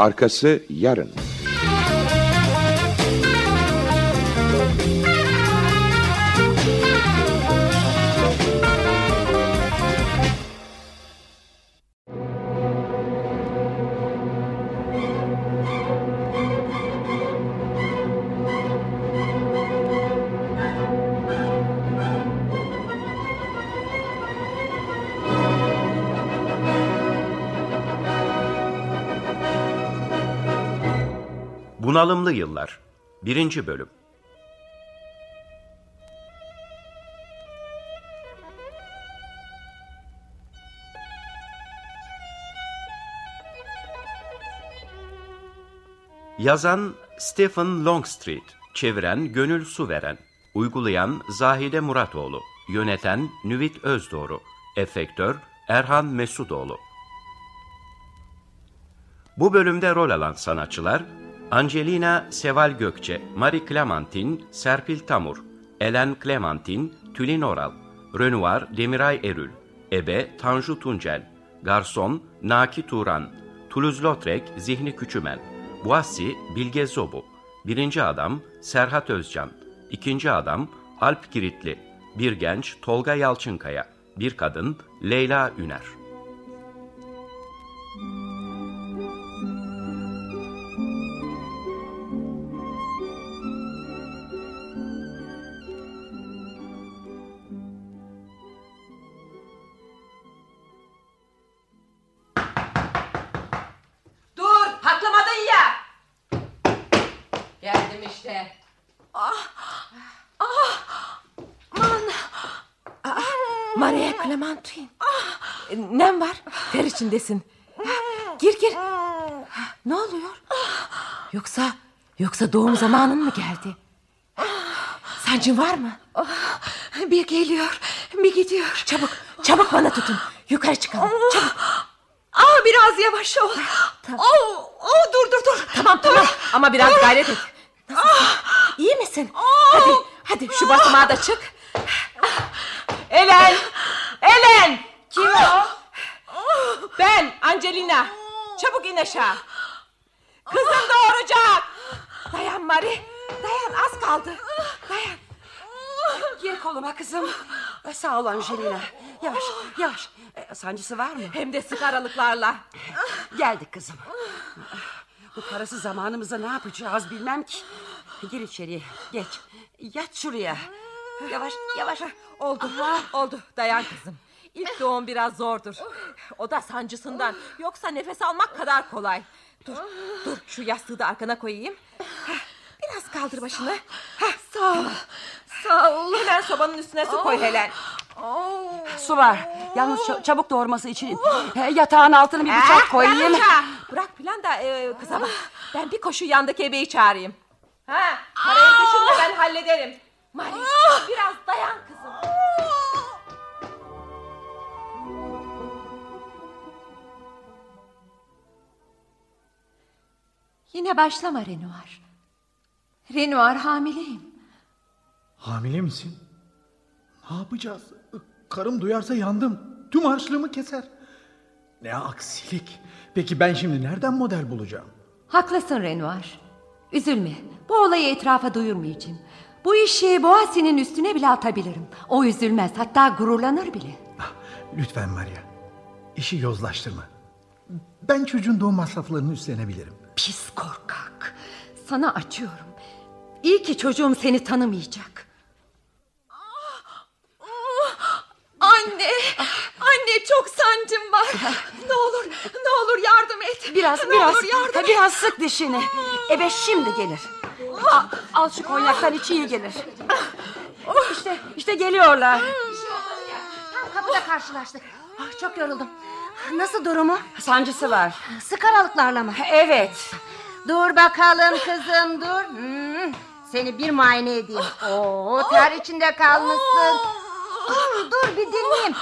Arkası yarın. Bunalımlı Yıllar 1. Bölüm Yazan Stephen Longstreet, çeviren Gönül Suveren, uygulayan Zahide Muratoğlu, yöneten Nüvit Özdoğru, efektör Erhan Mesudoğlu. Bu bölümde rol alan sanatçılar Angelina Seval Gökçe, Marie Clementine, Serpil Tamur, Ellen Clementine, Tülin Oral, Renoir Demiray Erül, Ebe Tanju Tuncel, Garson Naki Turan, Toulouse-Lautrec Zihni Küçümen, Boissy Bilge Zobu, Birinci Adam Serhat Özcan, İkinci Adam Alp Giritli, Bir Genç Tolga Yalçınkaya, Bir Kadın Leyla Üner. Geldim işte. Maria Clementine. Nem var? Ter içindesin. Gir gir. Ne oluyor? Yoksa yoksa doğum zamanın mı geldi? Sancın var mı? Bir geliyor, bir gidiyor. Çabuk, çabuk bana tutun. Yukarı çıkalım. Çabuk. Aa biraz yavaş ol. Oo, oo, dur dur dur. Tamam tamam ama biraz gayret et. Nasılsın? İyi misin? Hadi hadi şu basamağa da çık. Elen! Elen! Kim o? Ben Angelina. Çabuk in aşağı. Kızım doğuracak. Dayan Mari. Dayan az kaldı. Dayan. Gir koluma kızım. Sağ ol Angelina. Yavaş yavaş. E, Sancısı var mı? Hem de sık aralıklarla. Geldik kızım. Bu parası zamanımızda ne yapacağız bilmem ki. Gir içeriye geç. Yat şuraya. Yavaş yavaş. Oldu, oldu. Dayan kızım. İlk doğum biraz zordur. O da sancısından. Yoksa nefes almak kadar kolay. Dur, dur şu yastığı da arkana koyayım. Heh, Biraz kaldır başını. Heh, Sağ ol. Sağ ol. Hemen sobanın üstüne su koy Helen. Su var. Yalnız ça- çabuk doğurması için e, yatağın altına bir bıçak Eh, koyayım. ben bıçağı. Bırak plan da e, kıza bak. Ben bir koşu yandaki ebeyi çağırayım. Ha, parayı düşünme ben hallederim. Mari biraz dayan kızım. Yine başlama Renoir. Renoir hamileyim. Hamile misin? Ne yapacağız? Karım duyarsa yandım. Tüm harçlığımı keser. Ne aksilik. Peki ben şimdi nereden model bulacağım? Haklısın Renoir. Üzülme. Bu olayı etrafa duyurmayacağım. Bu işi Boğazi'nin üstüne bile atabilirim. O üzülmez hatta gururlanır bile. Ah, Lütfen Maria. İşi yozlaştırma. Ben çocuğun doğum masraflarını üstlenebilirim. Pis korkak. Sana açıyorum. İyi ki çocuğum seni tanımayacak. Anne. Anne çok sancım var. Ne olur ne olur yardım et. Biraz ne biraz olur yardım et. biraz sık dişini. Ebe şimdi gelir. Al, al şu konyaktan içi iyi gelir. İşte işte geliyorlar. Tam kapıda karşılaştık. Ah, çok yoruldum. Nasıl durumu? Sancısı var. Sık aralıklarla mı? Evet. Dur bakalım kızım dur. Hmm, seni bir muayene edeyim. Oo, ter içinde kalmışsın. Dur dur bir dinleyeyim.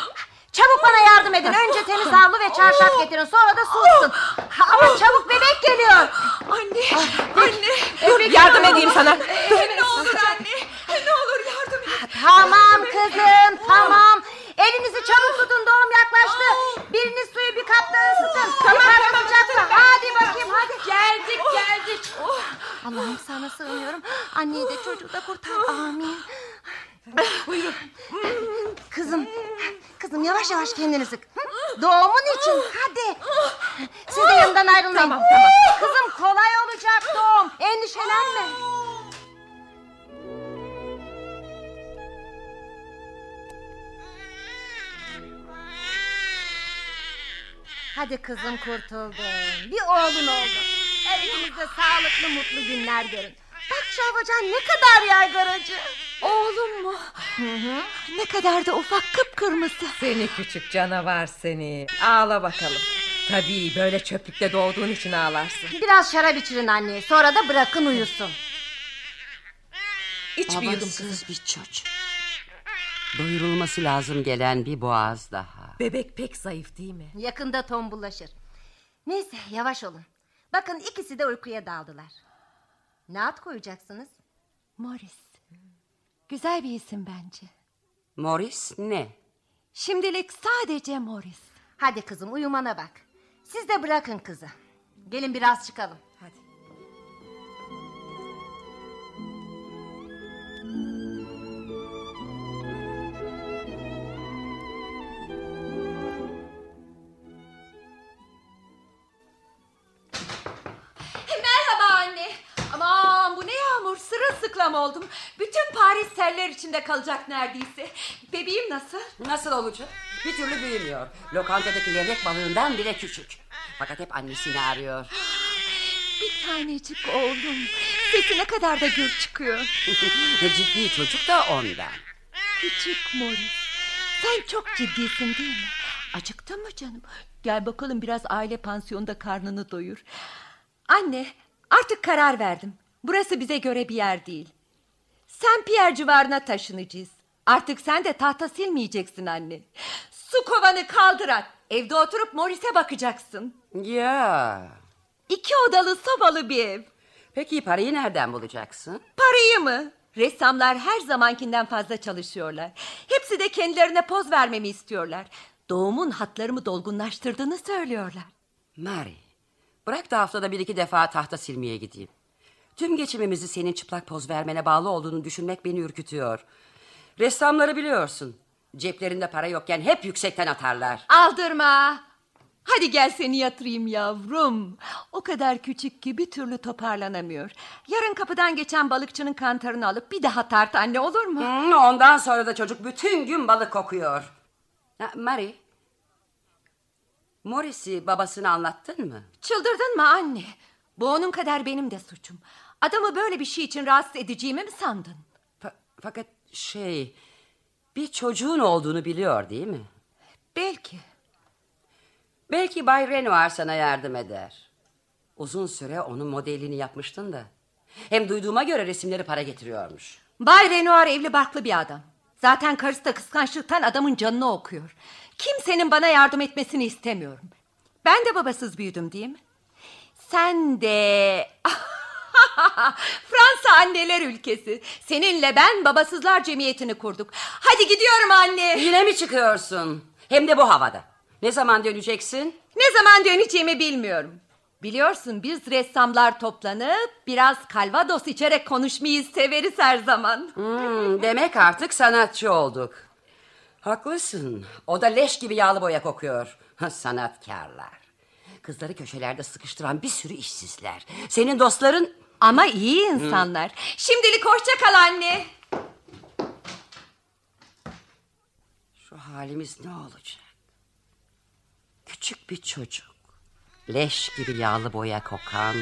Çabuk bana yardım edin. Önce temiz havlu ve çarşaf getirin. Sonra da. Ha, Ama çabuk bebek geliyor. Anne. Anne. Dur yardım edeyim sana. Dur. Ne olur anne. Ne olur yardım et. Tamam kızım tamam. Elinizi çabuk tutun doğum yaklaştı. Biriniz suyu bir kapta ısıtın. Tamam, mı? Hadi bakayım hadi. Allah'ım sana sığınıyorum. Anneyi de çocuğu da kurtar. Amin. Buyurun. Kızım, kızım yavaş yavaş kendini sık. Doğumun için hadi. Siz de yanından ayrılmayın. Tamam, tamam. Kızım kolay olacak doğum. Endişelenme. Hadi kızım kurtuldun. Bir oğlun oldu. Evinizde sağlıklı mutlu günler görün. Bak Şahbacan ne kadar yaygaracı. Oğlum mu? Ne kadar da ufak kıpkırmızı. Seni küçük canavar seni. Ağla bakalım. Tabii böyle çöplükte doğduğun için ağlarsın. Biraz şarap içirin anneye sonra da bırakın uyusun. İç bir yudum kızım. bir çocuk. Doyurulması lazım gelen bir boğaz daha. Bebek pek zayıf değil mi? Yakında tombullaşır. Neyse yavaş olun. Bakın ikisi de uykuya daldılar. Ne ad koyacaksınız? Morris. Güzel bir isim bence. Morris ne? Şimdilik sadece Morris. Hadi kızım uyumana bak. Siz de bırakın kızı. Gelin biraz çıkalım. Sırılsıklam oldum. Bütün Paris seller içinde kalacak neredeyse. Bebeğim nasıl? Nasıl olacak? Bir türlü büyümüyor. Lokantadaki levrek balığından bile küçük. Fakat hep annesini arıyor. Bir tanecik oğlum. Sesi ne kadar da gür çıkıyor. Ciddi çocuk da ondan. Küçük Morris. Sen çok ciddisin değil mi? Acıktın mı canım? Gel bakalım biraz aile pansiyonda karnını doyur. Anne artık karar verdim. Burası bize göre bir yer değil. Sen Pierre civarına taşınacağız. Artık sen de tahta silmeyeceksin anne. Su kovanı kaldır at. Evde oturup Morris'e bakacaksın. Ya. İki odalı sobalı bir ev. Peki parayı nereden bulacaksın? Parayı mı? Ressamlar her zamankinden fazla çalışıyorlar. Hepsi de kendilerine poz vermemi istiyorlar. Doğumun hatlarımı dolgunlaştırdığını söylüyorlar. Mary, bırak da haftada bir iki defa tahta silmeye gideyim. Tüm geçimimizi senin çıplak poz vermene bağlı olduğunu düşünmek beni ürkütüyor. Ressamları biliyorsun. Ceplerinde para yokken hep yüksekten atarlar. Aldırma. Hadi gel seni yatırayım yavrum. O kadar küçük ki bir türlü toparlanamıyor. Yarın kapıdan geçen balıkçının kantarını alıp bir daha tart anne olur mu? Hmm, ondan sonra da çocuk bütün gün balık kokuyor. Ha, Mary, Morris'i babasına anlattın mı? Çıldırdın mı anne? Bu onun kadar benim de suçum. Adamı böyle bir şey için rahatsız edeceğimi mi sandın? Fa- fakat şey, bir çocuğun olduğunu biliyor değil mi? Belki. Belki Bay Renoir sana yardım eder. Uzun süre onun modelini yapmıştın da. Hem duyduğuma göre resimleri para getiriyormuş. Bay Renoir evli barklı bir adam. Zaten karısı da kıskançlıktan adamın canını okuyor. Kimsenin bana yardım etmesini istemiyorum. Ben de babasız büyüdüm değil mi? Sen de... Fransa anneler ülkesi. Seninle ben babasızlar cemiyetini kurduk. Hadi gidiyorum anne. Yine mi çıkıyorsun? Hem de bu havada. Ne zaman döneceksin? Ne zaman döneceğimi bilmiyorum. Biliyorsun biz ressamlar toplanıp biraz kalvados içerek konuşmayı severiz her zaman. Hmm, demek artık sanatçı olduk. Haklısın. O da leş gibi yağlı boya kokuyor. Sanatkarlar. Kızları köşelerde sıkıştıran bir sürü işsizler. Senin dostların... Ama iyi insanlar. Şimdilik hoşça kal anne. Şu halimiz ne olacak? Küçük bir çocuk. Leş gibi yağlı boya kokan...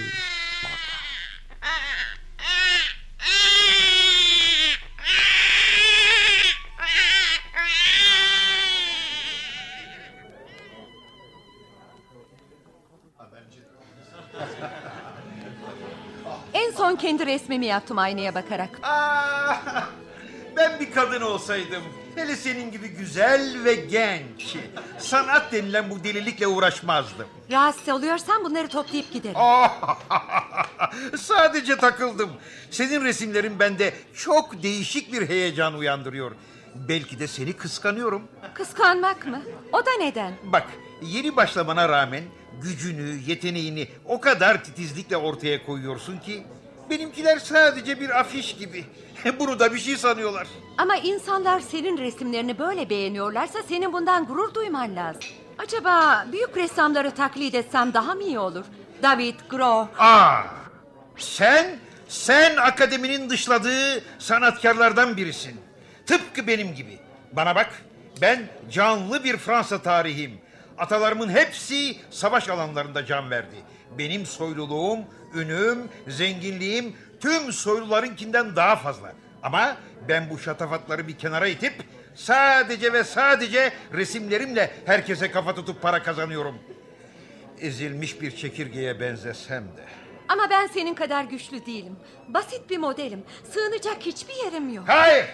son kendi resmimi yaptım aynaya bakarak. Ah, ben bir kadın olsaydım. Hele senin gibi güzel ve genç. Sanat denilen bu delilikle uğraşmazdım. Rahatsız oluyorsan bunları toplayıp giderim. Ah, Sadece takıldım. Senin resimlerin bende çok değişik bir heyecan uyandırıyor. Belki de seni kıskanıyorum. Kıskanmak mı? O da neden? Bak, yeni başlamana rağmen gücünü, yeteneğini o kadar titizlikle ortaya koyuyorsun ki Benimkiler sadece bir afiş gibi. Bunu da bir şey sanıyorlar. Ama insanlar senin resimlerini böyle beğeniyorlarsa senin bundan gurur duyman lazım. Acaba büyük ressamları taklit etsem daha mı iyi olur? David, Gros. Aa, sen, sen akademinin dışladığı sanatkarlardan birisin. Tıpkı benim gibi. Bana bak, ben canlı bir Fransa tarihiyim. Atalarımın hepsi savaş alanlarında can verdi. Benim soyluluğum, ünüm, zenginliğim tüm soylularınkinden daha fazla. Ama ben bu şatafatları bir kenara itip sadece ve sadece resimlerimle herkese kafa tutup para kazanıyorum. Ezilmiş bir çekirgeye benzesem de. Ama ben senin kadar güçlü değilim. Basit bir modelim. Sığınacak hiçbir yerim yok. Hayır,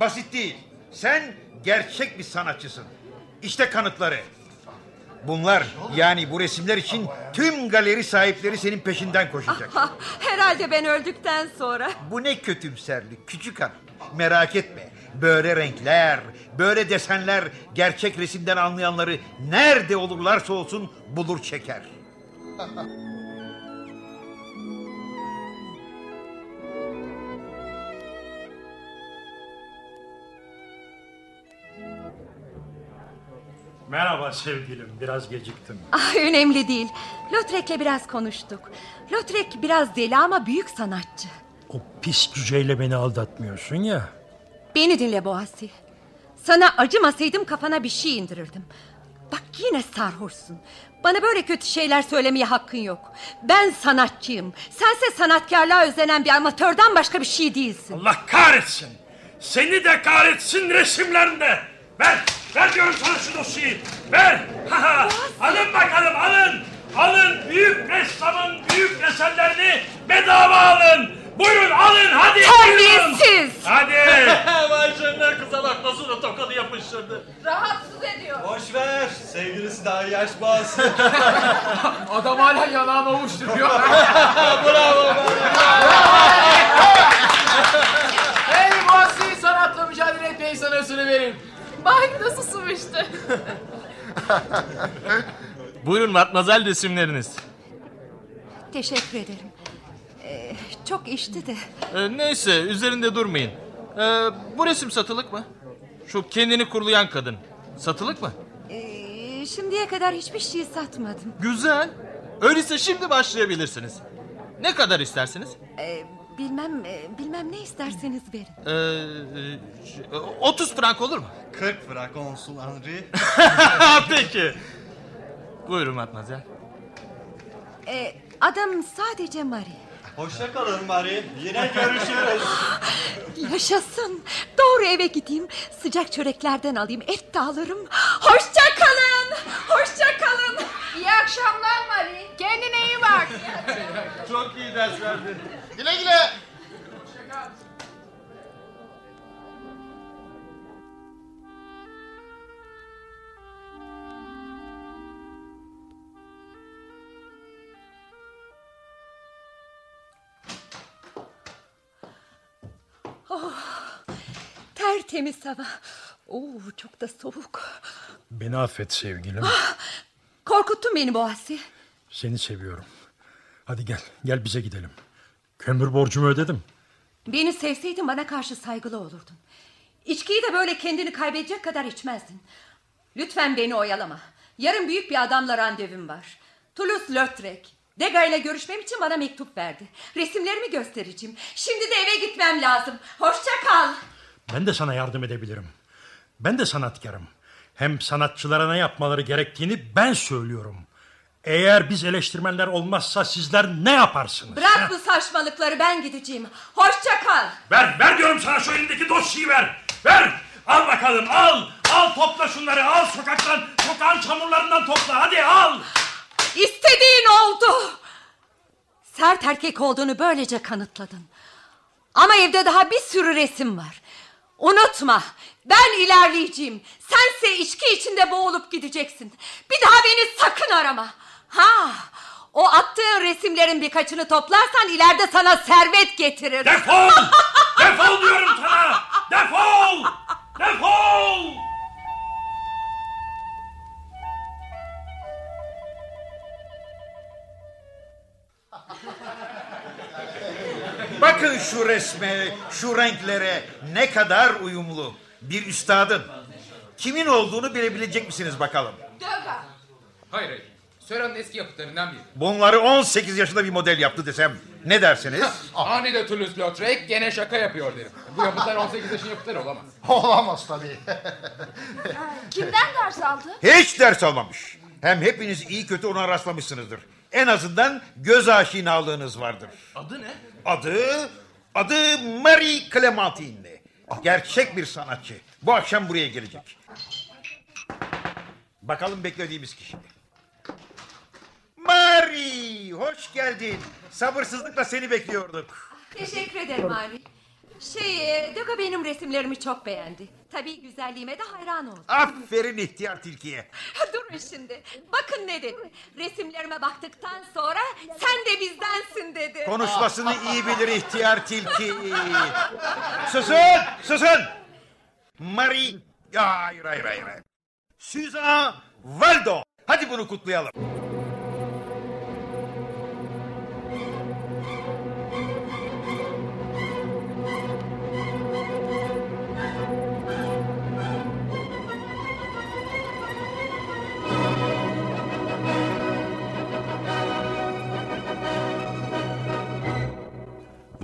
basit değil. Sen gerçek bir sanatçısın. İşte kanıtları. Bunlar yani bu resimler için tüm galeri sahipleri senin peşinden koşacak. Ha, herhalde ben öldükten sonra. Bu ne kötümserlik küçük hanım. Merak etme. Böyle renkler, böyle desenler gerçek resimden anlayanları nerede olurlarsa olsun bulur çeker. Merhaba sevgilim, biraz geciktim. Ah, önemli değil. Lotrek'le biraz konuştuk. Lotrek biraz deli ama büyük sanatçı. O pis cüceyle beni aldatmıyorsun ya. Beni dinle Boğazi. Sana acımasaydım kafana bir şey indirirdim. Bak yine sarhoşsun. Bana böyle kötü şeyler söylemeye hakkın yok. Ben sanatçıyım. Sense sanatkarlığa özlenen bir amatörden başka bir şey değilsin. Allah kahretsin. Seni de kahretsin resimlerinde. Ver, ver diyorum sana şu dosyayı. Ver. Ha ha. alın bakalım, alın. Alın büyük ressamın büyük eserlerini bedava alın. Buyurun alın hadi. Terbiyesiz! Hadi. Vay canına kıza bak nasıl da tokadı yapıştırdı. Boş ver. Sevgilisi daha yaş bazı. Adam hala yanağını ovuşturuyor. hey Muhassi sanatla mücadele etmeyi sana sözünü vereyim. Bak nasıl sıvıştı. Buyurun matmazel resimleriniz. Teşekkür ederim. Ee, çok içti de. Ee, neyse üzerinde durmayın. Ee, bu resim satılık mı? Şu kendini kurulayan kadın. Satılık mı? Ee, şimdiye kadar hiçbir şey satmadım. Güzel. Öyleyse şimdi başlayabilirsiniz. Ne kadar istersiniz? Ee, bilmem e, bilmem ne isterseniz verin. Ee, e, 30 frank olur mu? 40 frank olsun Henri. Peki. Buyurun matmazel. Ee, adım sadece Marie. Hoşça kalın Marie. Yine görüşürüz. Yaşasın. Doğru eve gideyim. Sıcak çöreklerden alayım. Et de alırım. Hoşça kalın. Hoşça kalın. İyi akşamlar Mari. Kendine iyi bak. Çok iyi ders verdin. güle güle. Tertemiz hava. Oo, çok da soğuk. Beni affet sevgilim. Korkuttun beni Boğazi. Seni seviyorum. Hadi gel, gel bize gidelim. Kömür borcumu ödedim. Beni sevseydin bana karşı saygılı olurdun. İçkiyi de böyle kendini kaybedecek kadar içmezdin. Lütfen beni oyalama. Yarın büyük bir adamla randevum var. Toulouse-Lautrec. Dega ile görüşmem için bana mektup verdi. Resimlerimi göstereceğim. Şimdi de eve gitmem lazım. Hoşça kal. Ben de sana yardım edebilirim. Ben de sanatkarım. Hem sanatçılara ne yapmaları gerektiğini ben söylüyorum. Eğer biz eleştirmenler olmazsa sizler ne yaparsınız? Bırak bu saçmalıkları ben gideceğim. Hoşça kal. Ver, ver diyorum sana şu elindeki dosyayı ver. Ver. Al bakalım, al. Al topla şunları, al sokaktan, sokağın çamurlarından topla. Hadi al. İstediğin oldu. Sert erkek olduğunu böylece kanıtladın. Ama evde daha bir sürü resim var. Unutma ben ilerleyeceğim. Sense içki içinde boğulup gideceksin. Bir daha beni sakın arama. Ha, o attığın resimlerin birkaçını toplarsan ileride sana servet getiririm. Defol! Defol diyorum sana! Defol! Defol! şu resme, şu renklere ne kadar uyumlu. Bir üstadın. Kimin olduğunu bilebilecek misiniz bakalım? Hayır hayır. Söra'nın eski yapıtlarından biri. Bunları 18 yaşında bir model yaptı desem ne dersiniz? Ani de Toulouse-Lautrec gene şaka yapıyor derim. Bu yapıtlar 18 yaşın yapıtları olamaz. Olamaz tabii. Kimden ders aldı? Hiç ders almamış. Hem hepiniz iyi kötü ona rastlamışsınızdır. En azından göz aşinalığınız vardır. Adı ne? Adı, adı Marie Clementine. Gerçek bir sanatçı. Bu akşam buraya gelecek. Bakalım beklediğimiz kişi. Marie, hoş geldin. Sabırsızlıkla seni bekliyorduk. Teşekkür ederim abi. Şey, e, Döga benim resimlerimi çok beğendi. Tabii güzelliğime de hayran oldu. Aferin ihtiyar tilkiye. Durun şimdi. Bakın ne dedi. Resimlerime baktıktan sonra sen de bizdensin dedi. Konuşmasını iyi bilir ihtiyar tilki. Susun, susun. Marie, ya hayır hayır hayır. Suzan Valdo. Hadi bunu kutlayalım.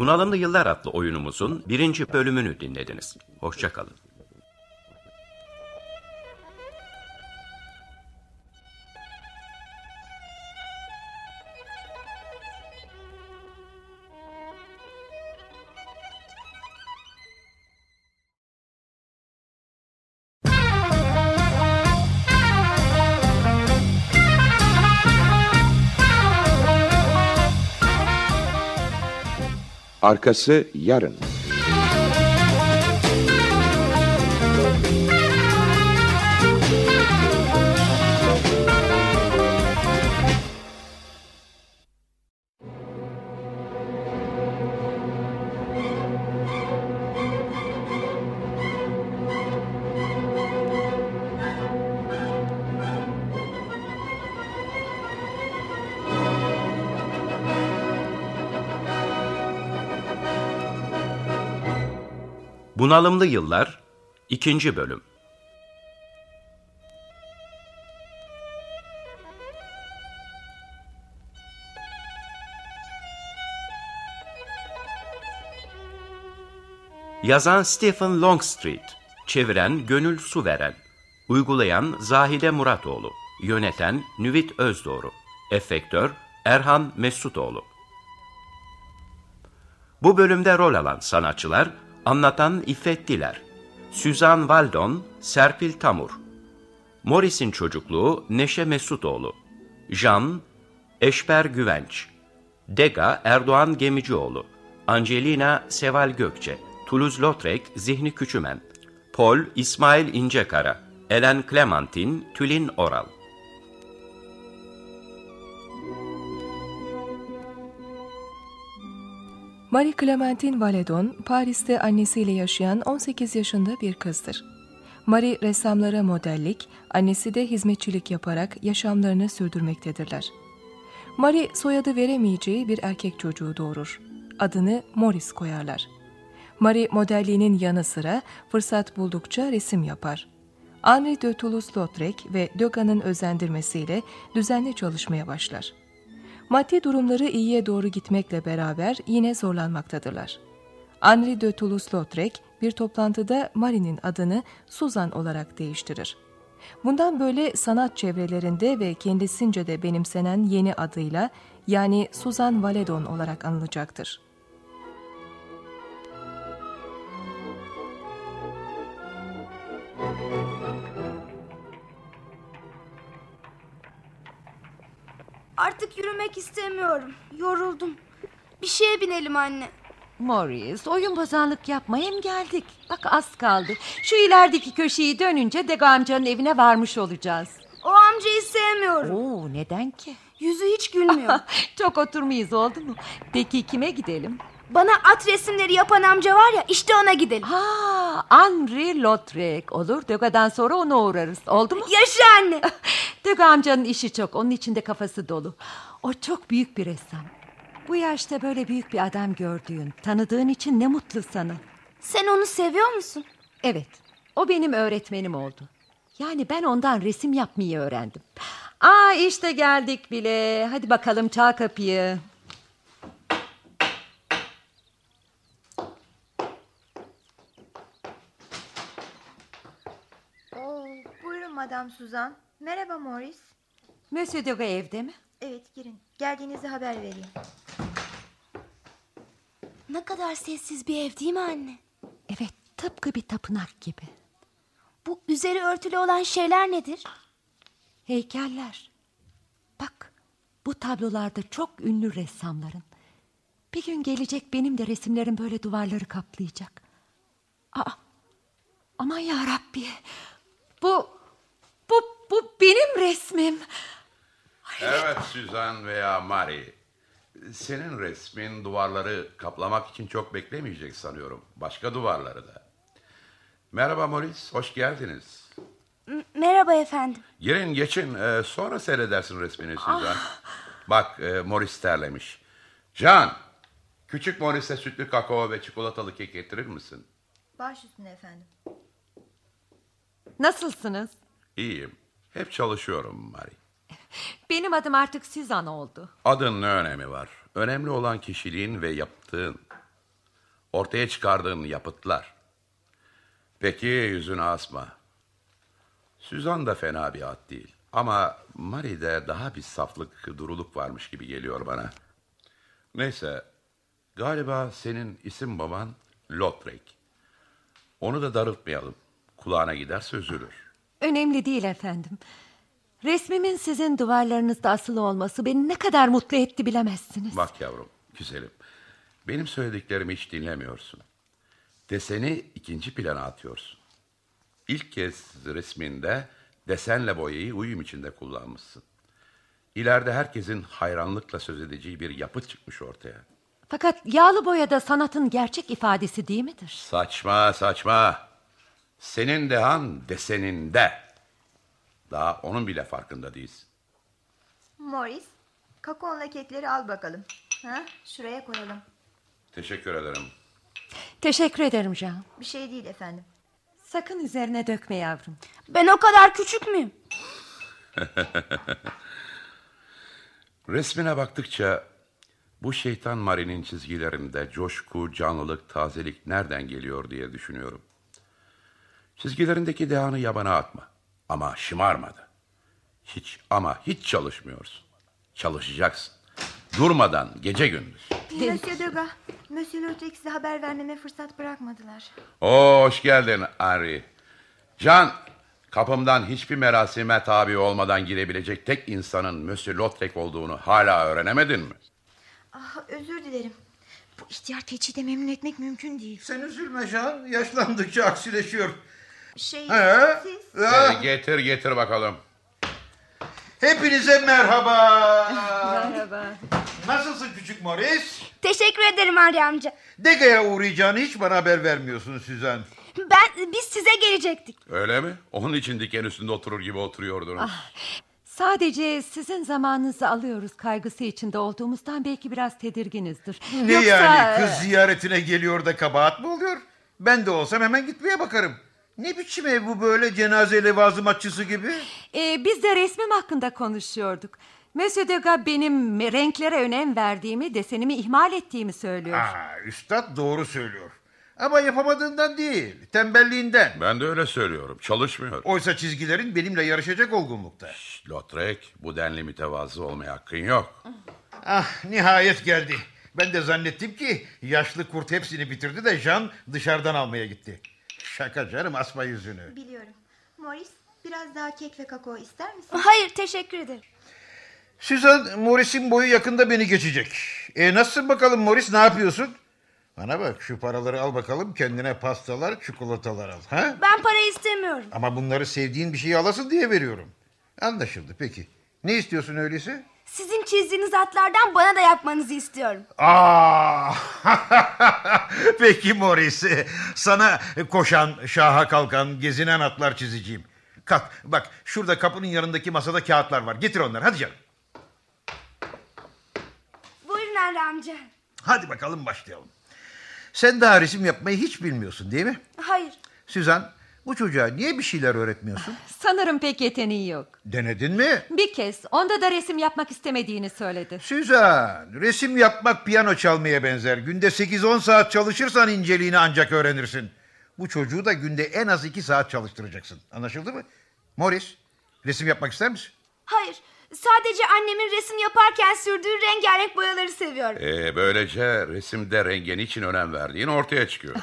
Bunalımlı Yıllar adlı oyunumuzun birinci bölümünü dinlediniz. Hoşçakalın. Arkası yarın. Bunalımlı Yıllar 2. Bölüm Yazan Stephen Longstreet Çeviren Gönül Suveren Uygulayan Zahide Muratoğlu Yöneten Nüvit Özdoğru Efektör Erhan Mesutoğlu Bu bölümde rol alan sanatçılar Anlatan İffet Diler Süzan Valdon Serpil Tamur. Morris'in çocukluğu Neşe Mesutoğlu Jean Eşber Güvenç. Dega Erdoğan Gemicioğlu. Angelina Seval Gökçe. Toulouse-Lautrec Zihni Küçümen. Paul İsmail İncekara. Ellen Clementine Tülin Oral Marie Clementine Valedon, Paris'te annesiyle yaşayan 18 yaşında bir kızdır. Marie ressamlara modellik, annesi de hizmetçilik yaparak yaşamlarını sürdürmektedirler. Marie soyadı veremeyeceği bir erkek çocuğu doğurur. Adını Morris koyarlar. Marie modelliğinin yanı sıra fırsat buldukça resim yapar. Henri de Toulouse-Lautrec ve Degas'ın özendirmesiyle düzenli çalışmaya başlar. Maddi durumları iyiye doğru gitmekle beraber yine zorlanmaktadırlar. Henri de Toulouse-Lautrec bir toplantıda Marie'nin adını Suzan olarak değiştirir. Bundan böyle sanat çevrelerinde ve kendisince de benimsenen yeni adıyla yani Suzan Valedon olarak anılacaktır. Artık yürümek istemiyorum. Yoruldum. Bir şeye binelim anne. Morris oyun bozanlık yapmaya mı geldik? Bak az kaldı. Şu ilerideki köşeyi dönünce Dega amcanın evine varmış olacağız. O amcayı sevmiyorum. Oo, neden ki? Yüzü hiç gülmüyor. Çok oturmayız oldu mu? Peki kime gidelim? Bana at resimleri yapan amca var ya işte ona gidelim. Ha, Henri Lautrec olur. Döga'dan sonra ona uğrarız. Oldu mu? Yaşa anne. Döga amcanın işi çok. Onun içinde kafası dolu. O çok büyük bir ressam. Bu yaşta böyle büyük bir adam gördüğün, tanıdığın için ne mutlu sana. Sen onu seviyor musun? Evet, o benim öğretmenim oldu. Yani ben ondan resim yapmayı öğrendim. Aa işte geldik bile. Hadi bakalım çal kapıyı. Oo, Madame Suzan. Merhaba Morris. Monsieur Doga evde mi? Evet girin. Geldiğinizi haber vereyim. Ne kadar sessiz bir ev değil mi anne? Evet, tıpkı bir tapınak gibi. Bu üzeri örtülü olan şeyler nedir? Heykeller. Bak, bu tablolarda çok ünlü ressamların. Bir gün gelecek benim de resimlerim böyle duvarları kaplayacak. Aa, aman ya Rabbi. Bu, bu, benim resmim. Evet Suzan veya Mary. Senin resmin duvarları kaplamak için çok beklemeyecek sanıyorum. Başka duvarları da. Merhaba Morris, hoş geldiniz. M- merhaba efendim. Girin geçin, ee, sonra seyredersin resmini Suzan. Bak e, Morris terlemiş. Can, küçük Morris'e sütlü kakao ve çikolatalı kek getirir misin? Baş üstüne efendim. Nasılsınız? İyiyim. Hep çalışıyorum Mary. Benim adım artık Suzan oldu. Adın ne önemi var? Önemli olan kişiliğin ve yaptığın. Ortaya çıkardığın yapıtlar. Peki yüzünü asma. Süzan da fena bir at değil. Ama Marie'de daha bir saflık, duruluk varmış gibi geliyor bana. Neyse, galiba senin isim baban Lotrek. Onu da darıltmayalım. Kulağına giderse üzülür. Önemli değil efendim. Resmimin sizin duvarlarınızda asılı olması beni ne kadar mutlu etti bilemezsiniz. Bak yavrum, güzelim. Benim söylediklerimi hiç dinlemiyorsun. Deseni ikinci plana atıyorsun. İlk kez resminde desenle boyayı uyum içinde kullanmışsın. İleride herkesin hayranlıkla söz edeceği bir yapıt çıkmış ortaya. Fakat yağlı boyada sanatın gerçek ifadesi değil midir? Saçma saçma. Senin dehan deseninde. Daha onun bile farkında değilsin. Morris, kakao laketleri al bakalım. Ha, şuraya koyalım. Teşekkür ederim. Teşekkür ederim Jean. Bir şey değil efendim. Sakın üzerine dökme yavrum. Ben o kadar küçük müyüm? Resmine baktıkça bu şeytan Mari'nin çizgilerinde coşku, canlılık, tazelik nereden geliyor diye düşünüyorum. Çizgilerindeki dehanı yabana atma. Ama şımarmadı. Hiç ama hiç çalışmıyorsun. Çalışacaksın. Durmadan gece gündüz. Monsieur Degas, Monsieur Lautrec size haber vermeme fırsat bırakmadılar. Oo, hoş geldin Henry. Can, kapımdan hiçbir merasime tabi olmadan girebilecek tek insanın Monsieur Lautrec olduğunu hala öğrenemedin mi? Ah, özür dilerim. Bu ihtiyar keçiyi de memnun etmek mümkün değil. Sen üzülme Can. Yaşlandıkça aksileşiyor. Şey, He? siz... Ha? Ee, getir getir bakalım. Hepinize merhaba. Merhaba. Nasılsın küçük Morris? Teşekkür ederim Henry amca. Dega'ya uğrayacağını hiç bana haber vermiyorsun Süzen. Ben biz size gelecektik. Öyle mi? Onun için diken üstünde oturur gibi oturuyordunuz. Sadece sizin zamanınızı alıyoruz kaygısı içinde olduğumuzdan belki biraz tedirginizdir. Ne Yoksa, yani kız ziyaretine geliyor da kabahat mı oluyor? Ben de olsam hemen gitmeye bakarım. Ne biçim ev bu böyle cenaze levazımatçısı gibi? e, biz de resmim hakkında konuşuyorduk. Monsieur Degas benim renklere önem verdiğimi, desenimi ihmal ettiğimi söylüyor. Aa, üstad doğru söylüyor. Ama yapamadığından değil, tembelliğinden. Ben de öyle söylüyorum. Çalışmıyor. Oysa çizgilerin benimle yarışacak olgunlukta. Lotrek, bu denli mütevazı olmaya hakkın yok. Ah nihayet geldi. Ben de zannettim ki yaşlı kurt hepsini bitirdi de Jean dışarıdan almaya gitti. Şaka canım asma yüzünü. Biliyorum. Morris, biraz daha kek ve kakao ister misin? Hayır teşekkür ederim. Suzan Morris'in boyu yakında beni geçecek. E nasılsın bakalım Morris ne yapıyorsun? Bana bak şu paraları al bakalım kendine pastalar çikolatalar al. Ha? Ben para istemiyorum. Ama bunları sevdiğin bir şeyi alasın diye veriyorum. Anlaşıldı peki. Ne istiyorsun öyleyse? Sizin çizdiğiniz atlardan bana da yapmanızı istiyorum. Aa! Peki Morris. Sana koşan, şaha kalkan, gezinen atlar çizeceğim. Kalk bak şurada kapının yanındaki masada kağıtlar var. Getir onları hadi canım. Buyurun amca. amca. Hadi bakalım başlayalım. Sen daha resim yapmayı hiç bilmiyorsun değil mi? Hayır. Süzan bu çocuğa niye bir şeyler öğretmiyorsun? Sanırım pek yeteneği yok. Denedin mi? Bir kez onda da resim yapmak istemediğini söyledi. Süzan resim yapmak piyano çalmaya benzer. Günde 8-10 saat çalışırsan inceliğini ancak öğrenirsin. Bu çocuğu da günde en az 2 saat çalıştıracaksın. Anlaşıldı mı? Morris resim yapmak ister misin? Hayır. Sadece annemin resim yaparken sürdüğü rengarenk boyaları seviyorum. Ee, böylece resimde rengin için önem verdiğin ortaya çıkıyor.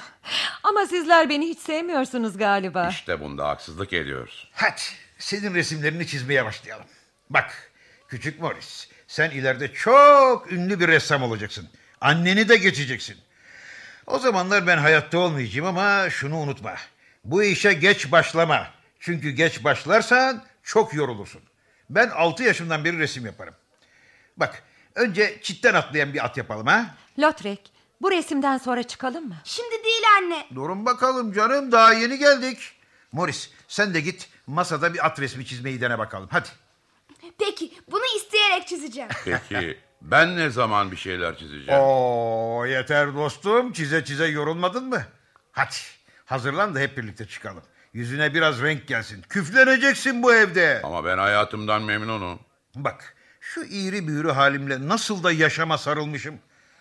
Ama sizler beni hiç sevmiyorsunuz galiba. İşte bunda haksızlık ediyoruz. Hadi senin resimlerini çizmeye başlayalım. Bak küçük Morris sen ileride çok ünlü bir ressam olacaksın. Anneni de geçeceksin. O zamanlar ben hayatta olmayacağım ama şunu unutma. Bu işe geç başlama. Çünkü geç başlarsan çok yorulursun. Ben 6 yaşımdan beri resim yaparım. Bak önce çitten atlayan bir at yapalım ha. Lotrek bu resimden sonra çıkalım mı? Şimdi değil anne. Durun bakalım canım daha yeni geldik. Morris sen de git masada bir at resmi çizmeyi dene bakalım hadi. Peki bunu isteyerek çizeceğim. Peki ben ne zaman bir şeyler çizeceğim? Oo yeter dostum çize çize yorulmadın mı? Hadi hazırlan da hep birlikte çıkalım. Yüzüne biraz renk gelsin. Küfleneceksin bu evde. Ama ben hayatımdan memnunum. Bak şu iğri büğrü halimle nasıl da yaşama sarılmışım.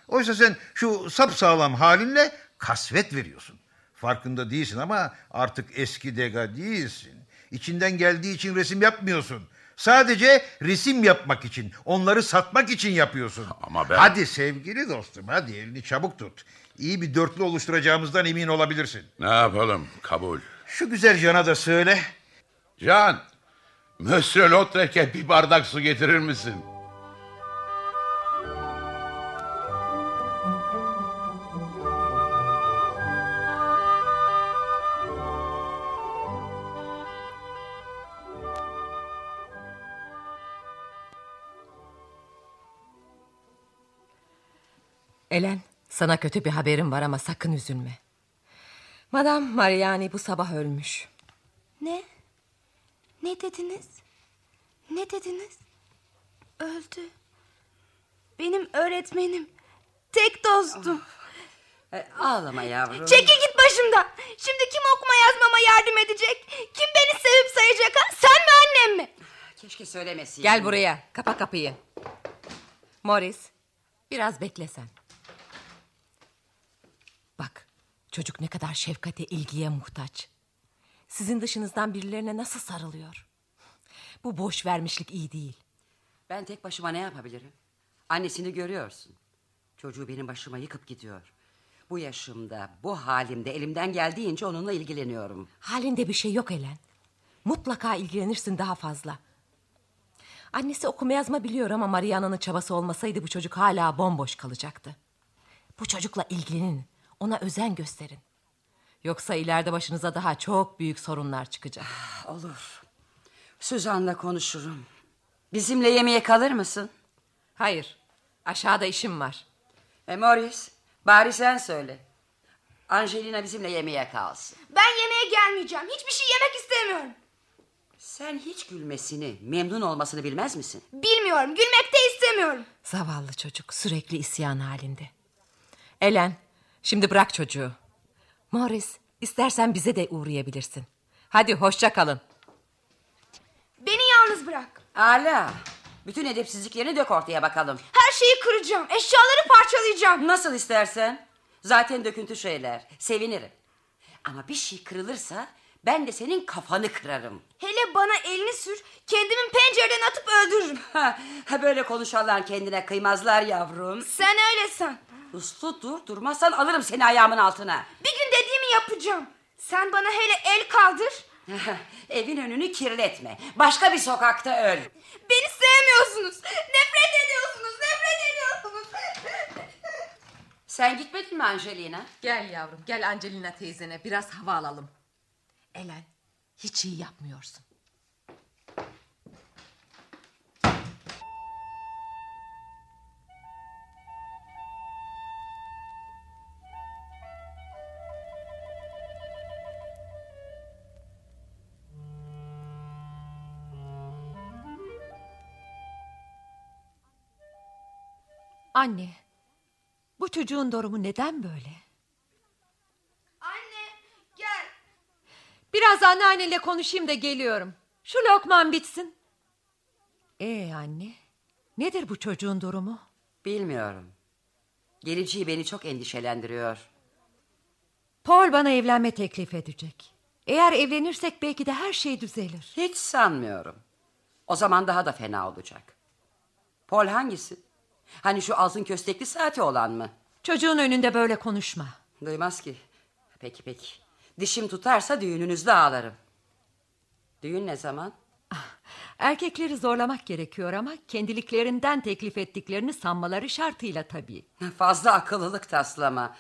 Oysa sen şu sapsağlam halinle kasvet veriyorsun. Farkında değilsin ama artık eski dega değilsin. İçinden geldiği için resim yapmıyorsun. Sadece resim yapmak için, onları satmak için yapıyorsun. Ama ben... Hadi sevgili dostum, hadi elini çabuk tut. İyi bir dörtlü oluşturacağımızdan emin olabilirsin. Ne yapalım, kabul. Şu güzel Can'a da söyle. Can, Monsieur Lautrec'e bir bardak su getirir misin? Elen sana kötü bir haberim var ama sakın üzülme. Madame Mariani bu sabah ölmüş. Ne? Ne dediniz? Ne dediniz? Öldü. Benim öğretmenim. Tek dostum. E, ağlama yavrum. Çekil git başımdan. Şimdi kim okuma yazmama yardım edecek? Kim beni sevip sayacak ha? Sen mi annem mi? Keşke söylemeseydin. Gel buraya kapa kapıyı. Morris biraz beklesen. Bak çocuk ne kadar şefkate ilgiye muhtaç. Sizin dışınızdan birilerine nasıl sarılıyor. Bu boş vermişlik iyi değil. Ben tek başıma ne yapabilirim? Annesini görüyorsun. Çocuğu benim başıma yıkıp gidiyor. Bu yaşımda, bu halimde elimden geldiğince onunla ilgileniyorum. Halinde bir şey yok Elen. Mutlaka ilgilenirsin daha fazla. Annesi okuma yazma biliyor ama Mariana'nın çabası olmasaydı bu çocuk hala bomboş kalacaktı. Bu çocukla ilgilenin, ona özen gösterin. Yoksa ileride başınıza daha çok büyük sorunlar çıkacak. Olur. Suzan'la konuşurum. Bizimle yemeğe kalır mısın? Hayır. Aşağıda işim var. E Morris, bari sen söyle. Angelina bizimle yemeğe kalsın. Ben yemeğe gelmeyeceğim. Hiçbir şey yemek istemiyorum. Sen hiç gülmesini, memnun olmasını bilmez misin? Bilmiyorum. Gülmek de istemiyorum. Zavallı çocuk sürekli isyan halinde. Elen, şimdi bırak çocuğu. Morris, istersen bize de uğrayabilirsin. Hadi hoşça kalın. Beni yalnız bırak. Ala. Bütün edepsizliklerini dök ortaya bakalım. Her şeyi kıracağım. Eşyaları parçalayacağım. Nasıl istersen. Zaten döküntü şeyler. Sevinirim. Ama bir şey kırılırsa ben de senin kafanı kırarım. Hele bana elini sür. Kendimin pencereden atıp öldürürüm. Ha, böyle konuşanlar kendine kıymazlar yavrum. Sen öyle san. Uslu dur durmazsan alırım seni ayağımın altına. Bir gün dediğimi yapacağım. Sen bana hele el kaldır. Evin önünü kirletme. Başka bir sokakta öl. Beni sevmiyorsunuz. Nefret ediyorsunuz. Nefret ediyorsunuz. Sen gitmedin mi Angelina? Gel yavrum gel Angelina teyzene biraz hava alalım. Elen hiç iyi yapmıyorsun. Anne, Bu çocuğun durumu neden böyle? Anne gel. Biraz anneannenle konuşayım da geliyorum. Şu lokman bitsin. Ee anne, nedir bu çocuğun durumu? Bilmiyorum. Geleceği beni çok endişelendiriyor. Paul bana evlenme teklif edecek. Eğer evlenirsek belki de her şey düzelir. Hiç sanmıyorum. O zaman daha da fena olacak. Paul hangisi? Hani şu altın köstekli saati olan mı? Çocuğun önünde böyle konuşma. Duymaz ki. Peki peki. Dişim tutarsa düğününüzde ağlarım. Düğün ne zaman? Erkekleri zorlamak gerekiyor ama kendiliklerinden teklif ettiklerini sanmaları şartıyla tabii. Fazla akıllılık taslama.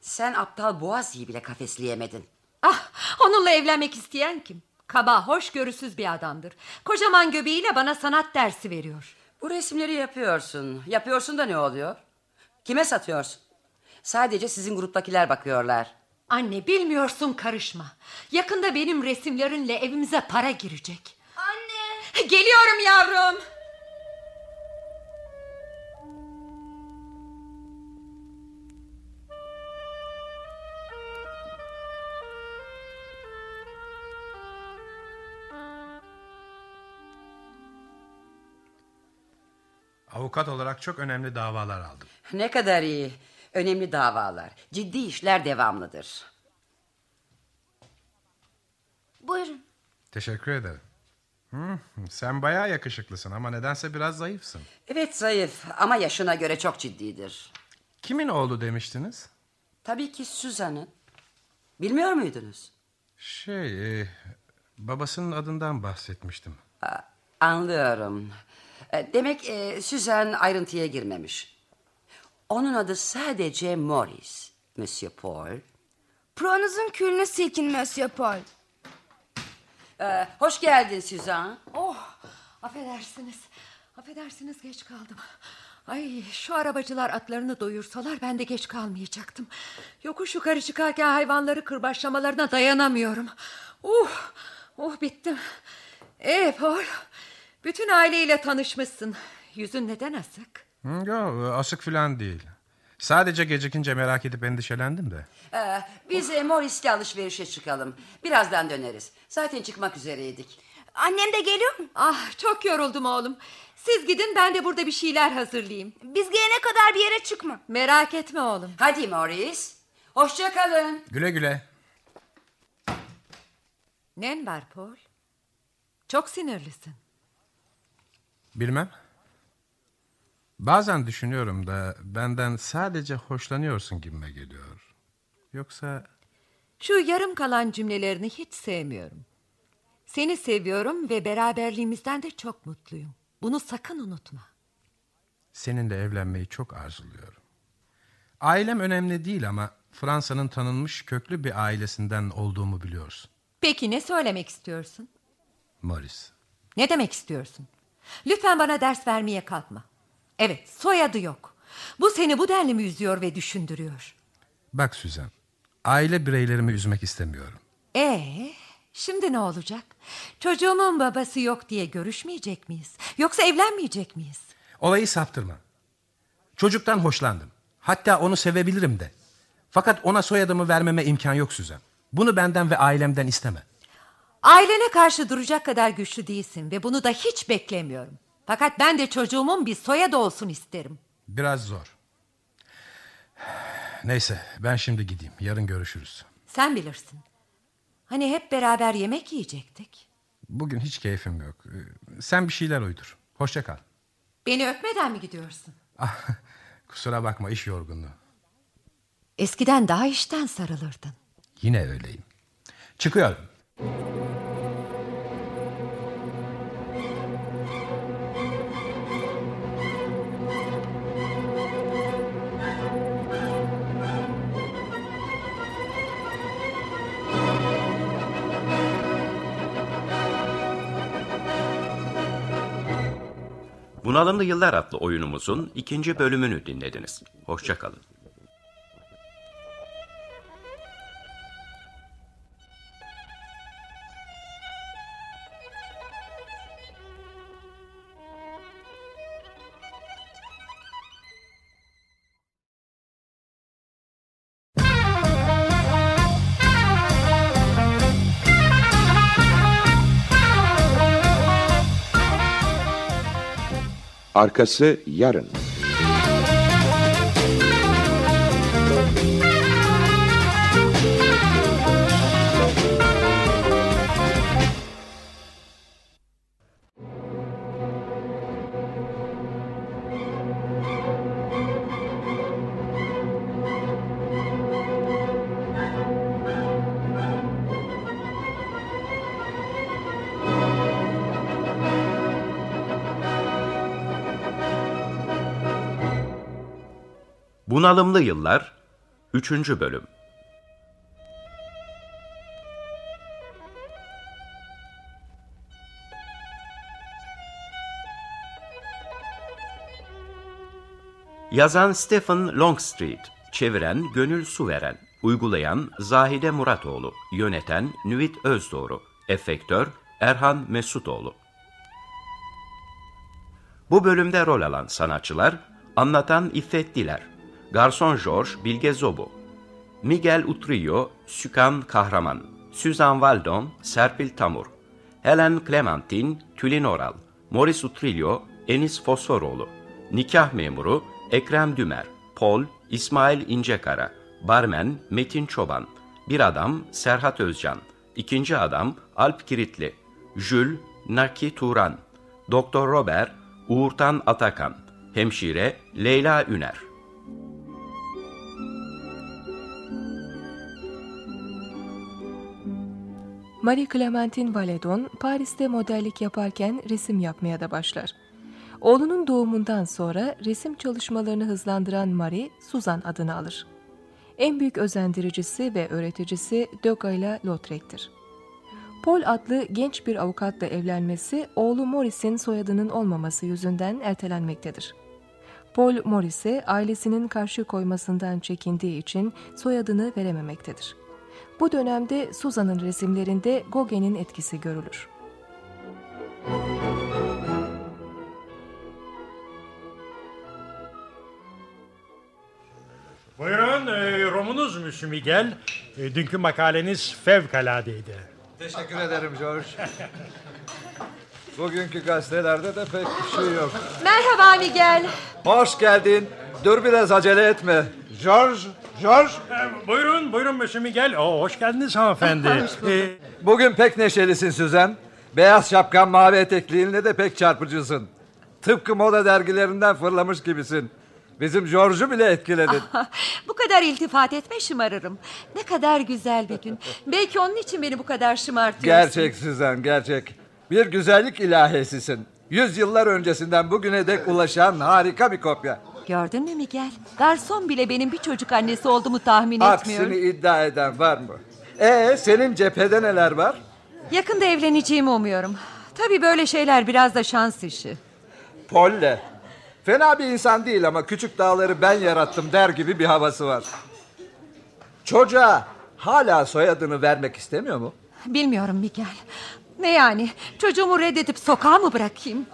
Sen aptal Boğazi'yi bile kafesleyemedin. Ah, onunla evlenmek isteyen kim? Kaba, hoşgörüsüz bir adamdır. Kocaman göbeğiyle bana sanat dersi veriyor. Bu resimleri yapıyorsun. Yapıyorsun da ne oluyor? Kime satıyorsun? Sadece sizin gruptakiler bakıyorlar. Anne bilmiyorsun karışma. Yakında benim resimlerinle evimize para girecek. Anne. Geliyorum yavrum. Avukat olarak çok önemli davalar aldım. Ne kadar iyi. Önemli davalar. Ciddi işler devamlıdır. Buyurun. Teşekkür ederim. Hı, sen bayağı yakışıklısın ama nedense biraz zayıfsın. Evet zayıf ama yaşına göre çok ciddidir. Kimin oğlu demiştiniz? Tabii ki Suzan'ın. Bilmiyor muydunuz? Şey, e, babasının adından bahsetmiştim. Anlıyorum. E, Demek e, Suzan ayrıntıya girmemiş. Onun adı sadece Morris, Monsieur Paul. Pronuzun külünü silkin Monsieur Paul. Ee, hoş geldin Suzan. Oh, affedersiniz. Affedersiniz geç kaldım. Ay şu arabacılar atlarını doyursalar ben de geç kalmayacaktım. Yokuş yukarı çıkarken hayvanları kırbaçlamalarına dayanamıyorum. Uh, uh bittim. Ee Paul, bütün aileyle tanışmışsın. Yüzün neden asık? Yok, asık falan değil. Sadece gecikince merak edip endişelendim de. Ee, biz e, Morris'le alışverişe çıkalım. Birazdan döneriz. Zaten çıkmak üzereydik. Annem de geliyor mu? Ah çok yoruldum oğlum. Siz gidin ben de burada bir şeyler hazırlayayım. Biz gelene kadar bir yere çıkma. Merak etme oğlum. Hadi Morris. Hoşça kalın. Güle güle. Nen var Paul? Çok sinirlisin. Bilmem. Bazen düşünüyorum da benden sadece hoşlanıyorsun gibime geliyor. Yoksa Şu yarım kalan cümlelerini hiç sevmiyorum. Seni seviyorum ve beraberliğimizden de çok mutluyum. Bunu sakın unutma. seninle evlenmeyi çok arzuluyorum. Ailem önemli değil ama Fransa'nın tanınmış köklü bir ailesinden olduğumu biliyorsun. Peki ne söylemek istiyorsun? Morris. Ne demek istiyorsun? Lütfen bana ders vermeye kalkma. Evet, soyadı yok. Bu seni bu denli mi üzüyor ve düşündürüyor? Bak Süzen, aile bireylerimi üzmek istemiyorum. Ee, şimdi ne olacak? Çocuğumun babası yok diye görüşmeyecek miyiz? Yoksa evlenmeyecek miyiz? Olayı saptırma. Çocuktan hoşlandım. Hatta onu sevebilirim de. Fakat ona soyadımı vermeme imkan yok Süzen. Bunu benden ve ailemden isteme. Ailene karşı duracak kadar güçlü değilsin ve bunu da hiç beklemiyorum. Fakat ben de çocuğumun bir soyadı olsun isterim. Biraz zor. Neyse ben şimdi gideyim. Yarın görüşürüz. Sen bilirsin. Hani hep beraber yemek yiyecektik. Bugün hiç keyfim yok. Ee, Sen bir şeyler uydur. Hoşça kal. Beni öpmeden mi gidiyorsun? Ah, kusura bakma iş yorgunluğu. Eskiden daha işten sarılırdın. Yine öyleyim. Çıkıyorum. Bunalımlı Yıllar adlı oyunumuzun ikinci bölümünü dinlediniz. Hoşçakalın. Arkası yarın. Bunalımlı Yıllar 3. Bölüm Yazan Stephen Longstreet, çeviren Gönül Suveren, uygulayan Zahide Muratoğlu, yöneten Nüvit Özdoğru, efektör Erhan Mesutoğlu. Bu bölümde rol alan sanatçılar, anlatan İffet Diler, Garson George Bilge Zobu, Miguel Utrillo Sükan Kahraman, Suzan Valdon Serpil Tamur, Helen Clementine Tülin Oral, Maurice Utrillo Enis Fosforoğlu, Nikah Memuru Ekrem Dümer, Pol İsmail İncekara, Barmen Metin Çoban, Bir Adam Serhat Özcan, İkinci Adam Alp Kiritli, Jül Naki Turan, Doktor Robert Uğurtan Atakan, Hemşire Leyla Üner. Marie Clementine Valedon Paris'te modellik yaparken resim yapmaya da başlar. Oğlunun doğumundan sonra resim çalışmalarını hızlandıran Marie, Suzan adını alır. En büyük özendiricisi ve öğreticisi Döga Lautrec'tir. Paul adlı genç bir avukatla evlenmesi oğlu Maurice'in soyadının olmaması yüzünden ertelenmektedir. Paul Maurice'e ailesinin karşı koymasından çekindiği için soyadını verememektedir. Bu dönemde Suzan'ın resimlerinde Gauguin'in etkisi görülür. Buyurun, e, romunuz Müslü Miguel. E, dünkü makaleniz fevkaladeydi. Teşekkür ederim George. Bugünkü gazetelerde de pek bir şey yok. Merhaba Miguel. Hoş geldin. Dur biraz acele etme. George, George. E, buyurun, buyurun Müslü Miguel. Oo, hoş geldiniz hanımefendi. E, Bugün pek neşelisin Süzen. Beyaz şapkan mavi etekliğinle de pek çarpıcısın. Tıpkı moda dergilerinden fırlamış gibisin. Bizim George'u bile etkiledin. bu kadar iltifat etme şımarırım. Ne kadar güzel bir gün. Belki onun için beni bu kadar şımartıyorsun. Gerçek Süzen, gerçek. Bir güzellik ilahisisin. Yüzyıllar öncesinden bugüne dek ulaşan harika bir kopya. Gördün mü Miguel? Garson bile benim bir çocuk annesi olduğumu tahmin etmiyor. Aksini iddia eden var mı? Ee, senin cephede neler var? Yakında evleneceğimi umuyorum. Tabii böyle şeyler biraz da şans işi. Polle. Fena bir insan değil ama küçük dağları ben yarattım der gibi bir havası var. Çocuğa hala soyadını vermek istemiyor mu? Bilmiyorum Miguel. Ne yani? Çocuğumu reddedip sokağa mı bırakayım?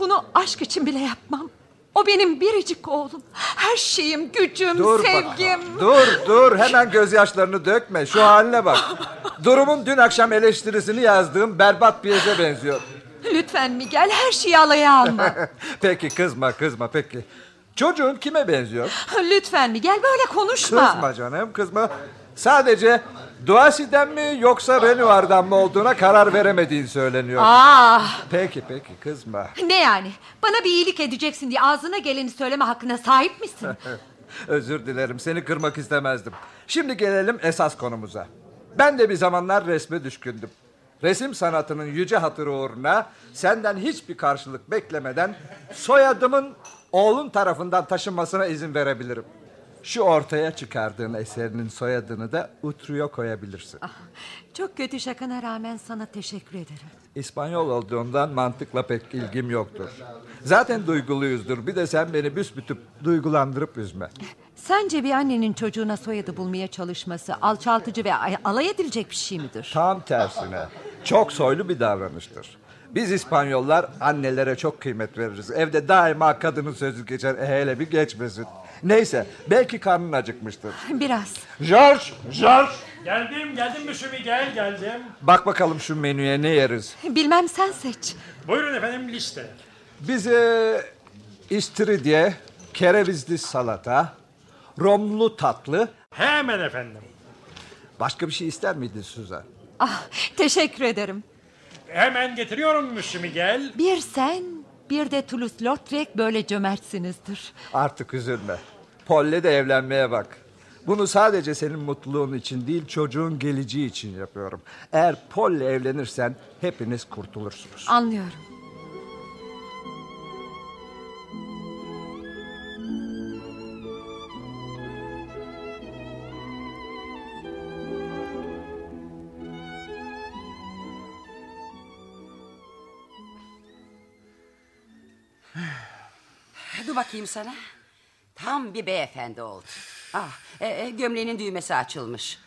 Bunu aşk için bile yapmam. O benim biricik oğlum. Her şeyim, gücüm, Dur sevgim. bakalım. Dur dur hemen gözyaşlarını dökme. Şu haline bak. Durumun dün akşam eleştirisini yazdığım berbat bir yeze benziyor. Lütfen Miguel her şeyi alaya alma. peki kızma kızma peki. Çocuğun kime benziyor? Lütfen Miguel böyle konuşma. Kızma canım kızma. Sadece Duasi'den mi yoksa Renoir'dan mı olduğuna karar veremediğin söyleniyor. Ah. Peki peki kızma. Ne yani? Bana bir iyilik edeceksin diye ağzına geleni söyleme hakkına sahip misin? Özür dilerim seni kırmak istemezdim. Şimdi gelelim esas konumuza. Ben de bir zamanlar resme düşkündüm. Resim sanatının yüce hatırı uğruna senden hiçbir karşılık beklemeden soyadımın oğlun tarafından taşınmasına izin verebilirim. Şu ortaya çıkardığın eserinin soyadını da Utru'ya koyabilirsin. Ah, çok kötü şakana rağmen sana teşekkür ederim. İspanyol olduğundan mantıkla pek ilgim yoktur. Zaten duyguluyuzdur. Bir de sen beni büsbütün duygulandırıp üzme. Sence bir annenin çocuğuna soyadı bulmaya çalışması alçaltıcı ve alay edilecek bir şey midir? Tam tersine. Çok soylu bir davranıştır. Biz İspanyollar annelere çok kıymet veririz. Evde daima kadının sözü geçer. E, hele bir geçmesin. Neyse belki karnın acıkmıştır. Biraz. George, George. geldim, geldim Müslü Miguel, geldim. Bak bakalım şu menüye ne yeriz. Bilmem sen seç. Buyurun efendim liste. Bize istiridye, kerevizli salata, romlu tatlı. Hemen efendim. Başka bir şey ister miydin Suzan? Ah, teşekkür ederim. Hemen getiriyorum Monsieur Miguel. Bir sen, bir de Toulouse-Lautrec böyle cömertsinizdir. Artık üzülme. Pol'le de evlenmeye bak. Bunu sadece senin mutluluğun için değil çocuğun geleceği için yapıyorum. Eğer Pol'le evlenirsen hepiniz kurtulursunuz. Anlıyorum. Dur bakayım sana. Tam bir beyefendi oldu. Ah, e, e, gömleğinin düğmesi açılmış.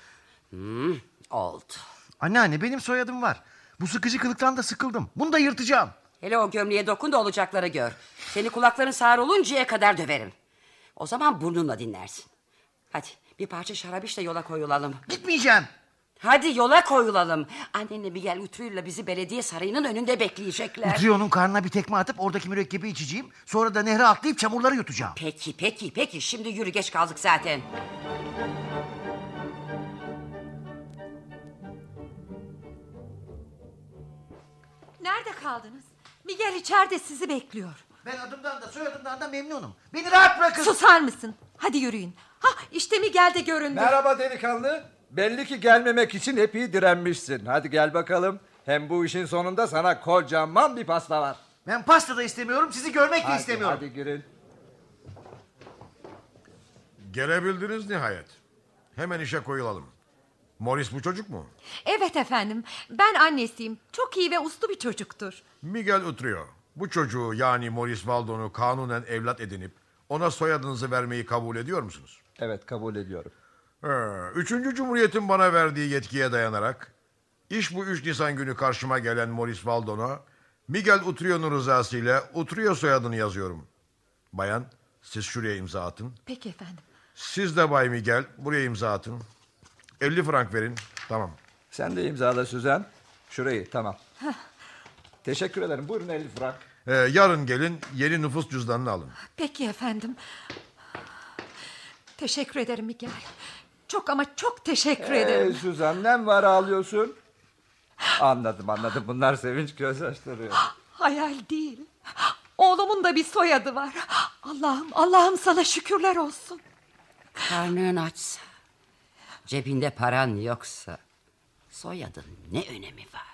Hmm, oldu. Anneanne benim soyadım var. Bu sıkıcı kılıktan da sıkıldım. Bunu da yırtacağım. Hele o gömleğe dokun da olacakları gör. Seni kulakların sağır oluncaya kadar döverim. O zaman burnunla dinlersin. Hadi bir parça şarap iç de yola koyulalım. Gitmeyeceğim. Hadi yola koyulalım. Annenle Miguel Utruy'la bizi belediye sarayının önünde bekleyecekler. Utrio'nun karnına bir tekme atıp oradaki mürekkebi içeceğim. Sonra da nehre atlayıp çamurları yutacağım. Peki peki peki şimdi yürü geç kaldık zaten. Nerede kaldınız? Miguel içeride sizi bekliyor. Ben adımdan da soyadımdan da memnunum. Beni rahat bırakın. Susar mısın? Hadi yürüyün. Ha işte Miguel de göründü. Merhaba delikanlı. Belli ki gelmemek için epey direnmişsin. Hadi gel bakalım. Hem bu işin sonunda sana kocaman bir pasta var. Ben pasta da istemiyorum, sizi görmek de Hadi, istemiyorum. Hadi girin. Gelebildiniz nihayet. Hemen işe koyulalım. Morris bu çocuk mu? Evet efendim. Ben annesiyim. Çok iyi ve uslu bir çocuktur. Miguel Utrio. Bu çocuğu yani Morris Valdon'u kanunen evlat edinip ona soyadınızı vermeyi kabul ediyor musunuz? Evet kabul ediyorum. Üçüncü Cumhuriyet'in bana verdiği yetkiye dayanarak iş bu 3 Nisan günü karşıma gelen Morris Valdon'a Miguel Utrio'nun rızasıyla Utrio soyadını yazıyorum. Bayan siz şuraya imza atın. Peki efendim. Siz de Bay Miguel buraya imza atın. 50 frank verin. Tamam. Sen de imzala Süzen. Şurayı tamam. Teşekkür ederim. Buyurun 50 frank. Ee, yarın gelin yeni nüfus cüzdanını alın. Peki efendim. Teşekkür ederim Miguel. Çok ama çok teşekkür Ee, ederim. Süzen nem var ağlıyorsun? Anladım anladım. Bunlar sevinç gözyaşları. Hayal değil. Oğlumun da bir soyadı var. Allah'ım Allah'ım sana şükürler olsun. Karnın açsa, cebinde paran yoksa soyadın ne önemi var?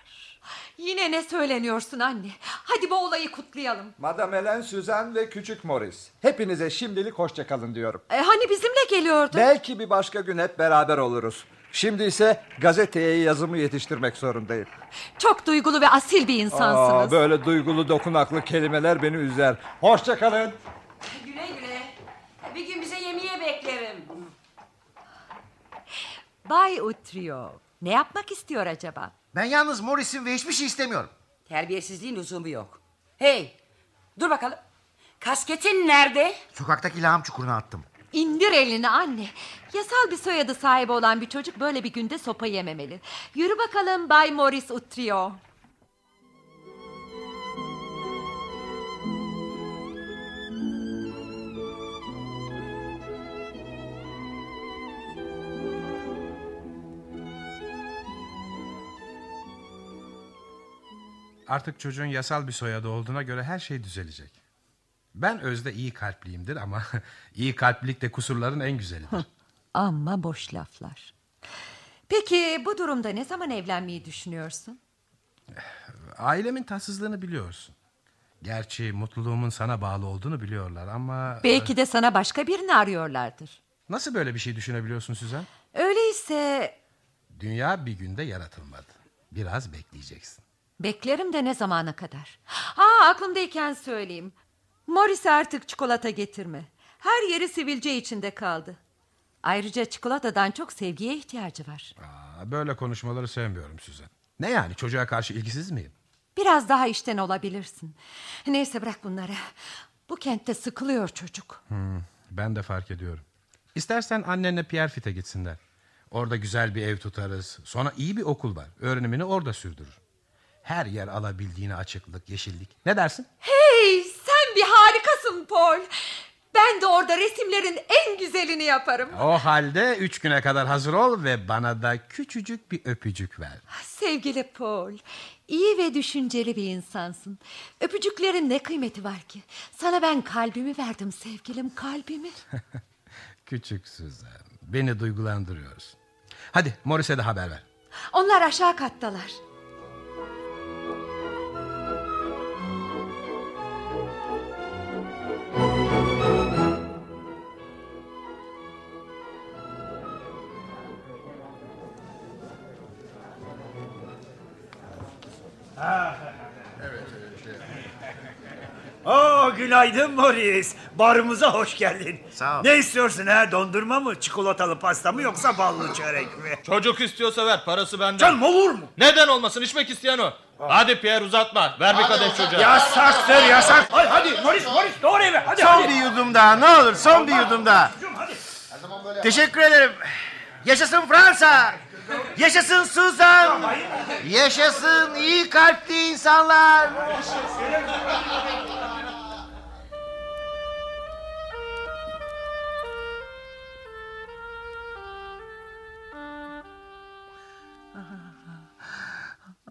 Yine ne söyleniyorsun anne? Hadi bu olayı kutlayalım. Madame Helen, Süzen ve Küçük Morris. Hepinize şimdilik hoşça kalın diyorum. E, hani bizimle geliyordu? Belki bir başka gün hep beraber oluruz. Şimdi ise gazeteye yazımı yetiştirmek zorundayım. Çok duygulu ve asil bir insansınız. Aa, böyle duygulu dokunaklı kelimeler beni üzer. Hoşça kalın. Güle güle. Bir gün bize yemeğe beklerim. Bay Utrio. Ne yapmak istiyor acaba? Ben yalnız Morris'in ve hiçbir şey istemiyorum. Terbiyesizliğin lüzumu yok. Hey, dur bakalım. Kasketin nerede? Sokaktaki lağım çukuruna attım. İndir elini anne. Yasal bir soyadı sahibi olan bir çocuk böyle bir günde sopa yememeli. Yürü bakalım Bay Morris Utrio. Artık çocuğun yasal bir soyadı olduğuna göre her şey düzelecek. Ben özde iyi kalpliyimdir ama iyi kalplilik de kusurların en güzelidir. Ama boş laflar. Peki bu durumda ne zaman evlenmeyi düşünüyorsun? Ailemin tatsızlığını biliyorsun. Gerçi mutluluğumun sana bağlı olduğunu biliyorlar ama... Belki de sana başka birini arıyorlardır. Nasıl böyle bir şey düşünebiliyorsun Süzen? Öyleyse Dünya bir günde yaratılmadı. Biraz bekleyeceksin. Beklerim de ne zamana kadar. Ha aklımdayken söyleyeyim. Morris'e artık çikolata getirme. Her yeri sivilce içinde kaldı. Ayrıca çikolatadan çok sevgiye ihtiyacı var. Aa, böyle konuşmaları sevmiyorum Süzen. Ne yani çocuğa karşı ilgisiz miyim? Biraz daha işten olabilirsin. Neyse bırak bunları. Bu kentte sıkılıyor çocuk. Hmm, ben de fark ediyorum. İstersen annenle Pierrefitte gitsinler. Orada güzel bir ev tutarız. Sonra iyi bir okul var. Öğrenimini orada sürdürür. Her yer alabildiğine açıklık, yeşillik. Ne dersin? Hey sen bir harikasın Paul. Ben de orada resimlerin en güzelini yaparım. O halde üç güne kadar hazır ol ve bana da küçücük bir öpücük ver. Sevgili Paul, iyi ve düşünceli bir insansın. Öpücüklerin ne kıymeti var ki? Sana ben kalbimi verdim sevgilim, kalbimi. Küçük Suzan, beni duygulandırıyorsun. Hadi Morris'e de haber ver. Onlar aşağı kattalar. Oo günaydın Morris. Barımıza hoş geldin. Sağ ol. Ne istiyorsun ha? Dondurma mı, çikolatalı pasta mı yoksa ballı çörek mi? Çocuk istiyorsa ver parası benden. Canım olur mu? Neden olmasın içmek isteyen o. Hadi Pierre uzatma. Ver bir kadeh çocuğa. Yasaktır yasak. Hadi hadi Morris Morris doğru eve hadi son hadi. bir yudum daha ne olur son bir yudum daha. Teşekkür ederim. Yaşasın Fransa. Yaşasın Suzan. Yaşasın iyi kalpli insanlar.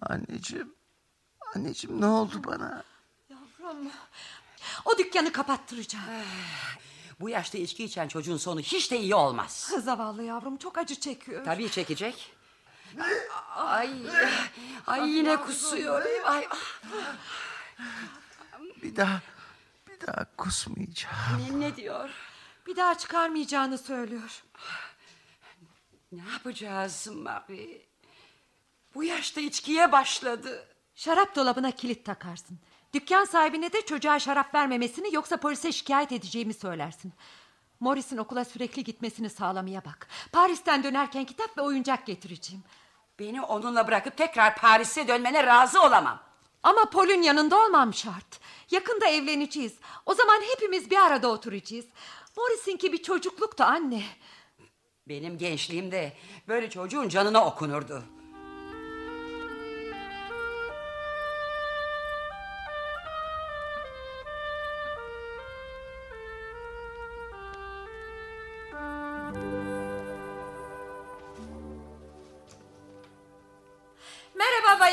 Anneciğim. Anneciğim ne oldu bana? Yavrum, o dükkanı kapattıracağım. Bu yaşta içki içen çocuğun sonu hiç de iyi olmaz. Zavallı yavrum çok acı çekiyor. Tabii çekecek. Ay, ay yine kusuyor. Ay, Bir daha bir daha kusmayacağım. ne, ne diyor? Bir daha çıkarmayacağını söylüyor. Ne yapacağız Marie? Bu yaşta içkiye başladı. Şarap dolabına kilit takarsın. Dükkan sahibine de çocuğa şarap vermemesini yoksa polise şikayet edeceğimi söylersin. Morris'in okula sürekli gitmesini sağlamaya bak. Paris'ten dönerken kitap ve oyuncak getireceğim. Beni onunla bırakıp tekrar Paris'e dönmene razı olamam. Ama Paul'ün yanında olmam şart. Yakında evleneceğiz. O zaman hepimiz bir arada oturacağız. Morris'inki bir çocukluktu anne. Benim gençliğimde böyle çocuğun canına okunurdu.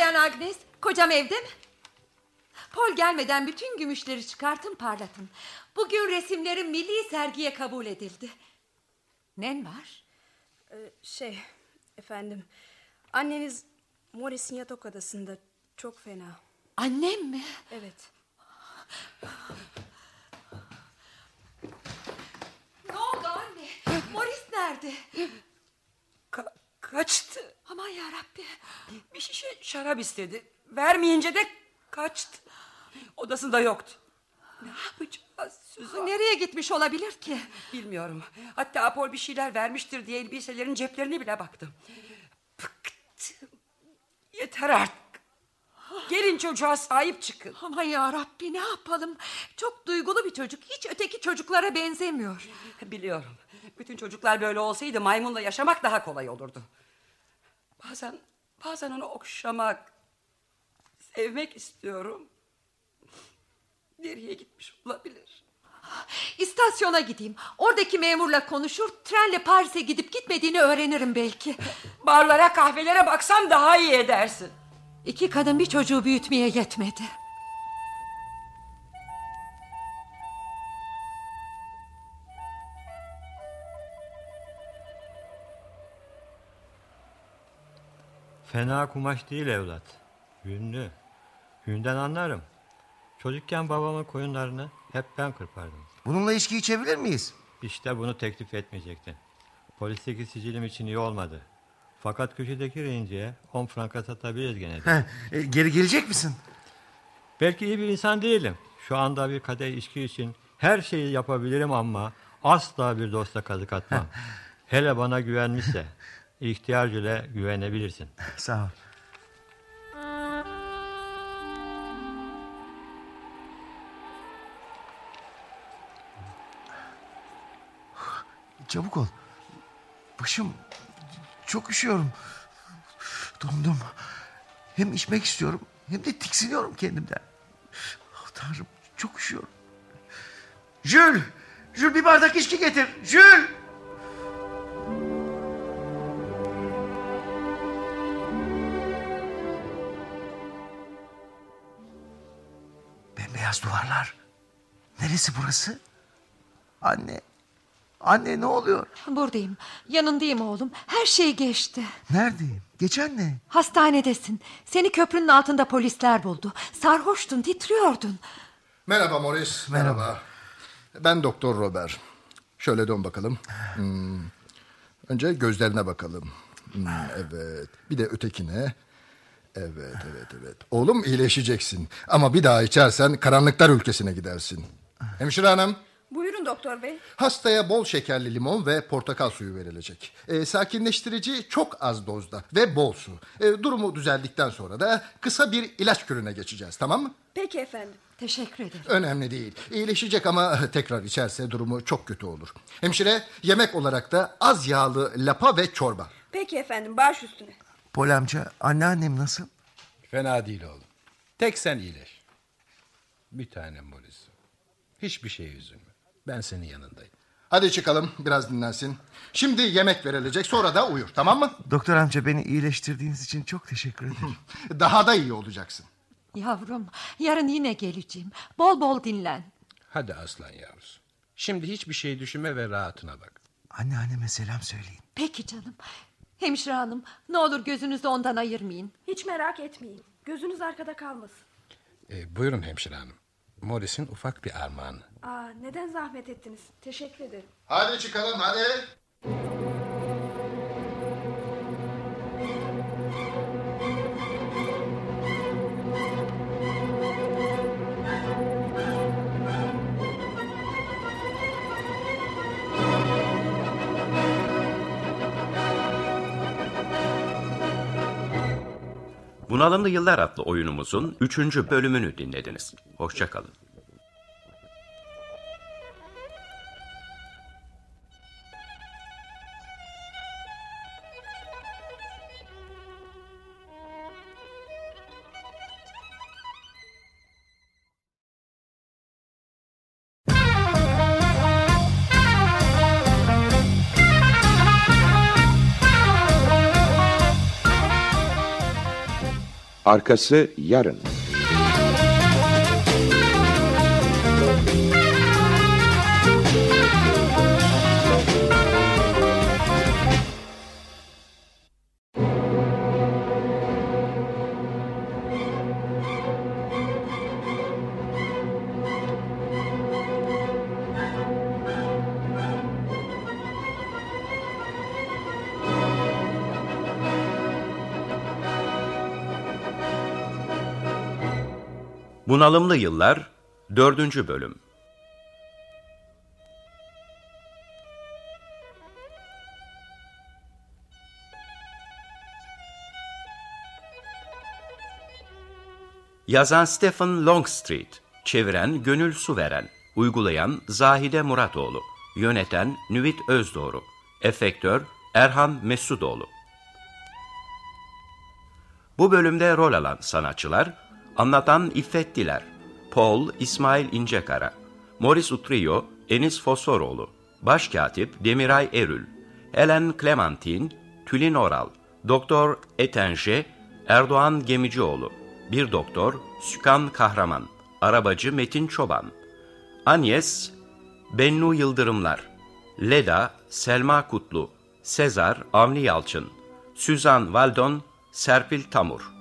Bayan Agnes. Kocam evde mi? Paul gelmeden bütün gümüşleri çıkartın parlatın. Bugün resimlerim milli sergiye kabul edildi. Nen var? Ee, şey efendim anneniz Morris'in yatak odasında çok fena. Annem mi? Evet. Ne oldu anne? Morris nerede? Ka- kaçtı. Aman yarabbi. Bir şişe şarap istedi. Vermeyince de kaçtı. Odasında yoktu. Ne yapacağız Süzan? Nereye gitmiş olabilir ki? Bilmiyorum. Hatta Apol bir şeyler vermiştir diye elbiselerin ceplerine bile baktım. Bıktım. Yeter artık. Gelin çocuğa sahip çıkın. Aman yarabbi ne yapalım? Çok duygulu bir çocuk. Hiç öteki çocuklara benzemiyor. Biliyorum. Bütün çocuklar böyle olsaydı maymunla yaşamak daha kolay olurdu. Bazen bazen onu okşamak, sevmek istiyorum. Nereye gitmiş olabilir? İstasyona gideyim. Oradaki memurla konuşur, trenle Paris'e gidip gitmediğini öğrenirim belki. Barlara, kahvelere baksam daha iyi edersin. İki kadın bir çocuğu büyütmeye yetmedi. Fena kumaş değil evlat. Yünlü. Yünden anlarım. Çocukken babamın koyunlarını hep ben kırpardım. Bununla içki içebilir miyiz? İşte bunu teklif etmeyecektin. Polisteki sicilim için iyi olmadı. Fakat köşedeki renciye 10 franka satabiliriz gene de. E, geri gelecek misin? Belki iyi bir insan değilim. Şu anda bir kadeh içki için her şeyi yapabilirim ama asla bir dosta kazık atmam. Hele bana güvenmişse ihtiyarcıyla güvenebilirsin. Sağ ol. Çabuk ol. Başım çok üşüyorum. Dondum. Hem içmek istiyorum hem de tiksiniyorum kendimden. Oh, Tanrım çok üşüyorum. Jül! Jül bir bardak içki getir. Jül! Bembeyaz duvarlar. Neresi burası? Anne. Anne ne oluyor? Buradayım. Yanındayım oğlum. Her şey geçti. Neredeyim? Geçen ne? Hastanedesin. Seni köprünün altında polisler buldu. Sarhoştun, titriyordun. Merhaba Morris. Merhaba. Ben Doktor Robert. Şöyle dön bakalım. Hmm. Önce gözlerine bakalım. Hmm, evet. Bir de ötekine. Evet, evet, evet. Oğlum iyileşeceksin. Ama bir daha içersen karanlıklar ülkesine gidersin. Hemşire hanım. Buyurun doktor bey. Hastaya bol şekerli limon ve portakal suyu verilecek. E, sakinleştirici çok az dozda ve bol su. E, durumu düzeldikten sonra da kısa bir ilaç kürüne geçeceğiz tamam mı? Peki efendim. Teşekkür ederim. Önemli değil. İyileşecek ama tekrar içerse durumu çok kötü olur. Hemşire yemek olarak da az yağlı lapa ve çorba. Peki efendim baş üstüne. Pol amca anneannem nasıl? Fena değil oğlum. Tek sen iyileş. Bir tanem Boris. Hiçbir şeye üzülme. Ben senin yanındayım. Hadi çıkalım biraz dinlensin. Şimdi yemek verilecek sonra da uyur tamam mı? Doktor amca beni iyileştirdiğiniz için çok teşekkür ederim. Daha da iyi olacaksın. Yavrum, yarın yine geleceğim. Bol bol dinlen. Hadi aslan yavrusu. Şimdi hiçbir şey düşünme ve rahatına bak. Anneanneme selam söyleyin. Peki canım. Hemşire hanım, ne olur gözünüzü ondan ayırmayın. Hiç merak etmeyin. Gözünüz arkada kalmasın. Ee, buyurun hemşire hanım. Morris'in ufak bir armağanı. Aa, neden zahmet ettiniz? Teşekkür ederim. Hadi çıkalım hadi. Bunalımlı Yıllar adlı oyunumuzun 3. bölümünü dinlediniz. Hoşçakalın. Arkası yarın. Bunalımlı Yıllar 4. bölüm Yazan Stephen Longstreet, çeviren Gönül Suveren, uygulayan Zahide Muratoğlu, yöneten Nüvit Özdoğru, efektör Erhan Mesudoğlu. Bu bölümde rol alan sanatçılar, anlatan İffet Diler, Paul İsmail İncekara, Morris Utrio, Enis Fosforoğlu, Başkatip Demiray Erül, Helen Clementine, Tülin Oral, Doktor Etenje, Erdoğan Gemicioğlu, Bir Doktor, Sükan Kahraman, Arabacı Metin Çoban, Agnes, Bennu Yıldırımlar, Leda, Selma Kutlu, Sezar, Avni Yalçın, Süzan Valdon, Serpil Tamur.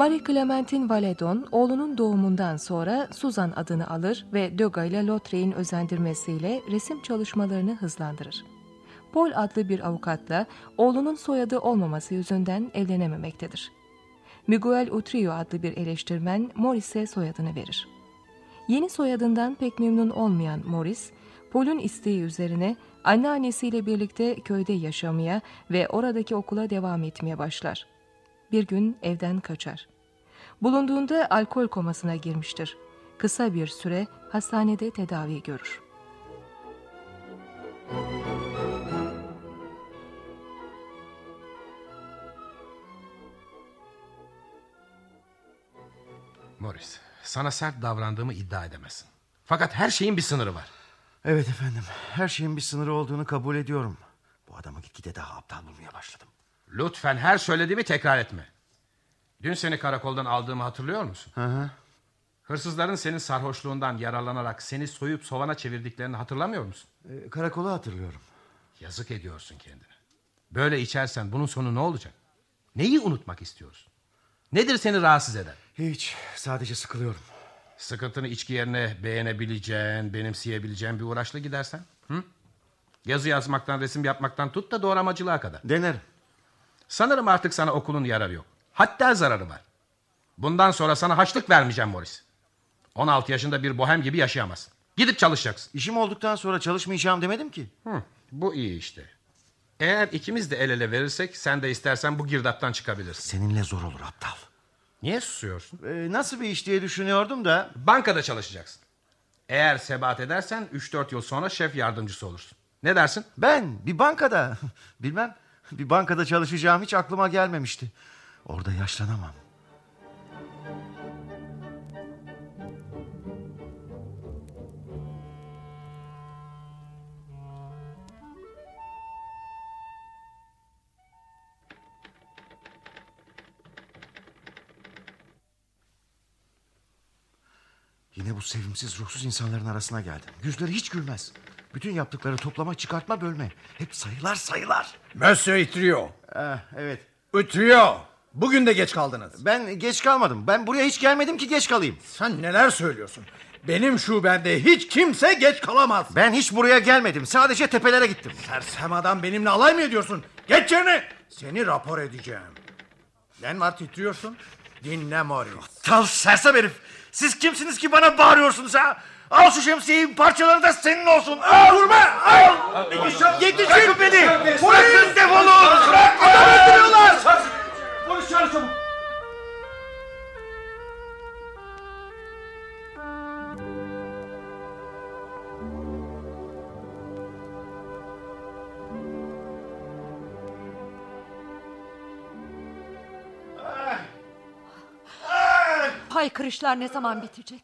Marie Clementine Valedon oğlunun doğumundan sonra Suzan adını alır ve Döga ile Lautrec'in özendirmesiyle resim çalışmalarını hızlandırır. Paul adlı bir avukatla oğlunun soyadı olmaması yüzünden evlenememektedir. Miguel Utrio adlı bir eleştirmen Morris'e soyadını verir. Yeni soyadından pek memnun olmayan Morris, Paul'un isteği üzerine anneannesiyle birlikte köyde yaşamaya ve oradaki okula devam etmeye başlar. Bir gün evden kaçar. Bulunduğunda alkol komasına girmiştir. Kısa bir süre hastanede tedavi görür. Morris, sana sert davrandığımı iddia edemezsin. Fakat her şeyin bir sınırı var. Evet efendim. Her şeyin bir sınırı olduğunu kabul ediyorum. Bu adamı gitgide daha aptal bulmaya başladım. Lütfen her söylediğimi tekrar etme. Dün seni karakoldan aldığımı hatırlıyor musun? Hı hı. Hırsızların senin sarhoşluğundan yararlanarak seni soyup sovana çevirdiklerini hatırlamıyor musun? Ee, karakolu hatırlıyorum. Yazık ediyorsun kendine. Böyle içersen bunun sonu ne olacak? Neyi unutmak istiyorsun? Nedir seni rahatsız eden? Hiç. Sadece sıkılıyorum. Sıkıntını içki yerine beğenebileceğin, benimseyebileceğin bir uğraşla gidersen. Hı? Yazı yazmaktan, resim yapmaktan tut da doğramacılığa kadar. Denerim. Sanırım artık sana okulun yararı yok. Hatta zararı var. Bundan sonra sana haçlık vermeyeceğim Morris. 16 yaşında bir bohem gibi yaşayamazsın. Gidip çalışacaksın. İşim olduktan sonra çalışmayacağım demedim ki. Hı, bu iyi işte. Eğer ikimiz de el ele verirsek sen de istersen bu girdaptan çıkabilirsin. Seninle zor olur aptal. Niye susuyorsun? Ee, nasıl bir iş diye düşünüyordum da. Bankada çalışacaksın. Eğer sebat edersen 3-4 yıl sonra şef yardımcısı olursun. Ne dersin? Ben bir bankada. Bilmem. Bir bankada çalışacağım hiç aklıma gelmemişti. Orada yaşlanamam. Yine bu sevimsiz ruhsuz insanların arasına geldim. Yüzleri hiç gülmez. Bütün yaptıkları toplama, çıkartma, bölme. Hep sayılar sayılar. Monsieur Itrio. Eh, evet. Itrio. Bugün de geç kaldınız. Ben geç kalmadım. Ben buraya hiç gelmedim ki geç kalayım. Sen neler söylüyorsun? Benim şubende hiç kimse geç kalamaz. Ben hiç buraya gelmedim. Sadece tepelere gittim. Sersem adam benimle alay mı ediyorsun? Geç yerine. Seni rapor edeceğim. Sen var titriyorsun. Dinle Morris. Tal sersem herif. Siz kimsiniz ki bana bağırıyorsunuz ha? Al şu şemsiyeyi parçaları da senin olsun. Al. Vurma. Al. Yetişin. Bırakın beni. Bırakın defolun. Bırak. Adam öldürüyorlar. Polis çağır çabuk. Haykırışlar ne zaman bitecek?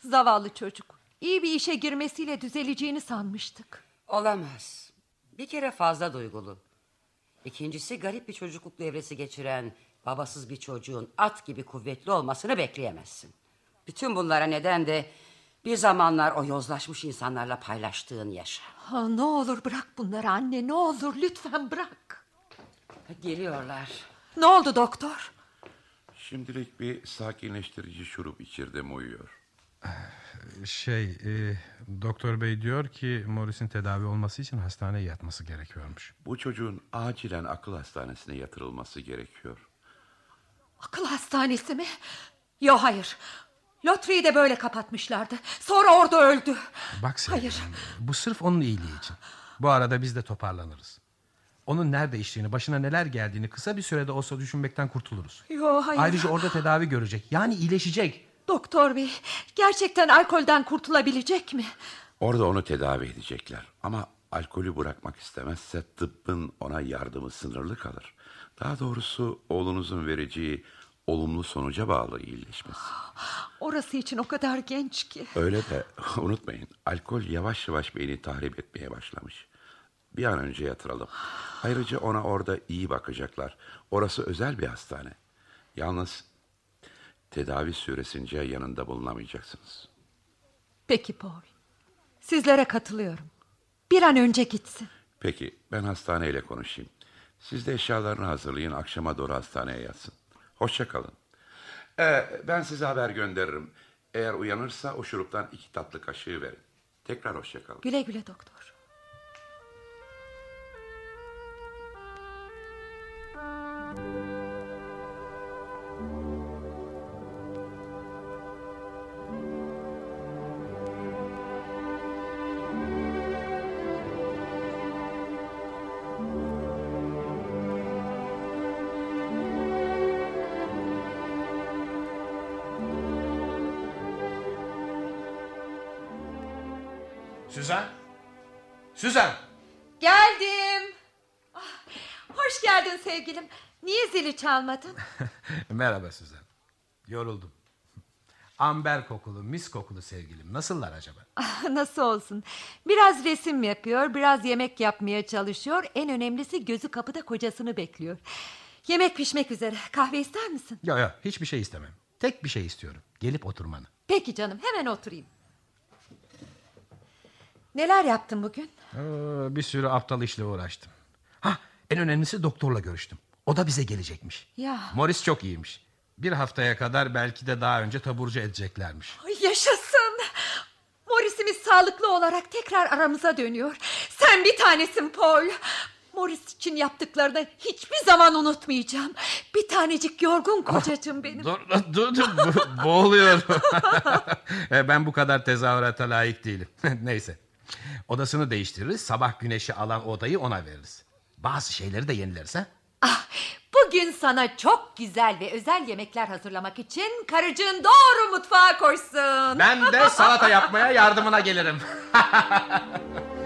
Zavallı çocuk. İyi bir işe girmesiyle düzeleceğini sanmıştık. Olamaz. Bir kere fazla duygulu. İkincisi garip bir çocukluk devresi geçiren babasız bir çocuğun at gibi kuvvetli olmasını bekleyemezsin. Bütün bunlara neden de bir zamanlar o yozlaşmış insanlarla paylaştığın yaşa. Ha, ne olur bırak bunları anne ne olur lütfen bırak. Geliyorlar. Ne oldu doktor? Şimdilik bir sakinleştirici şurup içirdim uyuyor. Şey, e, doktor bey diyor ki Morris'in tedavi olması için hastaneye yatması gerekiyormuş. Bu çocuğun acilen akıl hastanesine yatırılması gerekiyor. Akıl hastanesi mi? Yok hayır. Lotriyi de böyle kapatmışlardı. Sonra orada öldü. Bak sevgilim, Hayır. bu sırf onun iyiliği için. Bu arada biz de toparlanırız. Onun nerede içtiğini, başına neler geldiğini kısa bir sürede olsa düşünmekten kurtuluruz. Yok hayır. Ayrıca orada tedavi görecek. Yani iyileşecek. Doktor bey gerçekten alkolden kurtulabilecek mi? Orada onu tedavi edecekler. Ama alkolü bırakmak istemezse tıbbın ona yardımı sınırlı kalır. Daha doğrusu oğlunuzun vereceği olumlu sonuca bağlı iyileşmesi. Orası için o kadar genç ki. Öyle de unutmayın alkol yavaş yavaş beyni tahrip etmeye başlamış. Bir an önce yatıralım. Ayrıca ona orada iyi bakacaklar. Orası özel bir hastane. Yalnız tedavi süresince yanında bulunamayacaksınız. Peki Paul. Sizlere katılıyorum. Bir an önce gitsin. Peki ben hastaneyle konuşayım. Siz de eşyalarını hazırlayın akşama doğru hastaneye yatsın. Hoşça kalın. Ee, ben size haber gönderirim. Eğer uyanırsa o şuruptan iki tatlı kaşığı verin. Tekrar hoşça kalın. Güle güle doktor. Süzen? Süzen! Geldim. Ah, hoş geldin sevgilim. Niye zili çalmadın? Merhaba Süzen. Yoruldum. Amber kokulu, mis kokulu sevgilim. Nasıllar acaba? Ah, Nasıl olsun? Biraz resim yapıyor, biraz yemek yapmaya çalışıyor. En önemlisi gözü kapıda kocasını bekliyor. Yemek pişmek üzere. Kahve ister misin? Yok yok hiçbir şey istemem. Tek bir şey istiyorum. Gelip oturmanı. Peki canım, hemen oturayım. Neler yaptın bugün? Ee, bir sürü aptal işle uğraştım. Ha, en önemlisi doktorla görüştüm. O da bize gelecekmiş. Ya. Morris çok iyiymiş. Bir haftaya kadar belki de daha önce taburcu edeceklermiş. Ay, Yaşasın. Morris'imiz sağlıklı olarak tekrar aramıza dönüyor. Sen bir tanesin Paul. Morris için yaptıklarını hiçbir zaman unutmayacağım. Bir tanecik yorgun kocacığım benim. Dur dur dur bo- boğuluyorum. E, ben bu kadar tezahürata layık değilim. Neyse. Odasını değiştiririz. Sabah güneşi alan odayı ona veririz. Bazı şeyleri de yenileriz ha. Bugün sana çok güzel ve özel yemekler hazırlamak için karıcığın doğru mutfağa koşsun. Ben de salata yapmaya yardımına gelirim.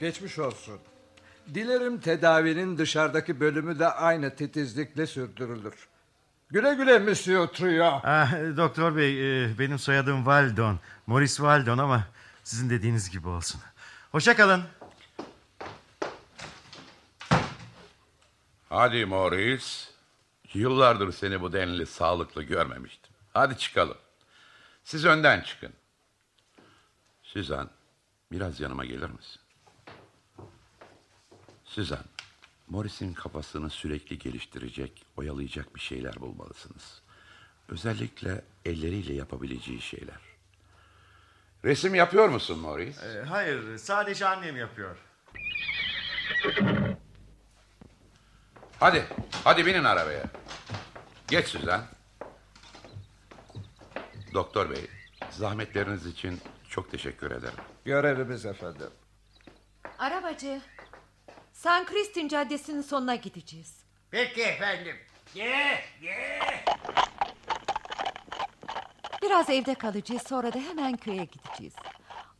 Geçmiş olsun. Dilerim tedavinin dışarıdaki bölümü de aynı titizlikle sürdürülür. Güle güle Monsieur Trio. Ah, doktor bey e, benim soyadım Valdon. Morris Valdon ama sizin dediğiniz gibi olsun. Hoşça kalın. Hadi Morris. Yıllardır seni bu denli sağlıklı görmemiştim. Hadi çıkalım. Siz önden çıkın. Süzan, biraz yanıma gelir misin? Süzan, Morris'in kafasını sürekli geliştirecek, oyalayacak bir şeyler bulmalısınız. Özellikle elleriyle yapabileceği şeyler. Resim yapıyor musun Morris? E, hayır sadece annem yapıyor. Hadi, hadi binin arabaya. Geç Süzan. Doktor bey, zahmetleriniz için çok teşekkür ederim. Görevimiz efendim. Arabacı. San Kristin Caddesi'nin sonuna gideceğiz. Peki efendim. Ye, ye. Biraz evde kalacağız sonra da hemen köye gideceğiz.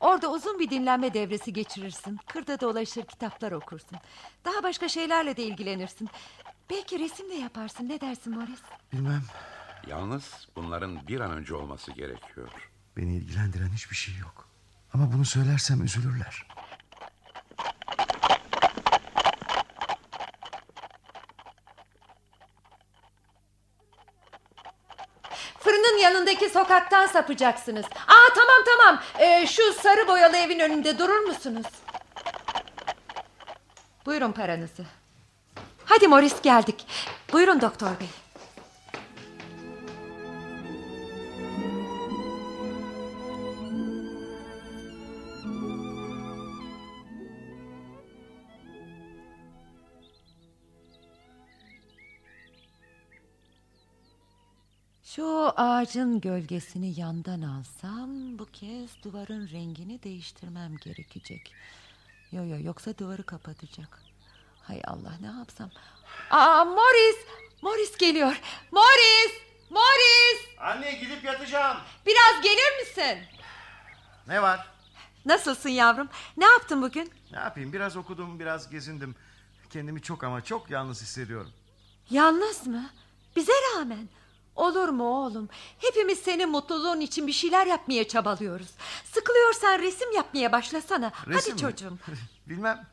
Orada uzun bir dinlenme devresi geçirirsin. Kırda dolaşır kitaplar okursun. Daha başka şeylerle de ilgilenirsin. Belki resim de yaparsın. Ne dersin Morris? Bilmem. Yalnız bunların bir an önce olması gerekiyor. Beni ilgilendiren hiçbir şey yok. Ama bunu söylersem üzülürler. Yanındaki sokaktan sapacaksınız. Aa tamam tamam. Ee, şu sarı boyalı evin önünde durur musunuz? Buyurun paranızı. Hadi Morris geldik. Buyurun doktor bey. Şu ağacın gölgesini yandan alsam bu kez duvarın rengini değiştirmem gerekecek. Yo yo yoksa duvarı kapatacak. Hay Allah ne yapsam? Aa Morris! Morris geliyor. Morris! Morris! Anne gidip yatacağım. Biraz gelir misin? Ne var? Nasılsın yavrum? Ne yaptın bugün? Ne yapayım biraz okudum biraz gezindim. Kendimi çok ama çok yalnız hissediyorum. Yalnız mı? Bize rağmen. Olur mu oğlum? Hepimiz senin mutluluğun için bir şeyler yapmaya çabalıyoruz. Sıkılıyorsan resim yapmaya başlasana. Resim Hadi mi? çocuğum. Bilmem.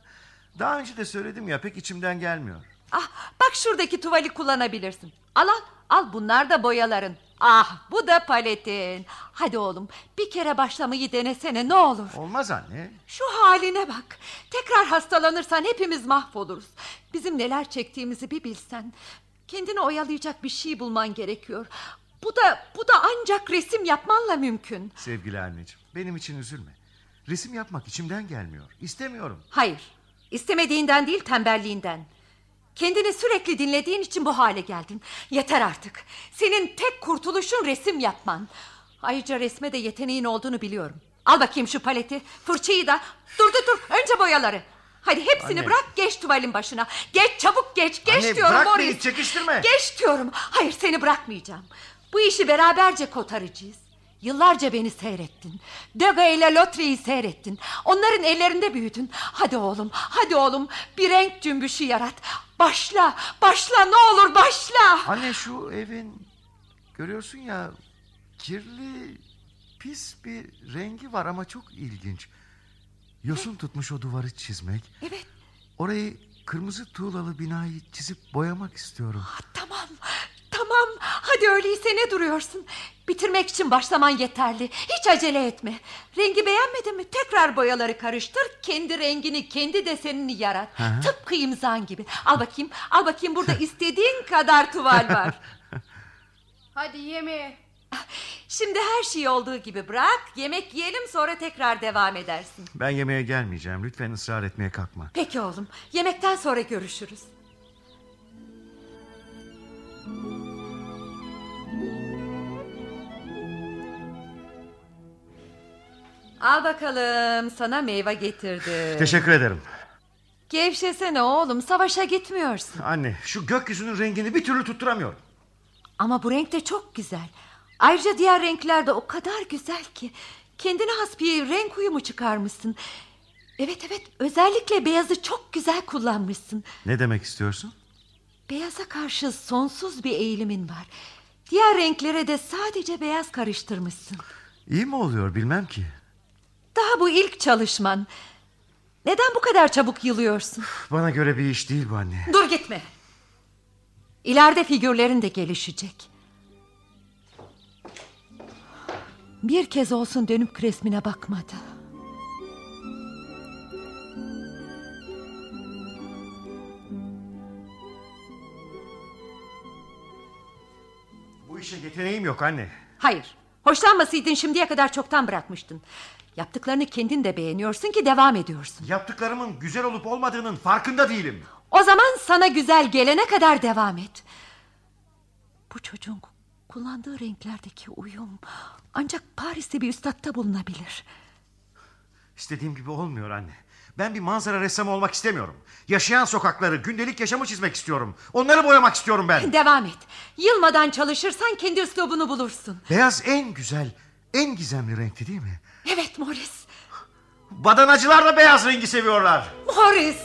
Daha önce de söyledim ya pek içimden gelmiyor. Ah, bak şuradaki tuvali kullanabilirsin. Al al. Al bunlar da boyaların. Ah bu da paletin. Hadi oğlum bir kere başlamayı denesene ne olur. Olmaz anne. Şu haline bak. Tekrar hastalanırsan hepimiz mahvoluruz. Bizim neler çektiğimizi bir bilsen. Kendini oyalayacak bir şey bulman gerekiyor. Bu da bu da ancak resim yapmanla mümkün. Sevgili anneciğim benim için üzülme. Resim yapmak içimden gelmiyor. İstemiyorum. Hayır. istemediğinden değil tembelliğinden. Kendini sürekli dinlediğin için bu hale geldin. Yeter artık. Senin tek kurtuluşun resim yapman. Ayrıca resme de yeteneğin olduğunu biliyorum. Al bakayım şu paleti, fırçayı da. Dur dur dur. Önce boyaları. Hadi hepsini Anne. bırak geç tuvalin başına. Geç çabuk geç. Geç Anne, diyorum bırak Boris. beni, çekiştirme. Geç diyorum. Hayır seni bırakmayacağım. Bu işi beraberce kotaracağız. Yıllarca beni seyrettin. Degas ile Lotre'yi seyrettin. Onların ellerinde büyüdün. Hadi oğlum, hadi oğlum. Bir renk cümbüşü yarat. Başla, başla ne olur başla. Anne şu evin görüyorsun ya kirli pis bir rengi var ama çok ilginç. Yosun tutmuş o duvarı çizmek. Evet. Orayı kırmızı tuğlalı binayı çizip boyamak istiyorum. Tamam, tamam. Hadi öyleyse ne duruyorsun? Bitirmek için başlaman yeterli. Hiç acele etme. Rengi beğenmedin mi? Tekrar boyaları karıştır. Kendi rengini, kendi desenini yarat. Hı. Tıpkı imzan gibi. Al bakayım, al bakayım burada istediğin kadar tuval var. Hadi yemeğe. Şimdi her şeyi olduğu gibi bırak. Yemek yiyelim sonra tekrar devam edersin. Ben yemeğe gelmeyeceğim. Lütfen ısrar etmeye kalkma. Peki oğlum. Yemekten sonra görüşürüz. Al bakalım sana meyve getirdim. Teşekkür ederim. Gevşesene oğlum savaşa gitmiyorsun. Anne şu gökyüzünün rengini bir türlü tutturamıyorum. Ama bu renk de çok güzel. Ayrıca diğer renkler de o kadar güzel ki. Kendine has bir renk uyumu çıkarmışsın. Evet evet özellikle beyazı çok güzel kullanmışsın. Ne demek istiyorsun? Beyaza karşı sonsuz bir eğilimin var. Diğer renklere de sadece beyaz karıştırmışsın. İyi mi oluyor bilmem ki. Daha bu ilk çalışman. Neden bu kadar çabuk yılıyorsun? Bana göre bir iş değil bu anne. Dur gitme. İleride figürlerin de gelişecek. Bir kez olsun dönüp resmine bakmadı. Bu işe yeteneğim yok anne. Hayır. Hoşlanmasaydın şimdiye kadar çoktan bırakmıştın. Yaptıklarını kendin de beğeniyorsun ki devam ediyorsun. Yaptıklarımın güzel olup olmadığının farkında değilim. O zaman sana güzel gelene kadar devam et. Bu çocuğun kullandığı renklerdeki uyum ancak Paris'te bir üstadta bulunabilir. İstediğim gibi olmuyor anne. Ben bir manzara ressamı olmak istemiyorum. Yaşayan sokakları, gündelik yaşamı çizmek istiyorum. Onları boyamak istiyorum ben. Devam et. Yılmadan çalışırsan kendi üslubunu bulursun. Beyaz en güzel, en gizemli renkti değil mi? Evet Morris. Badanacılar da beyaz rengi seviyorlar. Morris.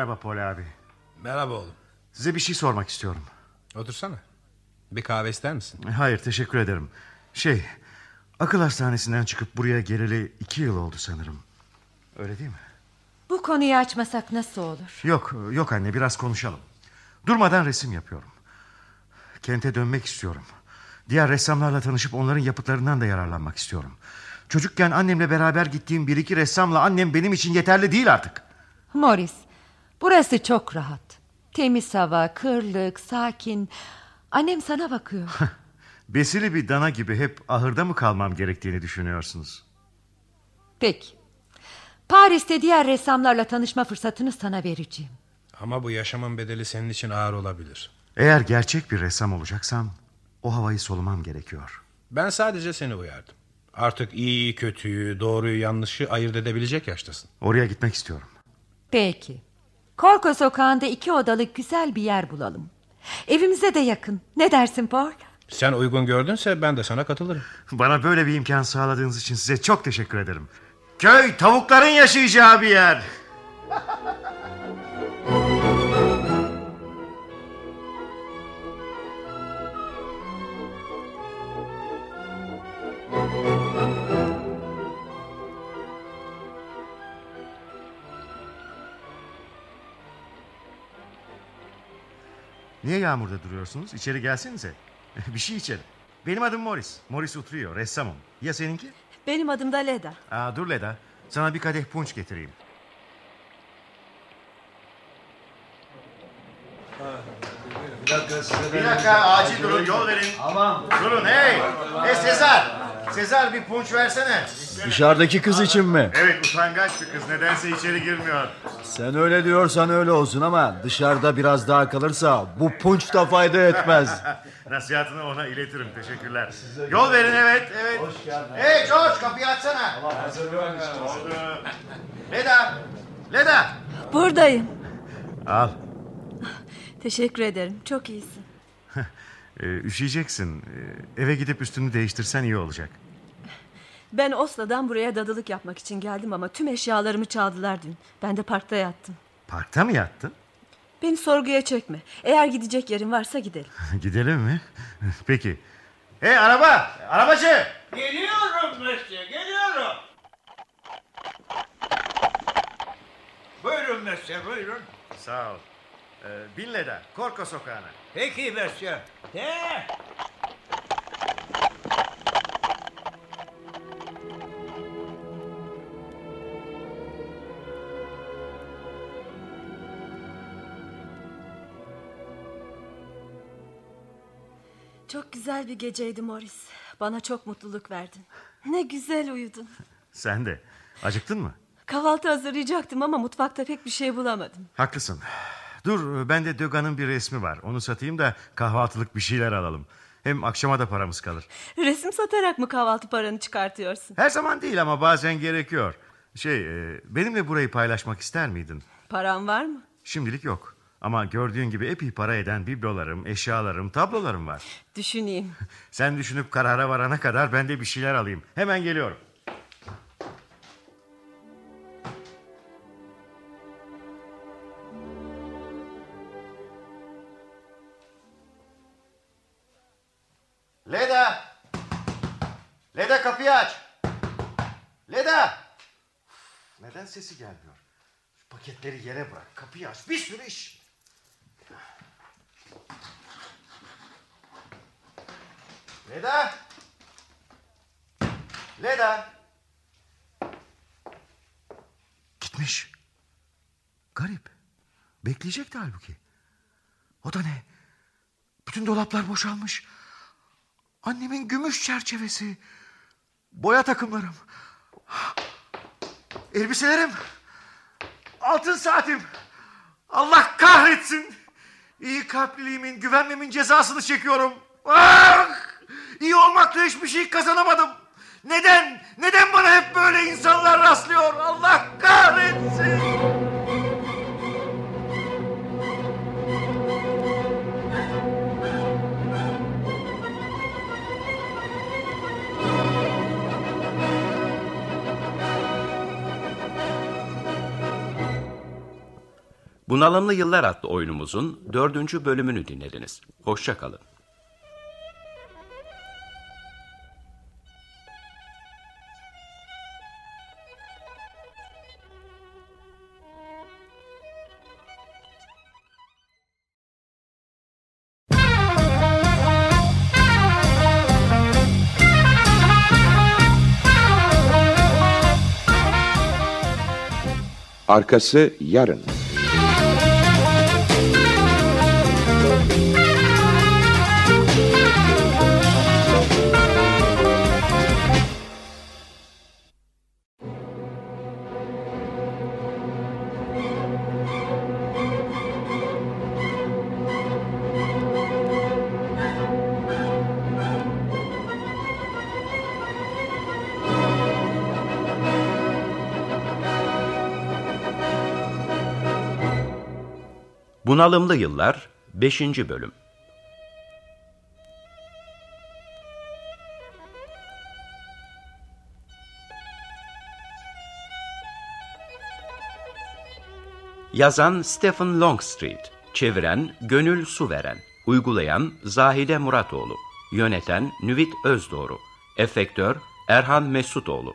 Merhaba Paul abi. Merhaba oğlum. Size bir şey sormak istiyorum. Otursana. Bir kahve ister misin? Hayır teşekkür ederim. Şey, akıl hastanesinden çıkıp buraya geleli iki yıl oldu sanırım. Öyle değil mi? Bu konuyu açmasak nasıl olur? Yok, yok anne biraz konuşalım. Durmadan resim yapıyorum. Kente dönmek istiyorum. Diğer ressamlarla tanışıp onların yapıtlarından da yararlanmak istiyorum. Çocukken annemle beraber gittiğim bir iki ressamla annem benim için yeterli değil artık. Morris, burası çok rahat. Temiz hava, kırlık, sakin. Annem sana bakıyor. Besili bir dana gibi hep ahırda mı kalmam gerektiğini düşünüyorsunuz? Peki. Paris'te diğer ressamlarla tanışma fırsatını sana vereceğim. Ama bu yaşamın bedeli senin için ağır olabilir. Eğer gerçek bir ressam olacaksam o havayı solumam gerekiyor. Ben sadece seni uyardım. Artık iyiyi kötüyü, doğruyu yanlışı ayırt edebilecek yaştasın. Oraya gitmek istiyorum. Peki. Korko sokağında iki odalı güzel bir yer bulalım. Evimize de yakın. Ne dersin Paul? Sen uygun gördünse ben de sana katılırım. Bana böyle bir imkan sağladığınız için size çok teşekkür ederim. Köy tavukların yaşayacağı bir yer. Niye yağmurda duruyorsunuz? İçeri gelsenize. bir şey içelim. Benim adım Morris. Morris Utrio, ressamım. Ya seninki? Benim adım da Leda. Aa, dur Leda. Sana bir kadeh punç getireyim. Bir dakika size Bir dakika acil durun yol verin. Aman. Durun hey. Hey Sezar. Sezar bir punç versene. Dışarıdaki kız için mi? Evet utangaç bir kız nedense içeri girmiyor. Sen öyle diyorsan öyle olsun ama dışarıda biraz daha kalırsa bu punç da fayda etmez. Nasihatını ona iletirim teşekkürler. Yol verin evet evet. Hoş geldin. Hey George kapıyı açsana. Oldu. Leda. Leda. Buradayım. Al. Teşekkür ederim. Çok iyisin. Ee, üşüyeceksin. Ee, eve gidip üstünü değiştirsen iyi olacak. Ben Oslo'dan buraya dadılık yapmak için geldim ama tüm eşyalarımı çaldılar dün. Ben de parkta yattım. Parkta mı yattın? Beni sorguya çekme. Eğer gidecek yerin varsa gidelim. Gidelim mi? Peki. Hey araba! Arabacı! Geliyorum Mesle, geliyorum. Buyurun Mesle, buyurun. Sağ ol. Ee, bin Leda. Korko sokağına. Peki Mesle. De. Çok güzel bir geceydi Morris. Bana çok mutluluk verdin. Ne güzel uyudun. Sen de. Acıktın mı? Kahvaltı hazırlayacaktım ama mutfakta pek bir şey bulamadım. Haklısın. Dur bende Dögan'ın bir resmi var. Onu satayım da kahvaltılık bir şeyler alalım. Hem akşama da paramız kalır. Resim satarak mı kahvaltı paranı çıkartıyorsun? Her zaman değil ama bazen gerekiyor. Şey e, benimle burayı paylaşmak ister miydin? Paran var mı? Şimdilik yok. Ama gördüğün gibi epey para eden biblolarım, eşyalarım, tablolarım var. Düşüneyim. Sen düşünüp karara varana kadar ben de bir şeyler alayım. Hemen geliyorum. Leda! Leda kapıyı aç! Leda! Neden sesi gelmiyor? Şu paketleri yere bırak. Kapıyı aç. Bir sürü iş. Leda! Leda! Gitmiş. Garip. Bekleyecekti halbuki. O da ne? Bütün dolaplar boşalmış. Annemin gümüş çerçevesi. Boya takımlarım. Elbiselerim. Altın saatim. Allah kahretsin. İyi kalpliliğimin, güvenmemin cezasını çekiyorum. Ah! İyi olmakla hiçbir şey kazanamadım. Neden? Neden bana hep böyle insanlar rastlıyor? Allah kahretsin. Bunalımlı Yıllar adlı oyunumuzun dördüncü bölümünü dinlediniz. Hoşçakalın. Arkası yarın. Bunalımlı Yıllar 5. bölüm Yazan Stephen Longstreet Çeviren Gönül Suveren Uygulayan Zahide Muratoğlu Yöneten Nüvit Özdoğru Efektör Erhan Mesutoğlu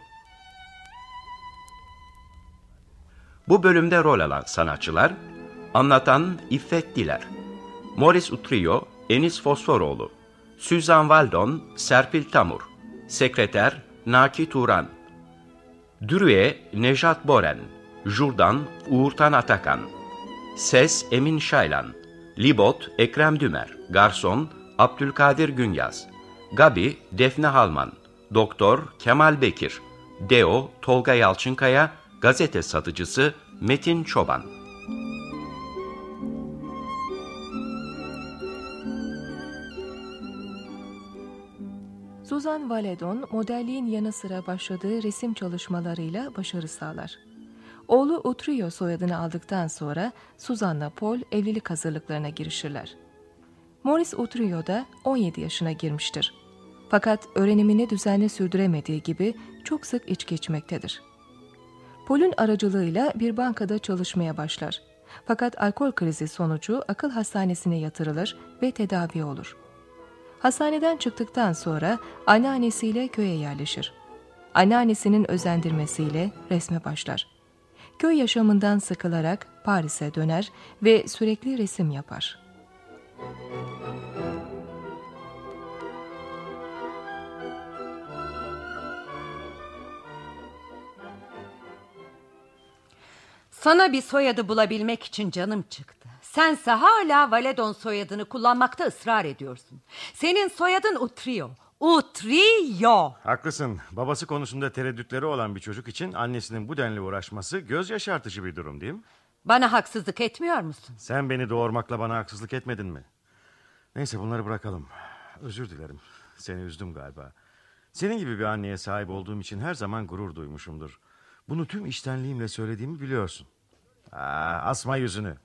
Bu bölümde rol alan sanatçılar Anlatan İffet Diler Morris Utrio Enis Fosforoğlu Süzan Valdon Serpil Tamur Sekreter Naki Turan Dürüye Nejat Boren Jurdan Uğurtan Atakan Ses Emin Şaylan Libot Ekrem Dümer Garson Abdülkadir Günyaz Gabi Defne Halman Doktor Kemal Bekir, Deo Tolga Yalçınkaya, gazete satıcısı Metin Çoban. Suzan Valedon modelliğin yanı sıra başladığı resim çalışmalarıyla başarı sağlar. Oğlu Utrio soyadını aldıktan sonra Suzan'la Paul evlilik hazırlıklarına girişirler. Maurice Utrio da 17 yaşına girmiştir. Fakat öğrenimini düzenli sürdüremediği gibi çok sık içki içmektedir. Paul'ün aracılığıyla bir bankada çalışmaya başlar. Fakat alkol krizi sonucu akıl hastanesine yatırılır ve tedavi olur. Hastaneden çıktıktan sonra anneannesiyle köye yerleşir. Anneannesinin özendirmesiyle resme başlar. Köy yaşamından sıkılarak Paris'e döner ve sürekli resim yapar. Sana bir soyadı bulabilmek için canım çıktı. Sense hala Valedon soyadını kullanmakta ısrar ediyorsun. Senin soyadın Utrio. Utrio. Haklısın. Babası konusunda tereddütleri olan bir çocuk için annesinin bu denli uğraşması göz yaşartıcı bir durum değil mi? Bana haksızlık etmiyor musun? Sen beni doğurmakla bana haksızlık etmedin mi? Neyse bunları bırakalım. Özür dilerim. Seni üzdüm galiba. Senin gibi bir anneye sahip olduğum için her zaman gurur duymuşumdur. Bunu tüm içtenliğimle söylediğimi biliyorsun. Aa, asma yüzünü.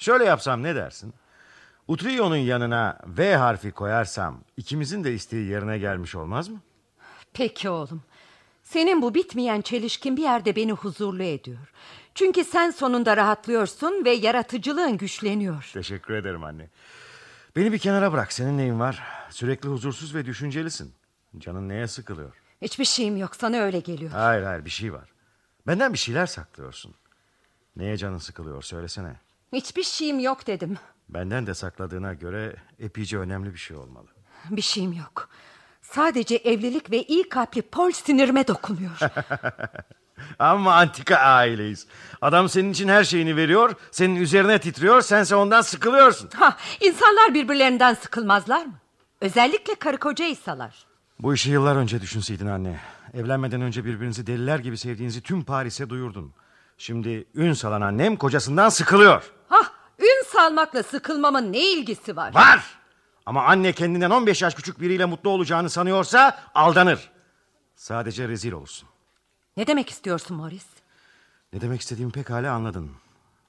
Şöyle yapsam ne dersin? Utrio'nun yanına V harfi koyarsam ikimizin de isteği yerine gelmiş olmaz mı? Peki oğlum. Senin bu bitmeyen çelişkin bir yerde beni huzurlu ediyor. Çünkü sen sonunda rahatlıyorsun ve yaratıcılığın güçleniyor. Teşekkür ederim anne. Beni bir kenara bırak. Senin neyin var? Sürekli huzursuz ve düşüncelisin. Canın neye sıkılıyor? Hiçbir şeyim yok sana öyle geliyor. Hayır hayır bir şey var. Benden bir şeyler saklıyorsun. Neye canın sıkılıyor söylesene. Hiçbir şeyim yok dedim. Benden de sakladığına göre epeyce önemli bir şey olmalı. Bir şeyim yok. Sadece evlilik ve iyi kalpli Paul sinirime dokunuyor. Ama antika aileyiz. Adam senin için her şeyini veriyor, senin üzerine titriyor, sense ondan sıkılıyorsun. Ha, insanlar birbirlerinden sıkılmazlar mı? Özellikle karı koca isalar. Bu işi yıllar önce düşünseydin anne. Evlenmeden önce birbirinizi deliler gibi sevdiğinizi tüm Paris'e duyurdun. Şimdi ün salan annem kocasından sıkılıyor. Ün salmakla sıkılmamın ne ilgisi var? Var! Ama anne kendinden 15 yaş küçük biriyle mutlu olacağını sanıyorsa aldanır. Sadece rezil olursun. Ne demek istiyorsun Morris? Ne demek istediğimi pekala anladın.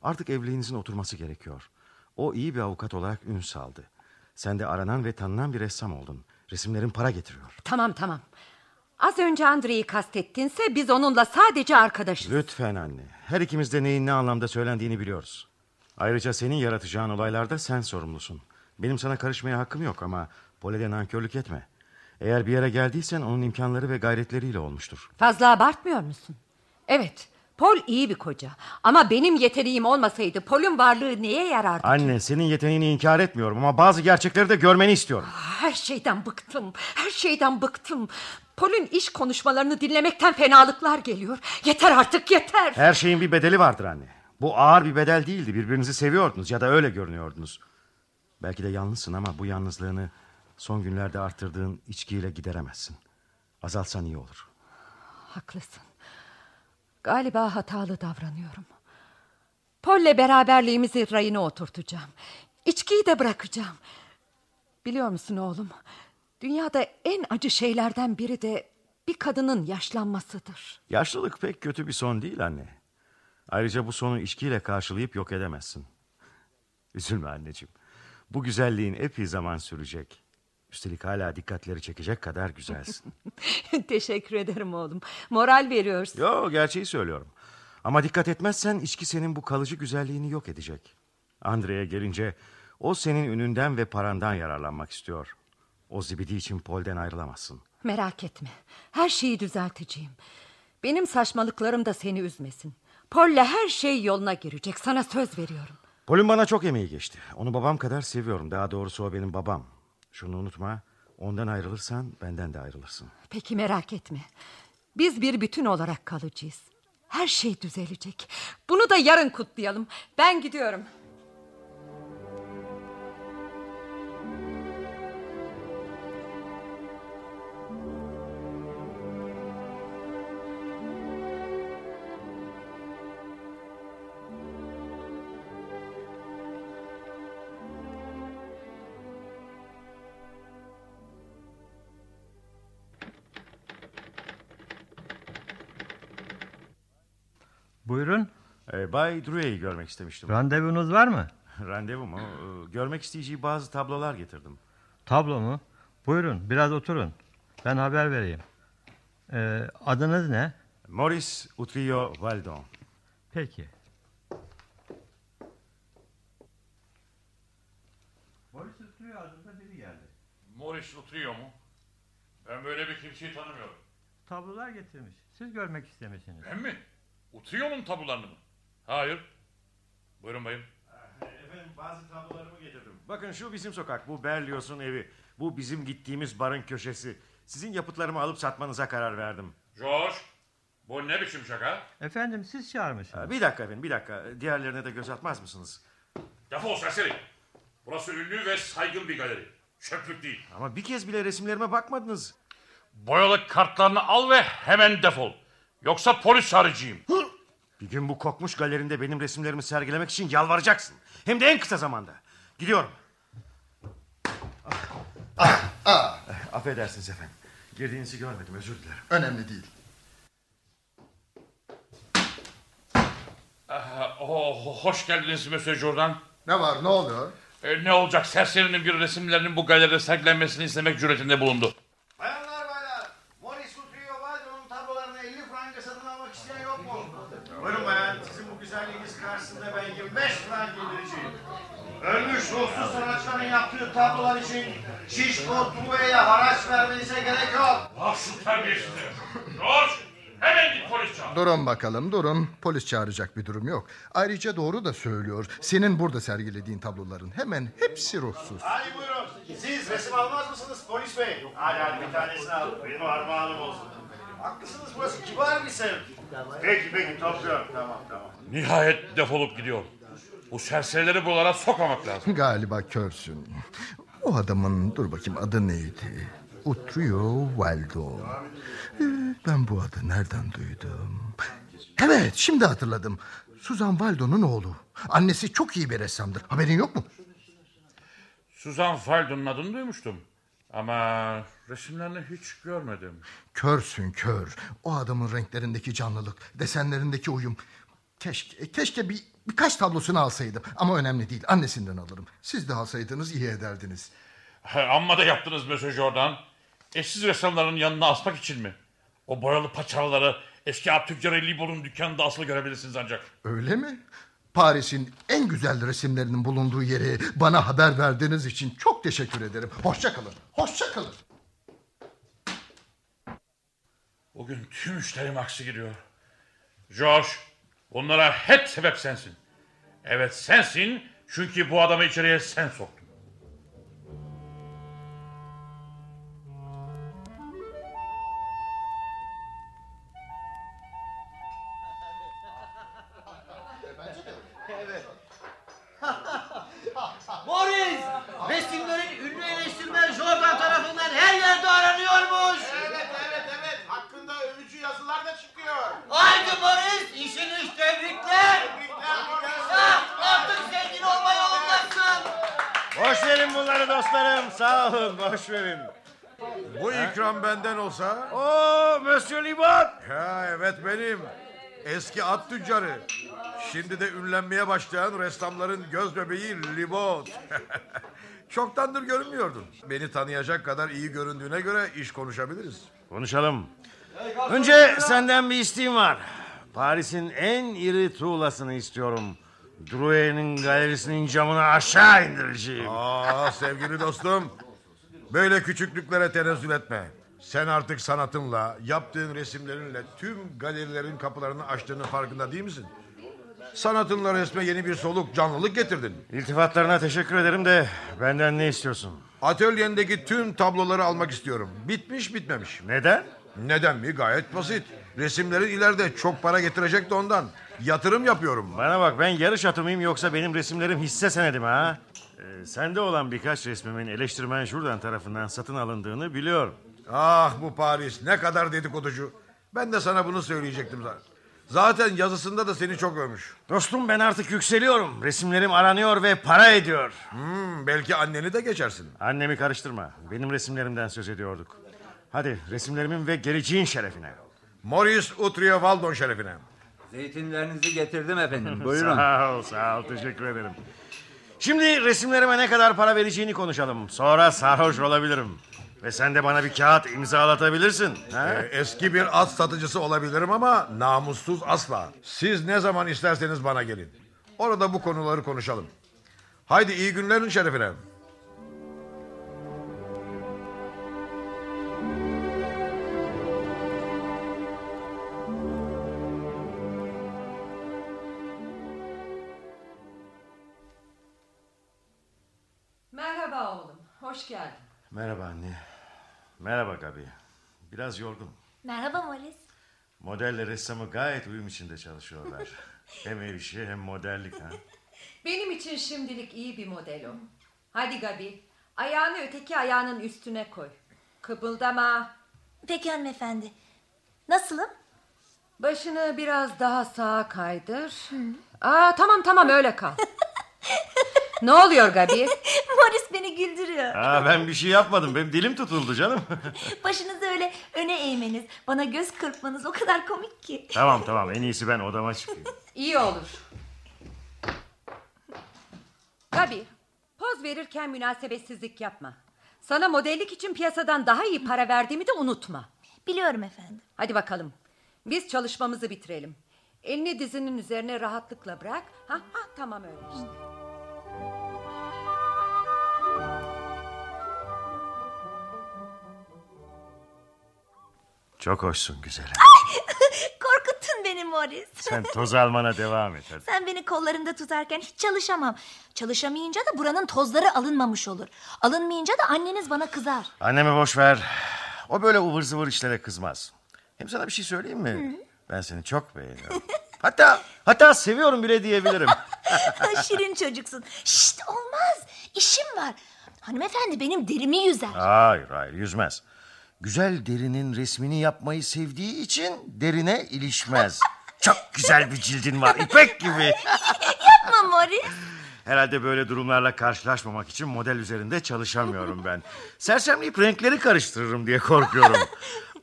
Artık evliliğinizin oturması gerekiyor. O iyi bir avukat olarak ün saldı. Sen de aranan ve tanınan bir ressam oldun. Resimlerin para getiriyor. Tamam tamam. Az önce Andre'yi kastettinse biz onunla sadece arkadaşız. Lütfen anne. Her ikimiz de neyin ne anlamda söylendiğini biliyoruz. Ayrıca senin yaratacağın olaylarda sen sorumlusun. Benim sana karışmaya hakkım yok ama Pole'de nankörlük etme. Eğer bir yere geldiysen onun imkanları ve gayretleriyle olmuştur. Fazla abartmıyor musun? Evet, Paul iyi bir koca. Ama benim yeteneğim olmasaydı Paul'un varlığı neye yarardı? Anne senin yeteneğini inkar etmiyorum ama bazı gerçekleri de görmeni istiyorum. Her şeyden bıktım. Her şeyden bıktım. Paul'un iş konuşmalarını dinlemekten fenalıklar geliyor. Yeter artık yeter. Her şeyin bir bedeli vardır anne. Bu ağır bir bedel değildi. Birbirinizi seviyordunuz ya da öyle görünüyordunuz. Belki de yalnızsın ama bu yalnızlığını son günlerde arttırdığın içkiyle gideremezsin. Azaltsan iyi olur. Haklısın. Galiba hatalı davranıyorum. Pol'le beraberliğimizi rayına oturtacağım. İçkiyi de bırakacağım. Biliyor musun oğlum? Dünyada en acı şeylerden biri de bir kadının yaşlanmasıdır. Yaşlılık pek kötü bir son değil anne. Ayrıca bu sonu içkiyle karşılayıp yok edemezsin. Üzülme anneciğim. Bu güzelliğin epey zaman sürecek. Üstelik hala dikkatleri çekecek kadar güzelsin. Teşekkür ederim oğlum. Moral veriyorsun. Yo gerçeği söylüyorum. Ama dikkat etmezsen içki senin bu kalıcı güzelliğini yok edecek. Andre'ye gelince o senin ününden ve parandan yararlanmak istiyor. O zibidi için Pol'den ayrılamazsın. Merak etme. Her şeyi düzelteceğim. Benim saçmalıklarım da seni üzmesin. Pol'le her şey yoluna girecek. Sana söz veriyorum. Pol'ün bana çok emeği geçti. Onu babam kadar seviyorum. Daha doğrusu o benim babam. Şunu unutma. Ondan ayrılırsan benden de ayrılırsın. Peki merak etme. Biz bir bütün olarak kalacağız. Her şey düzelecek. Bunu da yarın kutlayalım. Ben gidiyorum. Ee, Bay Drouet'i görmek istemiştim. Randevunuz var mı? Randevu mu? Ee, Görmek isteyeceği bazı tablolar getirdim. Tablo mu? Buyurun biraz oturun. Ben haber vereyim. Ee, adınız ne? Maurice Utrillo Valdon. Peki. Maurice Utrio adında biri geldi. Maurice Utrio mu? Ben böyle bir kimseyi tanımıyorum. Tablolar getirmiş. Siz görmek istemişsiniz. Ben mi? Utrio'nun tablolarını mı? Hayır. Buyurun bayım. Efendim bazı tablolarımı getirdim. Bakın şu bizim sokak, bu Berlioz'un evi. Bu bizim gittiğimiz barın köşesi. Sizin yapıtlarımı alıp satmanıza karar verdim. George, bu ne biçim şaka? Efendim siz çağırmışsınız. Ha, Bir dakika efendim, bir dakika. Diğerlerine de göz atmaz mısınız? Defol serseri. Burası ünlü ve saygın bir galeri. Çöplük değil. Ama bir kez bile resimlerime bakmadınız. Boyalı kartlarını al ve hemen defol. Yoksa polis çağıracağım. Bir gün bu kokmuş galerinde benim resimlerimi sergilemek için yalvaracaksın. Hem de en kısa zamanda. Gidiyorum. Ah, ah. Affedersiniz efendim. Girdiğinizi görmedim özür dilerim. Önemli değil. Ah, oh, hoş geldiniz Monsieur Jordan. Ne var ne oluyor? E, ne olacak serserinin bir resimlerinin bu galeride sergilenmesini istemek cüretinde bulundu. Bayanlar baylar. Maurice Utrio Valdon'un tablolarını 50 franga satın almak isteyen yok mu? Buyurun bayan. Sizin bu güzelliğiniz karşısında ben 25 frank indireceğim. Ruhsuz sanatçıların yaptığı tablolar için Şişko Drouet'e haraç vermenize gerek yok. Ah şu terbiyesizi. George hemen git polis çağır. Durun bakalım durun. Polis çağıracak bir durum yok. Ayrıca doğru da söylüyor. Senin burada sergilediğin tabloların hemen hepsi ruhsuz. Hadi buyurun. Siz resim almaz mısınız polis bey? Hadi hadi bir tanesini al. Benim armağanım olsun. Haklısınız burası kibar bir semt. Peki peki topluyorum. Tamam tamam. Nihayet defolup gidiyor. Bu serserileri buralara sokmamak lazım. Galiba körsün. O adamın dur bakayım adı neydi? Utrio Valdo. Ee, ben bu adı nereden duydum? Evet şimdi hatırladım. Suzan Valdo'nun oğlu. Annesi çok iyi bir ressamdır. Haberin yok mu? Suzan Faldon'un adını duymuştum. Ama resimlerini hiç görmedim. Körsün kör. O adamın renklerindeki canlılık, desenlerindeki uyum. Keşke, keşke bir, birkaç tablosunu alsaydım. Ama önemli değil. Annesinden alırım. Siz de alsaydınız iyi ederdiniz. Amma da yaptınız Monsieur Jordan. Eşsiz ressamların yanına asmak için mi? O boyalı paçavraları eski tüccarı Libo'nun dükkanında asılı görebilirsiniz ancak. Öyle mi? Paris'in en güzel resimlerinin bulunduğu yeri bana haber verdiğiniz için çok teşekkür ederim. Hoşça kalın. Hoşça kalın. Bugün tüm işlerim aksi gidiyor. George, bunlara hep sebep sensin. Evet sensin çünkü bu adamı içeriye sen soktun. Dostlarım. Sağ olun boş verin. Bu ikram benden olsa... Oo Monsieur Libot. Ha evet benim. Eski at tüccarı. Şimdi de ünlenmeye başlayan ressamların göz bebeği Libot. Çoktandır görünmüyordun. Beni tanıyacak kadar iyi göründüğüne göre iş konuşabiliriz. Konuşalım. Önce senden bir isteğim var. Paris'in en iri tuğlasını istiyorum. Drouet'in galerisinin camını aşağı indireceğim. Aa sevgili dostum. Böyle küçüklüklere tenezzül etme. Sen artık sanatınla, yaptığın resimlerinle tüm galerilerin kapılarını açtığının farkında değil misin? Sanatınla resme yeni bir soluk, canlılık getirdin. İltifatlarına teşekkür ederim de benden ne istiyorsun? Atölyendeki tüm tabloları almak istiyorum. Bitmiş bitmemiş. Neden? Neden mi? Gayet basit. Resimlerin ileride çok para getirecek de ondan. Yatırım yapıyorum. Bana bak ben yarış atı mıyım yoksa benim resimlerim hisse senedi mi ha? Ee, sende olan birkaç resmimin eleştirmen Jourdan tarafından satın alındığını biliyorum. Ah bu Paris ne kadar dedikoducu. Ben de sana bunu söyleyecektim zaten. Zaten yazısında da seni çok övmüş. Dostum ben artık yükseliyorum. Resimlerim aranıyor ve para ediyor. Hmm, belki anneni de geçersin. Annemi karıştırma. Benim resimlerimden söz ediyorduk. Hadi resimlerimin ve geleceğin şerefine. Maurice Utrio Valdon şerefine. Zeytinlerinizi getirdim efendim. Buyurun. Sağ ol, sağ ol. Teşekkür ederim. Şimdi resimlerime ne kadar para vereceğini konuşalım. Sonra sarhoş olabilirim. Ve sen de bana bir kağıt imzalatabilirsin. Ha? Ee, eski bir at satıcısı olabilirim ama namussuz asla. Siz ne zaman isterseniz bana gelin. Orada bu konuları konuşalım. Haydi iyi günlerin şerefine. Hoş geldin. Merhaba anne. Merhaba Gabi. Biraz yorgun. Merhaba Morris. Modelle ressamı gayet uyum içinde çalışıyorlar. hem ev işi hem modellik. Ha? Benim için şimdilik iyi bir model o. Hadi Gabi. Ayağını öteki ayağının üstüne koy. Kıpıldama. Peki hanımefendi. Nasılım? Başını biraz daha sağa kaydır. Aa, tamam tamam öyle kal. ne oluyor Gabi? Morris beni güldürüyor. Aa, ben bir şey yapmadım. Benim dilim tutuldu canım. Başınızı öyle öne eğmeniz, bana göz kırpmanız o kadar komik ki. tamam tamam en iyisi ben odama çıkayım. İyi olur. Gabi, poz verirken münasebetsizlik yapma. Sana modellik için piyasadan daha iyi para verdiğimi de unutma. Biliyorum efendim. Hadi bakalım. Biz çalışmamızı bitirelim. Elini dizinin üzerine rahatlıkla bırak. Ha, ha tamam öyle işte. Çok hoşsun güzelim. Korkuttun beni Morris. Sen toz almana devam et hadi. Sen beni kollarında tutarken hiç çalışamam. Çalışamayınca da buranın tozları alınmamış olur. Alınmayınca da anneniz bana kızar. Annemi boş ver. O böyle ıvır zıvır işlere kızmaz. Hem sana bir şey söyleyeyim mi? Ben seni çok beğeniyorum. hatta hatta seviyorum bile diyebilirim. Şirin çocuksun. Şşt olmaz. İşim var. Hanımefendi benim derimi yüzer. hayır hayır yüzmez. Güzel derinin resmini yapmayı sevdiği için derine ilişmez. Çok güzel bir cildin var ipek gibi. Yapma Morris. Herhalde böyle durumlarla karşılaşmamak için model üzerinde çalışamıyorum ben. Sersemleyip renkleri karıştırırım diye korkuyorum.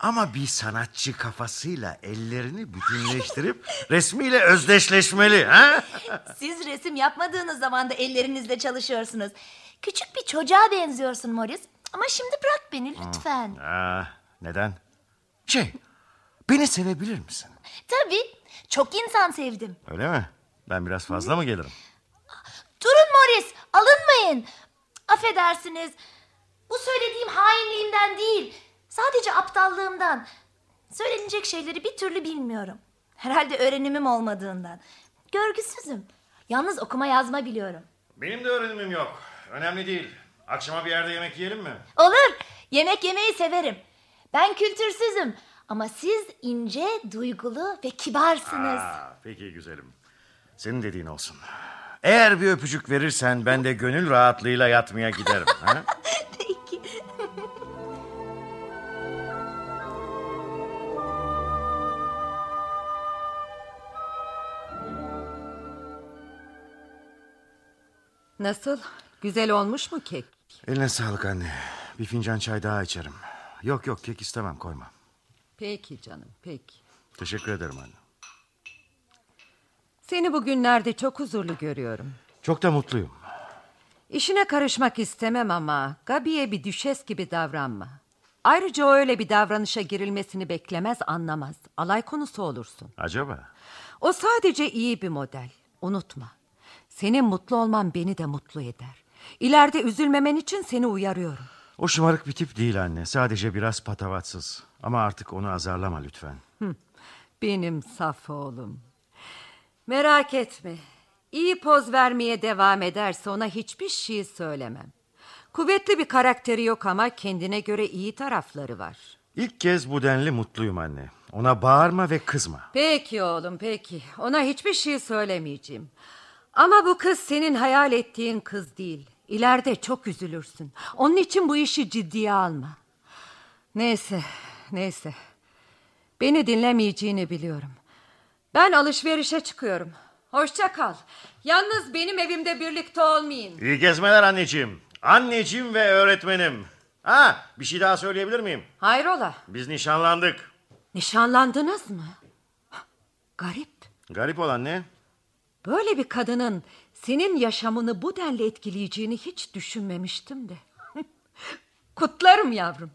Ama bir sanatçı kafasıyla ellerini bütünleştirip resmiyle özdeşleşmeli. Ha? Siz resim yapmadığınız zaman da ellerinizle çalışıyorsunuz. Küçük bir çocuğa benziyorsun Morris. Ama şimdi bırak beni lütfen. Aa, neden? Şey, beni sevebilir misin? Tabii. Çok insan sevdim. Öyle mi? Ben biraz fazla mı gelirim? Durun Morris. Alınmayın. Affedersiniz. Bu söylediğim hainliğimden değil. Sadece aptallığımdan. Söylenecek şeyleri bir türlü bilmiyorum. Herhalde öğrenimim olmadığından. Görgüsüzüm. Yalnız okuma yazma biliyorum. Benim de öğrenimim yok. Önemli değil. Akşama bir yerde yemek yiyelim mi? Olur. Yemek yemeyi severim. Ben kültürsüzüm. Ama siz ince, duygulu ve kibarsınız. Aa, peki güzelim. Senin dediğin olsun. Eğer bir öpücük verirsen ben de gönül rahatlığıyla yatmaya giderim. ha? Peki. Nasıl? Güzel olmuş mu kek? Eline sağlık anne. Bir fincan çay daha içerim. Yok yok kek istemem koyma. Peki canım peki. Teşekkür ederim anne. Seni bugünlerde çok huzurlu görüyorum. Çok da mutluyum. İşine karışmak istemem ama Gabi'ye bir düşes gibi davranma. Ayrıca o öyle bir davranışa girilmesini beklemez anlamaz. Alay konusu olursun. Acaba? O sadece iyi bir model. Unutma. Senin mutlu olman beni de mutlu eder. İleride üzülmemen için seni uyarıyorum. O şımarık bir tip değil anne. Sadece biraz patavatsız. Ama artık onu azarlama lütfen. Hı, Benim saf oğlum. Merak etme. İyi poz vermeye devam ederse ona hiçbir şey söylemem. Kuvvetli bir karakteri yok ama kendine göre iyi tarafları var. İlk kez bu denli mutluyum anne. Ona bağırma ve kızma. Peki oğlum peki. Ona hiçbir şey söylemeyeceğim. Ama bu kız senin hayal ettiğin kız değil. İleride çok üzülürsün. Onun için bu işi ciddiye alma. Neyse, neyse. Beni dinlemeyeceğini biliyorum. Ben alışverişe çıkıyorum. Hoşça kal. Yalnız benim evimde birlikte olmayın. İyi gezmeler anneciğim. Anneciğim ve öğretmenim. Ha, bir şey daha söyleyebilir miyim? Hayrola? Biz nişanlandık. Nişanlandınız mı? Garip. Garip olan ne? Böyle bir kadının senin yaşamını bu denli etkileyeceğini hiç düşünmemiştim de. Kutlarım yavrum.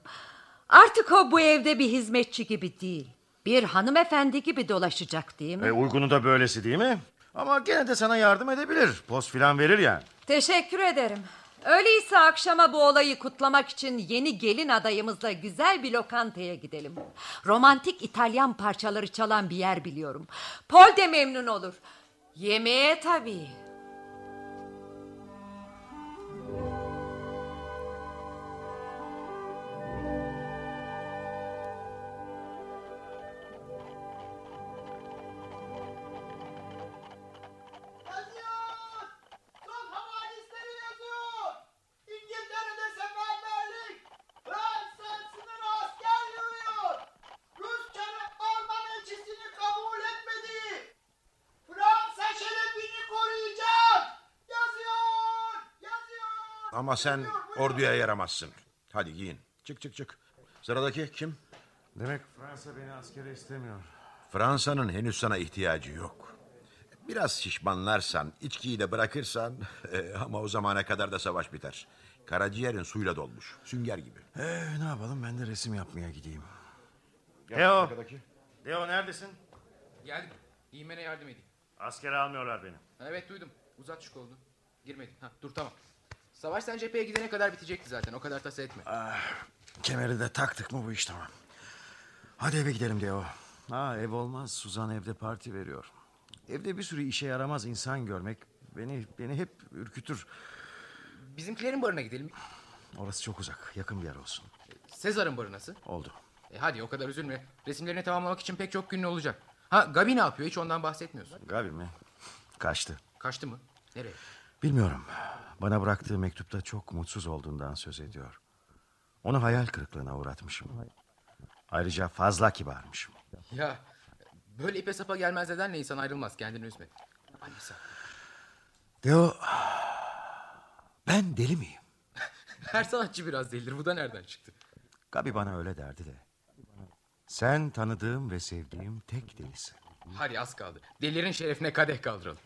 Artık o bu evde bir hizmetçi gibi değil. Bir hanımefendi gibi dolaşacak değil mi? E, uygunu da böylesi değil mi? Ama gene de sana yardım edebilir. Post filan verir yani. Teşekkür ederim. Öyleyse akşama bu olayı kutlamak için yeni gelin adayımızla güzel bir lokantaya gidelim. Romantik İtalyan parçaları çalan bir yer biliyorum. Paul de memnun olur. Yemeğe tabii. Ama sen orduya yaramazsın. Hadi giyin. Çık çık çık. Sıradaki kim? Demek Fransa beni askere istemiyor. Fransa'nın henüz sana ihtiyacı yok. Biraz şişmanlarsan, içkiyi de bırakırsan e, ama o zamana kadar da savaş biter. Karaciğerin suyla dolmuş, sünger gibi. Ee, ne yapalım ben de resim yapmaya gideyim. Arkadaki. Deo neredesin? Geldim. İğmene yardım edeyim. Askere almıyorlar beni. Evet duydum. Uzat şu kolunu. Girmedim. Ha, dur tamam. Savaş sen cepheye gidene kadar bitecekti zaten. O kadar tasa etme. Kemeri de taktık mı bu iş tamam. Hadi eve gidelim Deo. Ha ev olmaz. Suzan evde parti veriyor. Evde bir sürü işe yaramaz insan görmek beni beni hep ürkütür. Bizimkilerin barına gidelim. Orası çok uzak. Yakın bir yer olsun. Sezar'ın barı nasıl? Oldu. E hadi o kadar üzülme. Resimlerini tamamlamak için pek çok günün olacak. Ha Gabi ne yapıyor? Hiç ondan bahsetmiyorsun. Gabi mi? Kaçtı. Kaçtı mı? Nereye? Bilmiyorum. Bana bıraktığı mektupta çok mutsuz olduğundan söz ediyor. Onu hayal kırıklığına uğratmışım. Ayrıca fazla kibarmışım. Ya böyle ipe sapa gelmez nedenle insan ayrılmaz. Kendini üzme. Annesi. Deo, ben deli miyim? Her sanatçı biraz delidir. Bu da nereden çıktı? Gabi bana öyle derdi de. Sen tanıdığım ve sevdiğim tek delisin. Hadi az kaldı. Delilerin şerefine kadeh kaldıralım.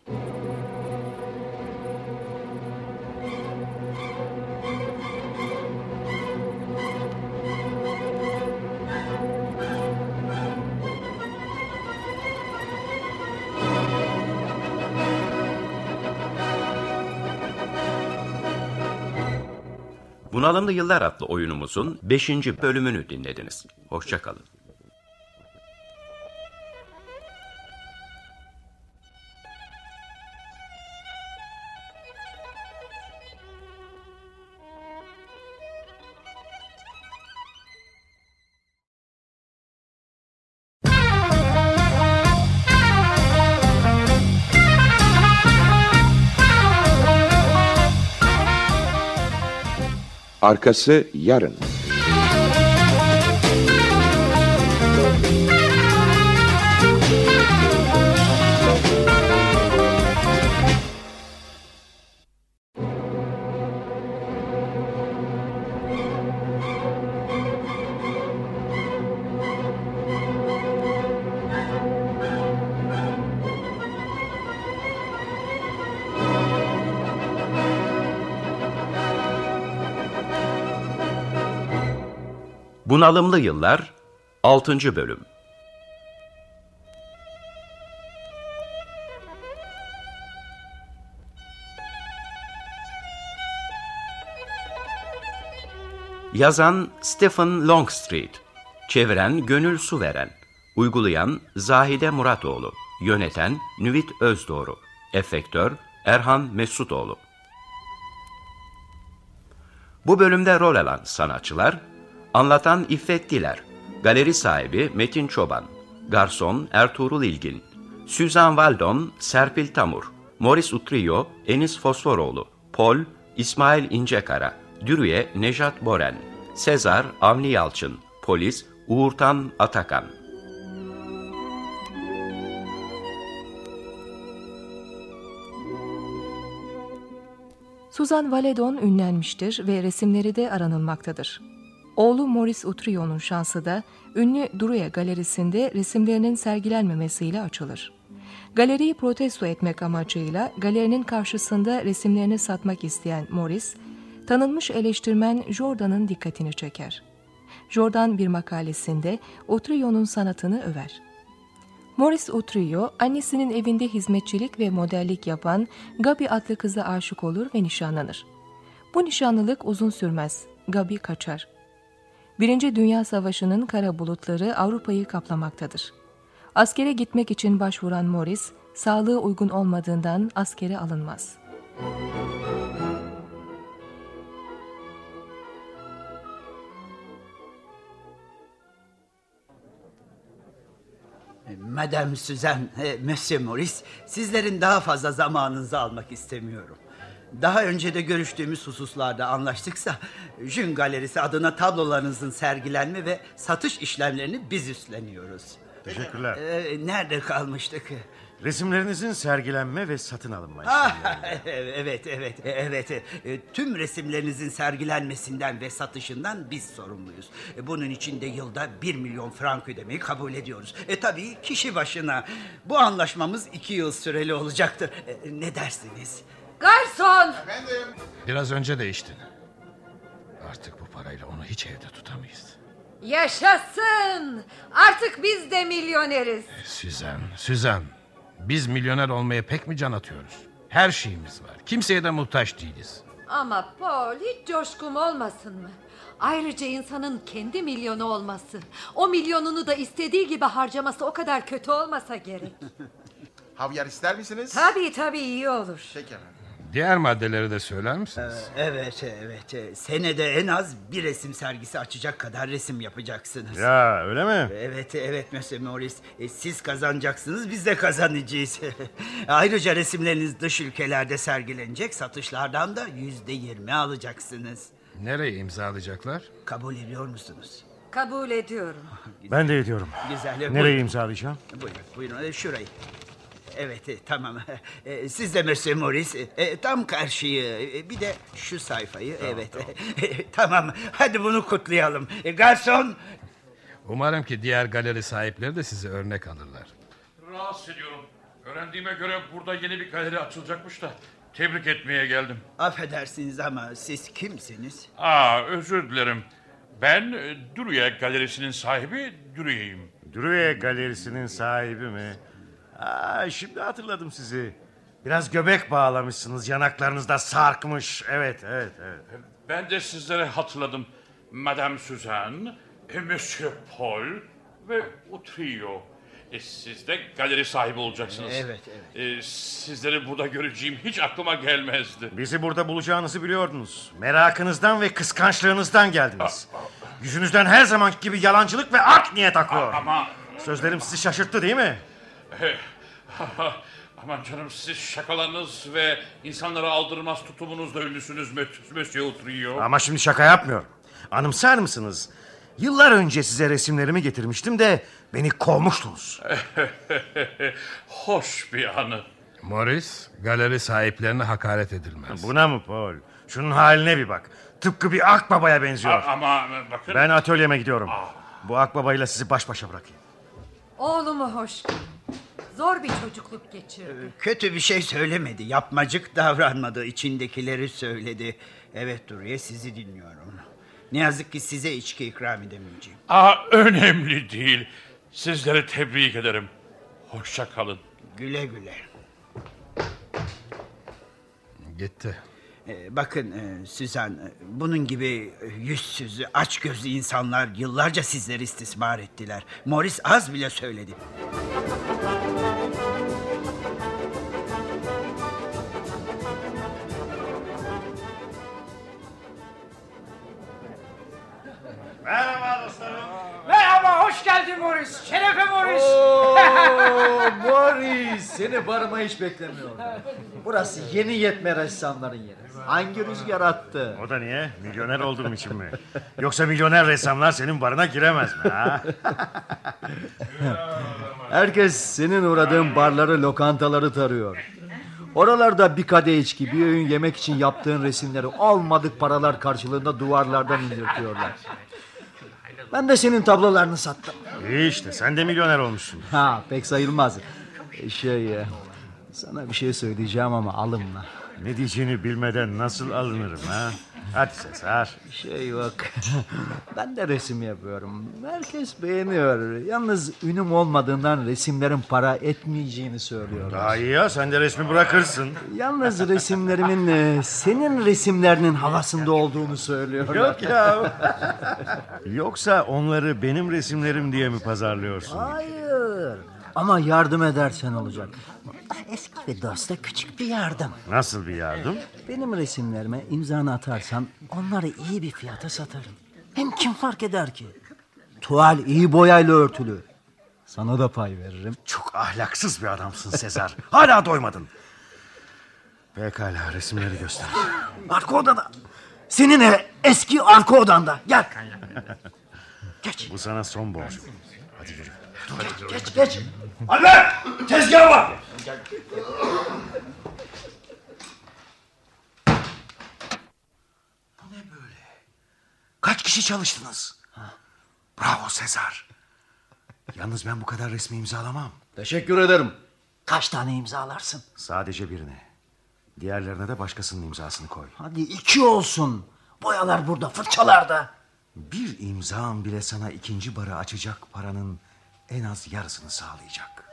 Bunalımlı Yıllar adlı oyunumuzun 5. bölümünü dinlediniz. Hoşçakalın. Arkası yarın. Bunalımlı Yıllar 6. bölüm Yazan Stephen Longstreet Çeviren Gönül Suveren Uygulayan Zahide Muratoğlu Yöneten Nüvit Özdoğru Efektör Erhan Mesutoğlu Bu bölümde rol alan sanatçılar Anlatan İffet Diler Galeri sahibi Metin Çoban Garson Ertuğrul İlgin Süzan Valdon Serpil Tamur Morris Utrio Enis Fosforoğlu Pol İsmail İncekara Dürüye Nejat Boren Sezar Avni Yalçın Polis Uğurtan Atakan Suzan Valedon ünlenmiştir ve resimleri de aranılmaktadır. Oğlu Maurice Utrio'nun şansı da ünlü Druya galerisinde resimlerinin sergilenmemesiyle açılır. Galeriyi protesto etmek amacıyla galerinin karşısında resimlerini satmak isteyen Morris, tanınmış eleştirmen Jordan'ın dikkatini çeker. Jordan bir makalesinde Utrillo'nun sanatını över. Morris Utrillo, annesinin evinde hizmetçilik ve modellik yapan Gabi adlı kıza aşık olur ve nişanlanır. Bu nişanlılık uzun sürmez. Gabi kaçar. Birinci Dünya Savaşı'nın kara bulutları Avrupa'yı kaplamaktadır. Askere gitmek için başvuran Morris, sağlığı uygun olmadığından askere alınmaz. Madame Suzanne, e, Monsieur Maurice, sizlerin daha fazla zamanınızı almak istemiyorum. Daha önce de görüştüğümüz hususlarda anlaştıksa, Jün Galerisi adına tablolarınızın sergilenme ve satış işlemlerini biz üstleniyoruz. Teşekkürler. Ee, nerede kalmıştık? Resimlerinizin sergilenme ve satın alınma Ah, evet, evet, evet. E, Tüm resimlerinizin sergilenmesinden ve satışından biz sorumluyuz. E, Bunun için de yılda bir milyon frank ödemeyi kabul ediyoruz. E tabii kişi başına. Bu anlaşmamız iki yıl süreli olacaktır. E, Ne dersiniz? Garson! Biraz önce değiştin. Artık bu parayla onu hiç evde tutamayız. Yaşasın! Artık biz de milyoneriz. Süzen, Süzen. Biz milyoner olmaya pek mi can atıyoruz? Her şeyimiz var. Kimseye de muhtaç değiliz. Ama Paul hiç coşkum olmasın mı? Ayrıca insanın kendi milyonu olması, o milyonunu da istediği gibi harcaması o kadar kötü olmasa gerek. Havyar ister misiniz? tabii tabii iyi olur. Peki efendim. Diğer maddeleri de söyler misiniz? Evet, evet. E, Senede en az bir resim sergisi açacak kadar resim yapacaksınız. Ya, öyle mi? Evet, evet Monsieur Maurice. E, Siz kazanacaksınız, biz de kazanacağız. Ayrıca resimleriniz dış ülkelerde sergilenecek, satışlardan da yüzde yirmi alacaksınız. Nereye imzalayacaklar? Kabul ediyor musunuz? Kabul ediyorum. Ben de ediyorum. Güzel. Nereye buyurun. imzalayacağım? Buyurun, buyurun e, şurayı. Evet, e, tamam. E, Siz de Monsieur Maurice, e, tam karşıyı, e, bir de şu sayfayı, evet. tamam, hadi bunu kutlayalım. E, Garson, Umarım ki diğer galeri sahipleri de size örnek alırlar. Rahatsız ediyorum. Öğrendiğime göre burada yeni bir galeri açılacakmış da tebrik etmeye geldim. affedersiniz ama siz kimsiniz? Aa özür dilerim. Ben e, Duruye Galerisi'nin sahibi Duruye'yim. Duruye Galerisi'nin sahibi mi? Aa, şimdi hatırladım sizi. Biraz göbek bağlamışsınız. Yanaklarınızda sarkmış. Evet, evet, evet. Ben de sizlere hatırladım. Madame Suzanne, e, Monsieur Paul ve Utrillo. E, siz de galeri sahibi olacaksınız. Evet, evet. E, sizleri burada göreceğim hiç aklıma gelmezdi. Bizi burada bulacağınızı biliyordunuz. Merakınızdan ve kıskançlığınızdan geldiniz. Yüzünüzden her zaman gibi yalancılık ve art niyet akıyor. Ama... Sözlerim sizi şaşırttı değil mi? Aman canım siz şakalarınız ve insanları aldırmaz tutumunuzla ünlüsünüz Monsieur Utrillo. Ama şimdi şaka yapmıyorum. Anımsar mısınız? Yıllar önce size resimlerimi getirmiştim de beni kovmuştunuz. Hoş bir anı. Morris, galeri sahiplerine hakaret edilmez. Buna mı Paul? Şunun haline bir bak. Tıpkı bir akbabaya benziyor. A- ama bakın... Ben atölyeme gidiyorum. Bu akbabayla sizi baş başa bırakayım. Oğlumu hoş geldin. Zor bir çocukluk geçirdi. Kötü bir şey söylemedi, yapmacık davranmadı, içindekileri söyledi. Evet Duriye, sizi dinliyorum. Ne yazık ki size içki ikram edemeyeceğim. Aa, önemli değil. Sizleri tebrik ederim. Hoşça kalın. Güle güle. Gitti. Ee, bakın e, Süzen, e, bunun gibi e, yüzsüz, açgözlü insanlar yıllarca sizleri istismar ettiler. Morris az bile söyledi. Hoş geldin Morris. Şerefe Morris. Oo, Morris seni barıma hiç beklemiyordum. Burası yeni yetme ressamların yeri. Hangi rüzgar attı? O da niye? Milyoner olduğum için mi? Yoksa milyoner ressamlar senin barına giremez mi? Ha? Herkes senin uğradığın barları, lokantaları tarıyor. Oralarda bir kadeh içki, bir öğün yemek için yaptığın resimleri olmadık paralar karşılığında duvarlardan indirtiyorlar. Ben de senin tablolarını sattım. İyi işte sen de milyoner olmuşsun. Ha pek sayılmaz. Şey ya, sana bir şey söyleyeceğim ama alınma. Ne diyeceğini bilmeden nasıl alınırım ha? Hadi Sezar. Şey yok. ben de resim yapıyorum. Herkes beğeniyor. Yalnız ünüm olmadığından resimlerin para etmeyeceğini söylüyorlar. Daha iyi ya sen de resmi bırakırsın. Yalnız resimlerimin e, senin resimlerinin havasında olduğunu söylüyorlar. Yok ya. Yoksa onları benim resimlerim diye mi pazarlıyorsun? Hayır. Ama yardım edersen olacak. Eski ve dosta küçük bir yardım. Nasıl bir yardım? Benim resimlerime imzanı atarsan onları iyi bir fiyata satarım. Hem kim fark eder ki? Tuval iyi boyayla örtülü. Sana da pay veririm. Çok ahlaksız bir adamsın Sezar. Hala doymadın. Pekala resimleri göster. Arka odada. Senin e, eski arka odanda. Gel. Geç. Bu sana son borcum. Hadi yürü. Geç geç. Anne! Tezgah var! Kaç kişi çalıştınız? Bravo Sezar. Yalnız ben bu kadar resmi imzalamam. Teşekkür ederim. Kaç tane imzalarsın? Sadece birini. Diğerlerine de başkasının imzasını koy. Hadi iki olsun. Boyalar burada, fırçalar da. Bir imzam bile sana ikinci barı açacak paranın en az yarısını sağlayacak.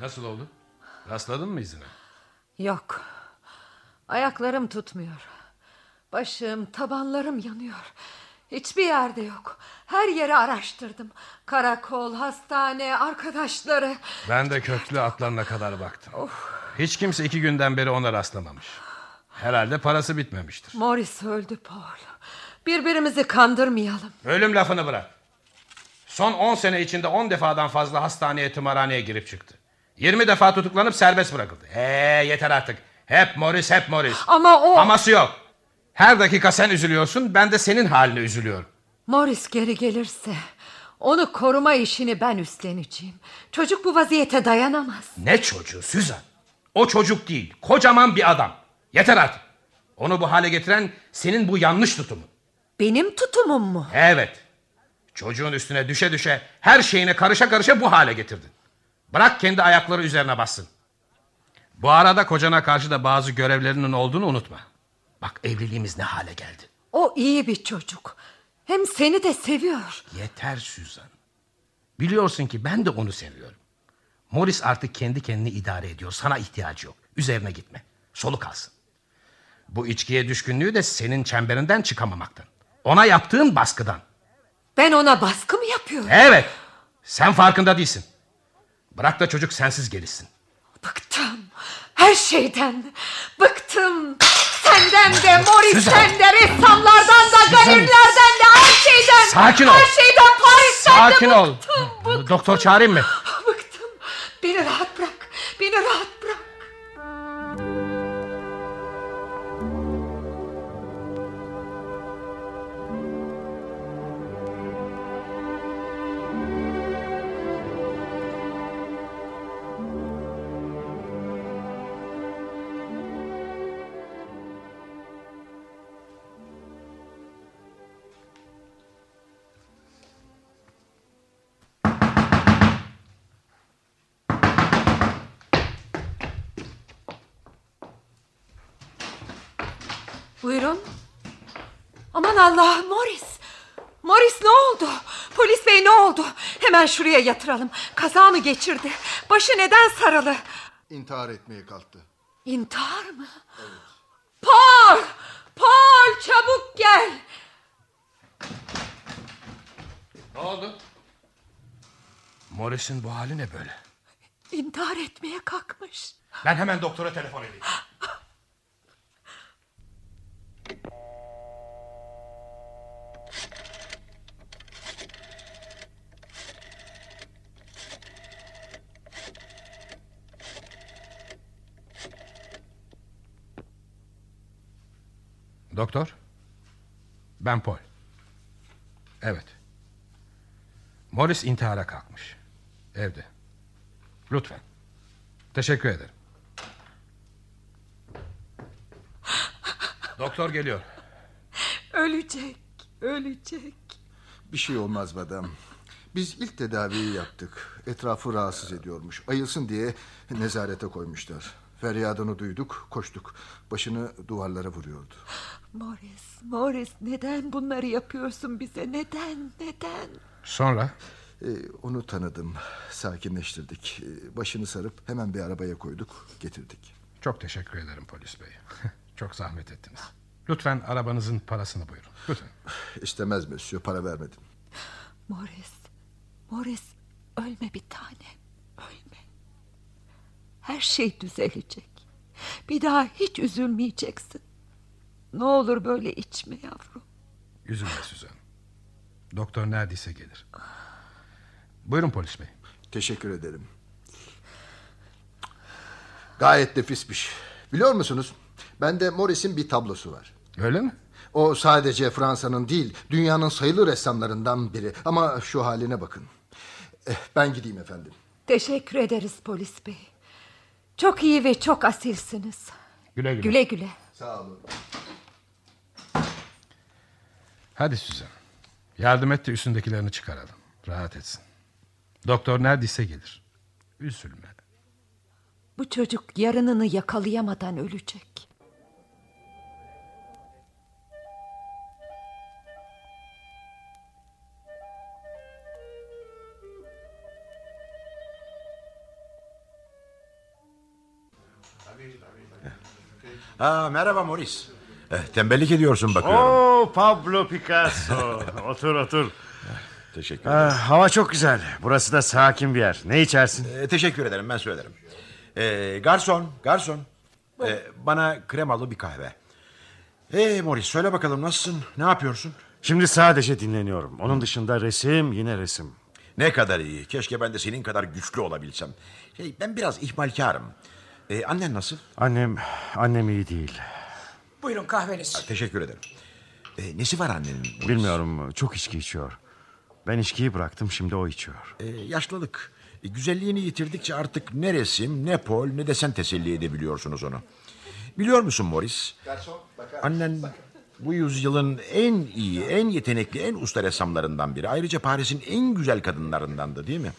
Nasıl oldu? Rastladın mı izine? Yok. Ayaklarım tutmuyor. Başım, tabanlarım yanıyor. Hiçbir yerde yok. Her yeri araştırdım. Karakol, hastane, arkadaşları. Ben de köklü atlarına kadar baktım. Hiç kimse iki günden beri ona rastlamamış. Herhalde parası bitmemiştir. Morris öldü Paul. Birbirimizi kandırmayalım. Ölüm lafını bırak. Son 10 sene içinde 10 defadan fazla hastaneye tımarhaneye girip çıktı. 20 defa tutuklanıp serbest bırakıldı. Ee yeter artık. Hep Morris hep Morris. Ama o... Aması yok. Her dakika sen üzülüyorsun ben de senin haline üzülüyorum. Morris geri gelirse onu koruma işini ben üstleneceğim. Çocuk bu vaziyete dayanamaz. Ne çocuğu Süzan? O çocuk değil kocaman bir adam. Yeter artık. Onu bu hale getiren senin bu yanlış tutumun. Benim tutumum mu? Evet. Çocuğun üstüne düşe düşe her şeyine karışa karışa bu hale getirdin. Bırak kendi ayakları üzerine bassın. Bu arada kocana karşı da bazı görevlerinin olduğunu unutma. Bak evliliğimiz ne hale geldi. O iyi bir çocuk. Hem seni de seviyor. Yeter Süzan. Biliyorsun ki ben de onu seviyorum. Morris artık kendi kendini idare ediyor. Sana ihtiyacı yok. Üzerine gitme. Soluk alsın. Bu içkiye düşkünlüğü de senin çemberinden çıkamamaktan. Ona yaptığın baskıdan. Ben ona baskı mı yapıyorum? Evet. Sen farkında değilsin. Bırak da çocuk sensiz gelişsin. Bıktım. Her şeyden. Bıktım. Senden de, Morris'ten de, ressamlardan da, galerilerden de, her şeyden. Sakin ol. Her şeyden, Paris'ten Sakin de ol. bıktım. Doktor çağırayım mı? Bıktım. Beni rahat Allah'ım Morris. Morris ne oldu? Polis bey ne oldu? Hemen şuraya yatıralım. Kaza mı geçirdi? Başı neden sarılı? İntihar etmeye kalktı. İntihar mı? Paul! Paul çabuk gel. Ne oldu? Morris'in bu hali ne böyle? İntihar etmeye kalkmış. Ben hemen doktora telefon edeyim. Doktor? Ben Paul. Evet. Morris intihara kalkmış. Evde. Lütfen. Teşekkür ederim. Doktor geliyor. Ölecek, ölecek. Bir şey olmaz madam. Biz ilk tedaviyi yaptık. Etrafı rahatsız ediyormuş. Ayılsın diye nezarete koymuşlar. Feryadını duyduk, koştuk. Başını duvarlara vuruyordu. Morris, Morris neden bunları yapıyorsun bize? Neden, neden? Sonra? Ee, onu tanıdım. Sakinleştirdik. Ee, başını sarıp hemen bir arabaya koyduk, getirdik. Çok teşekkür ederim polis bey. Çok zahmet ettiniz. Lütfen arabanızın parasını buyurun. Lütfen. İstemez Monsieur, para vermedim. Morris, Morris ölme bir tane. Ölme. Her şey düzelecek. Bir daha hiç üzülmeyeceksin. Ne olur böyle içme yavrum. Üzülme Süzen. Doktor neredeyse gelir. Buyurun polis bey. Teşekkür ederim. Gayet nefismiş. Biliyor musunuz? Bende Morris'in bir tablosu var. Öyle mi? O sadece Fransa'nın değil, dünyanın sayılı ressamlarından biri. Ama şu haline bakın. Eh, ben gideyim efendim. Teşekkür ederiz polis bey. Çok iyi ve çok asilsiniz. Güle güle. Güle güle. Sağ olun. Hadi Süzen. Yardım et de üstündekilerini çıkaralım. Rahat etsin. Doktor neredeyse gelir. Üzülme. Bu çocuk yarınını yakalayamadan ölecek. Aa, merhaba Morris. Eh, tembellik ediyorsun bakıyorum. Oo Pablo Picasso. otur otur. Teşekkür ederim. Ah, hava çok güzel. Burası da sakin bir yer. Ne içersin? Ee, teşekkür ederim ben söylerim. Ee, garson, garson. Ee, bana kremalı bir kahve. Hey Morris söyle bakalım nasılsın? Ne yapıyorsun? Şimdi sadece dinleniyorum. Onun dışında resim yine resim. Ne kadar iyi. Keşke ben de senin kadar güçlü olabilsem. Şey, ben biraz ihmalkarım. Ee, annen nasıl? Annem, annem iyi değil. Buyurun kahveniz. Ha, teşekkür ederim. Ee, nesi var annenin? Bilmiyorum çok içki içiyor. Ben içkiyi bıraktım şimdi o içiyor. Ee, yaşlılık. E, güzelliğini yitirdikçe artık ne resim ne pol ne de sen teselli edebiliyorsunuz onu. Biliyor musun Morris? Garson, bakar Annen bu yüzyılın en iyi, en yetenekli, en usta ressamlarından biri. Ayrıca Paris'in en güzel kadınlarındandı değil mi?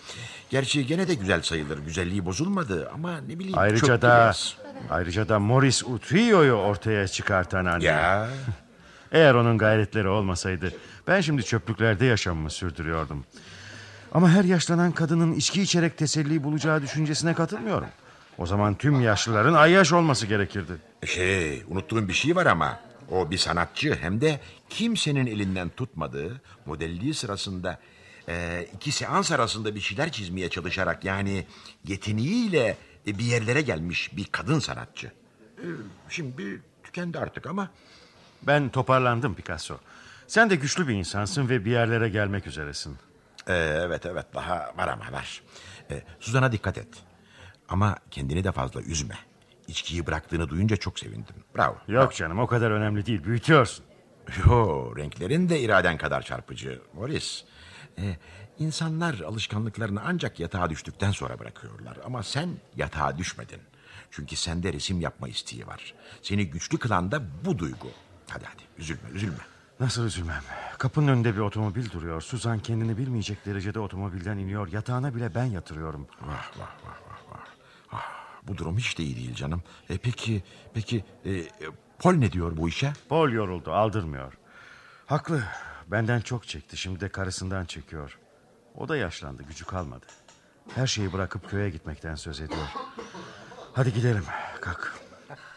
Gerçi gene de güzel sayılır. Güzelliği bozulmadı ama ne bileyim Ayrıca çöktü da biraz. ayrıca da Maurice Utrio'yu ortaya çıkartan anne. Ya. Eğer onun gayretleri olmasaydı ben şimdi çöplüklerde yaşamımı sürdürüyordum. Ama her yaşlanan kadının içki içerek teselli bulacağı düşüncesine katılmıyorum. O zaman tüm yaşlıların ayyaş olması gerekirdi. Şey, unuttuğum bir şey var ama. O bir sanatçı hem de kimsenin elinden tutmadığı modelliği sırasında e, iki seans arasında bir şeyler çizmeye çalışarak yani yeteneğiyle e, bir yerlere gelmiş bir kadın sanatçı. E, şimdi tükendi artık ama. Ben toparlandım Picasso. Sen de güçlü bir insansın ve bir yerlere gelmek üzeresin. E, evet evet daha var ama var. E, Suzan'a dikkat et. Ama kendini de fazla üzme. İçkiyi bıraktığını duyunca çok sevindim. Bravo. Yok canım o kadar önemli değil büyütüyorsun. Yo renklerin de iraden kadar çarpıcı Morris. Ee, insanlar alışkanlıklarını ancak yatağa düştükten sonra bırakıyorlar. Ama sen yatağa düşmedin. Çünkü sende resim yapma isteği var. Seni güçlü kılan da bu duygu. Hadi hadi üzülme üzülme. Nasıl üzülmem? Kapının önünde bir otomobil duruyor. Suzan kendini bilmeyecek derecede otomobilden iniyor. Yatağına bile ben yatırıyorum. Vah vah vah. Ah, bu durum hiç de iyi değil canım. E, peki peki e, e, Paul ne diyor bu işe? Paul yoruldu aldırmıyor. Haklı. Benden çok çekti. Şimdi de karısından çekiyor. O da yaşlandı. Gücü kalmadı. Her şeyi bırakıp köye gitmekten söz ediyor. Hadi gidelim. Kalk.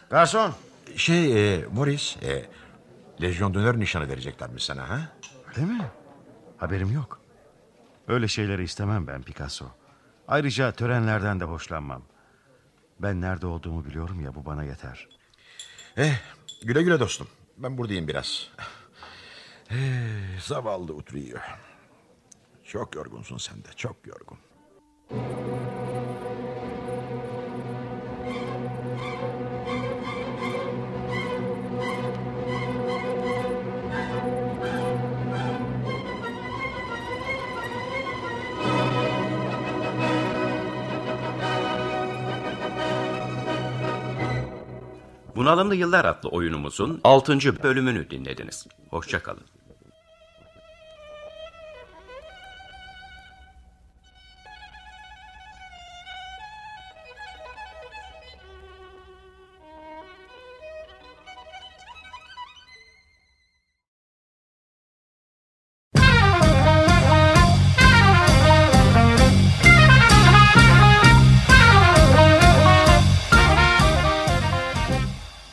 Garson. Şey e, Morris e, Lejyon döner nişanı vereceklermiş sana ha? Öyle mi? Haberim yok. Öyle şeyleri istemem ben Picasso. Ayrıca törenlerden de hoşlanmam. Ben nerede olduğumu biliyorum ya bu bana yeter. Eh, güle güle dostum. Ben buradayım biraz. Eh, zavallı Utriyo. Çok yorgunsun sen de, çok yorgun. Bunalımlı Yıllar adlı oyunumuzun 6. bölümünü dinlediniz. Hoşçakalın.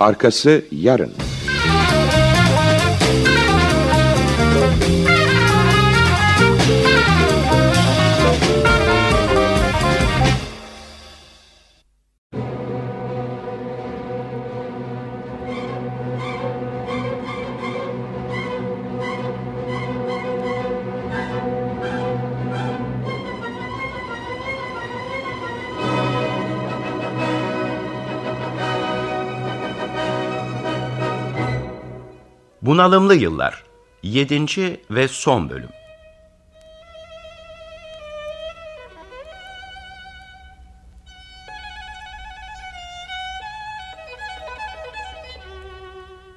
Arkası yarın. Bunalımlı Yıllar 7. ve son bölüm.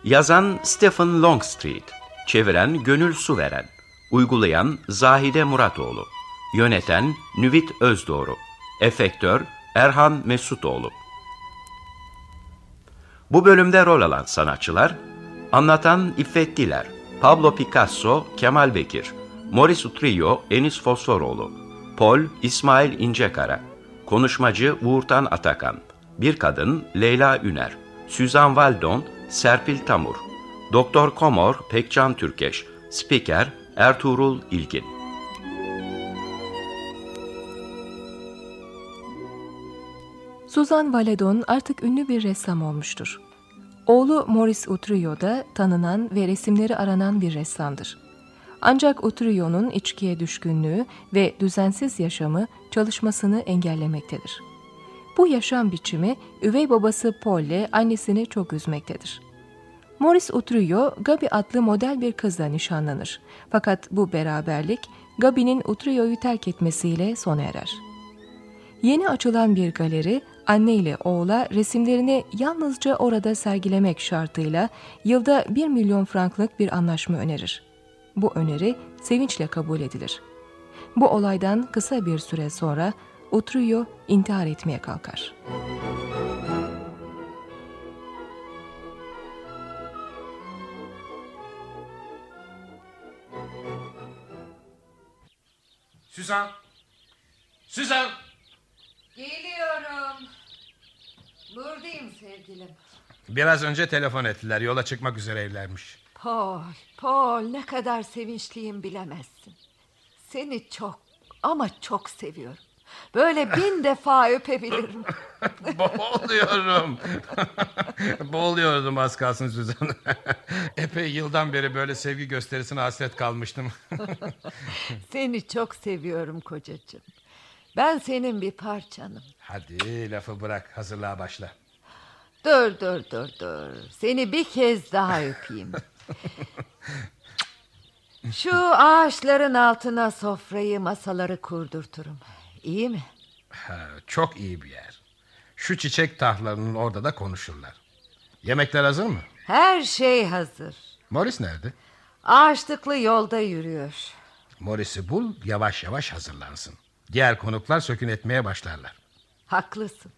Yazan Stephen Longstreet, çeviren Gönül Suveren, uygulayan Zahide Muratoğlu, yöneten Nüvit Özdoğru, efektör Erhan Mesutoğlu. Bu bölümde rol alan sanatçılar Anlatan İffet Diler, Pablo Picasso, Kemal Bekir, Morris Utrillo, Enis Fosforoğlu, Pol, İsmail İncekara, Konuşmacı Uğurtan Atakan, Bir Kadın Leyla Üner, Süzan Valdon, Serpil Tamur, Doktor Komor, Pekcan Türkeş, Spiker Ertuğrul İlgin. Suzan Valedon artık ünlü bir ressam olmuştur. Oğlu Maurice Utrillo da tanınan ve resimleri aranan bir ressamdır. Ancak Utrillo'nun içkiye düşkünlüğü ve düzensiz yaşamı çalışmasını engellemektedir. Bu yaşam biçimi üvey babası Paul'le annesini çok üzmektedir. Maurice Utrillo, Gabi adlı model bir kızla nişanlanır. Fakat bu beraberlik Gabi'nin Utrillo'yu terk etmesiyle sona erer. Yeni açılan bir galeri anne ile oğula resimlerini yalnızca orada sergilemek şartıyla yılda 1 milyon franklık bir anlaşma önerir. Bu öneri sevinçle kabul edilir. Bu olaydan kısa bir süre sonra Utrillo intihar etmeye kalkar. Süzan! Süzan! Geliyorum. Buradayım sevgilim. Biraz önce telefon ettiler. Yola çıkmak üzereylermiş. Paul, Paul ne kadar sevinçliyim bilemezsin. Seni çok ama çok seviyorum. Böyle bin defa öpebilirim. Boğuluyorum. Boğuluyordum az kalsın Süzan. Epey yıldan beri böyle sevgi gösterisine hasret kalmıştım. Seni çok seviyorum kocacığım. Ben senin bir parçanım. Hadi lafı bırak hazırlığa başla. Dur dur dur dur. Seni bir kez daha öpeyim. Şu ağaçların altına sofrayı masaları kurdurturum. İyi mi? Ha, çok iyi bir yer. Şu çiçek tahlarının orada da konuşurlar. Yemekler hazır mı? Her şey hazır. Morris nerede? Ağaçlıklı yolda yürüyor. Morris'i bul yavaş yavaş hazırlansın. Diğer konuklar sökün etmeye başlarlar. Haklısın.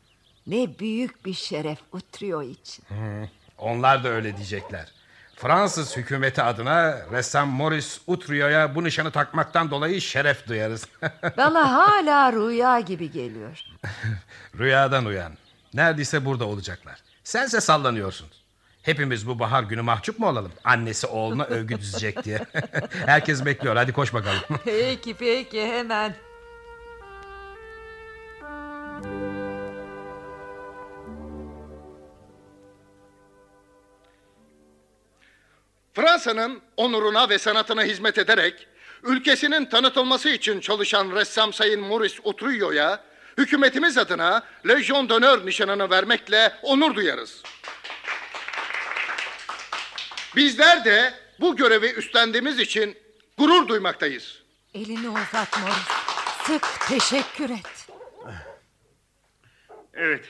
Ne büyük bir şeref Utrio için. Hı, onlar da öyle diyecekler. Fransız hükümeti adına ressam Maurice Utrio'ya bu nişanı takmaktan dolayı şeref duyarız. Bana hala rüya gibi geliyor. Rüyadan uyan. Neredeyse burada olacaklar. Sense sallanıyorsun. Hepimiz bu bahar günü mahcup mu olalım? Annesi oğluna övgü düzecek diye. Herkes bekliyor. Hadi koş bakalım. peki peki hemen. Fransa'nın onuruna ve sanatına hizmet ederek ülkesinin tanıtılması için çalışan ressam Sayın Maurice Utrillo'ya hükümetimiz adına Legion d'Honneur nişanını vermekle onur duyarız. Bizler de bu görevi üstlendiğimiz için gurur duymaktayız. Elini uzat Morris. Sık teşekkür et. Evet.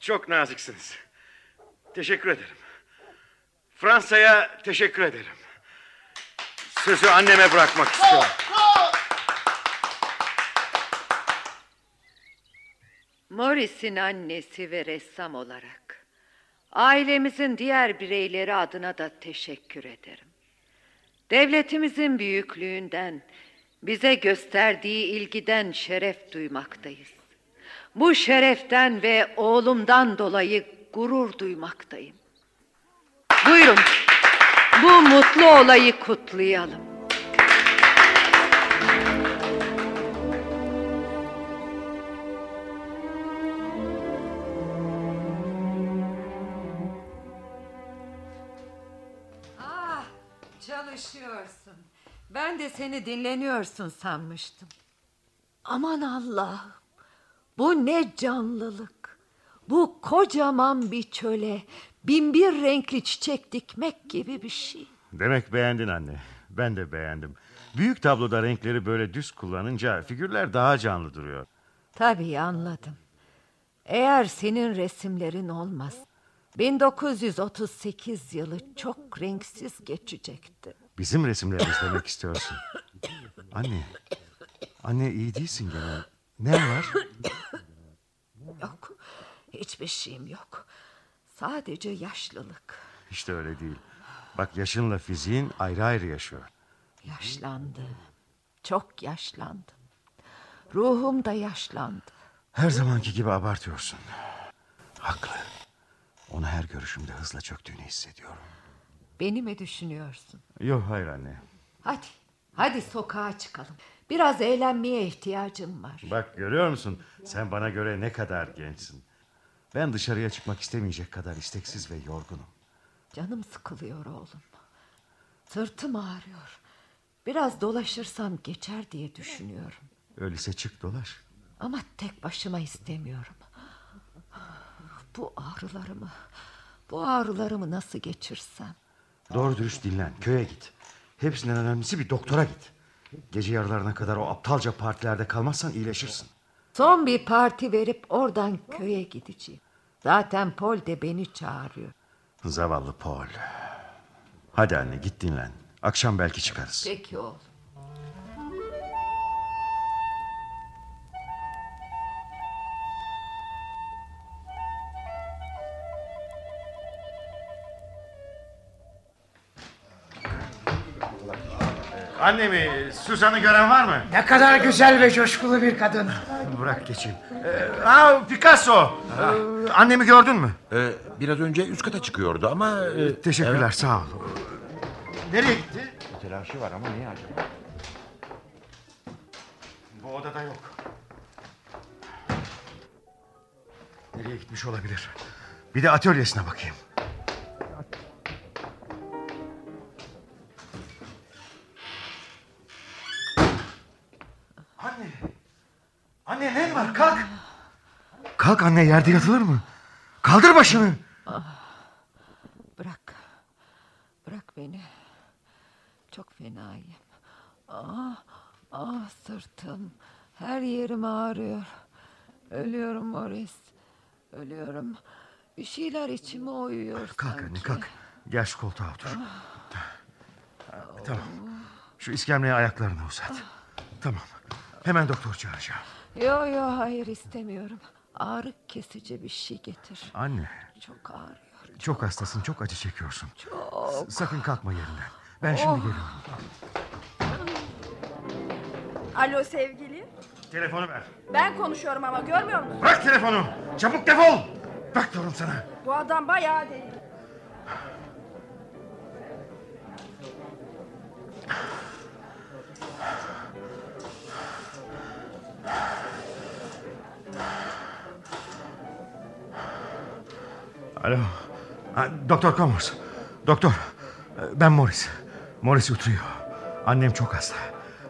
Çok naziksiniz. Teşekkür ederim. Fransa'ya teşekkür ederim. Sözü anneme bırakmak istiyorum. Morris'in annesi ve ressam olarak ailemizin diğer bireyleri adına da teşekkür ederim. Devletimizin büyüklüğünden, bize gösterdiği ilgiden şeref duymaktayız. Bu şereften ve oğlumdan dolayı gurur duymaktayım. Buyurun, bu mutlu olayı kutlayalım. Ah, çalışıyorsun. Ben de seni dinleniyorsun sanmıştım. Aman Allah'ım. Bu ne canlılık. Bu kocaman bir çöle bin bir renkli çiçek dikmek gibi bir şey. Demek beğendin anne. Ben de beğendim. Büyük tabloda renkleri böyle düz kullanınca figürler daha canlı duruyor. Tabii anladım. Eğer senin resimlerin olmaz. 1938 yılı çok renksiz geçecekti. Bizim resimlerimiz demek istiyorsun. Anne. Anne iyi değilsin gene. Ne var? Yok. Hiçbir şeyim yok. Sadece yaşlılık. İşte öyle değil. Bak yaşınla fiziğin ayrı ayrı yaşıyor. Yaşlandım. Çok yaşlandım. Ruhum da yaşlandı. Her zamanki gibi abartıyorsun. Haklı. Onu her görüşümde hızla çöktüğünü hissediyorum. Beni mi düşünüyorsun? Yok hayır anne. Hadi. Hadi sokağa çıkalım. Biraz eğlenmeye ihtiyacım var. Bak görüyor musun? Sen bana göre ne kadar gençsin. Ben dışarıya çıkmak istemeyecek kadar isteksiz ve yorgunum. Canım sıkılıyor oğlum. Sırtım ağrıyor. Biraz dolaşırsam geçer diye düşünüyorum. Öyleyse çık dolaş. Ama tek başıma istemiyorum. Bu ağrılarımı, bu ağrılarımı nasıl geçirsem? Doğru dürüst dinlen. Köye git. Hepsinden önemlisi bir doktora git. Gece yarılarına kadar o aptalca partilerde kalmazsan iyileşirsin. Son bir parti verip oradan köye gideceğim. Zaten Paul de beni çağırıyor. Zavallı Paul. Hadi anne git dinlen. Akşam belki çıkarız. Peki oğlum. Annemi, Suzan'ı gören var mı? Ne kadar güzel ve coşkulu bir kadın. Bırak geçeyim. Ee, aa, Picasso. Ee, annemi gördün mü? Ee, biraz önce üst kata çıkıyordu ama... e, Teşekkürler evet. sağ ol. Nereye gitti? Bir telaşı var ama niye acaba? Bu odada yok. Nereye gitmiş olabilir? Bir de atölyesine bakayım. Anne ne var? Kalk. Kalk anne yerde yatılır mı? Kaldır başını. Bırak. Bırak beni. Çok fenayım. Ah, ah sırtım. Her yerim ağrıyor. Ölüyorum Morris. Ölüyorum. Bir şeyler içime oyuyor Kalk sanki. anne kalk. Gel şu koltuğa otur. Tamam. Şu iskemleye ayaklarını uzat. Tamam. Hemen doktor çağıracağım. Yo yo hayır istemiyorum. Ağrı kesici bir şey getir. Anne. Çok ağrıyor. Çok hastasın, çok acı çekiyorsun. Çok. S- Sakın kalkma yerinden. Ben şimdi Oh. geliyorum. Alo sevgili. Telefonu ver. Ben konuşuyorum ama görmüyor musun? Bırak telefonu. Çabuk defol. Bırak diyorum sana. Bu adam bayağı deli. Alo. Doktor Commons. Doktor. e, Ben Morris. Morris oturuyor. Annem çok hasta.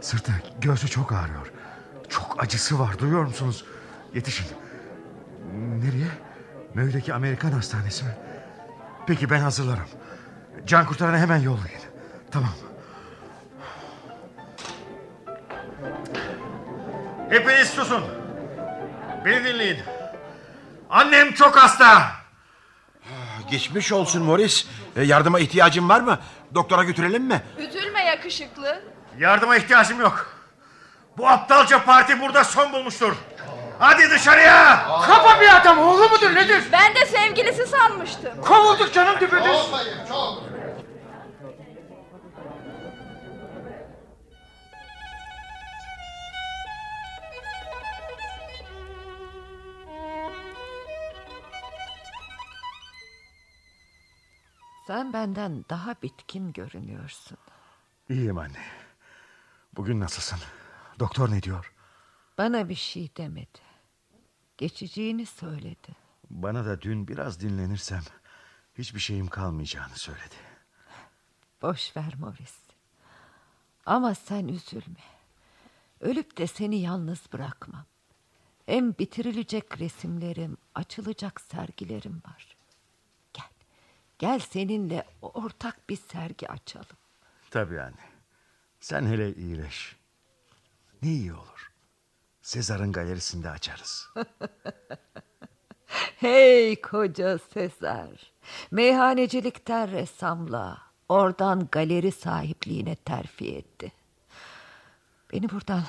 Sırtı, göğsü çok ağrıyor. Çok acısı var. Duyuyor musunuz? Yetişin. Nereye? Möy'deki Amerikan hastanesi mi? Peki ben hazırlarım. Can kurtaranı hemen yollayın. Tamam. Hepiniz susun. Beni dinleyin. Annem çok hasta. Geçmiş olsun Morris. E, yardıma ihtiyacın var mı? Doktora götürelim mi? Üzülme yakışıklı. Yardıma ihtiyacım yok. Bu aptalca parti burada son bulmuştur. Hadi dışarıya. Kapa bir adam oğlu mudur nedir? Ben de sevgilisi sanmıştım. Kovulduk canım düpedüz. Olmayın çok. Sen benden daha bitkin görünüyorsun. İyiyim anne. Bugün nasılsın? Doktor ne diyor? Bana bir şey demedi. Geçeceğini söyledi. Bana da dün biraz dinlenirsem hiçbir şeyim kalmayacağını söyledi. Boş ver Morris. Ama sen üzülme. Ölüp de seni yalnız bırakmam. Hem bitirilecek resimlerim, açılacak sergilerim var. Gel, seninle ortak bir sergi açalım. Tabii anne. Sen hele iyileş. Ne iyi olur. Sezar'ın galerisinde açarız. Hey koca Sezar. Meyhanecilikten ressamla, oradan galeri sahipliğine terfi etti. Beni buradan,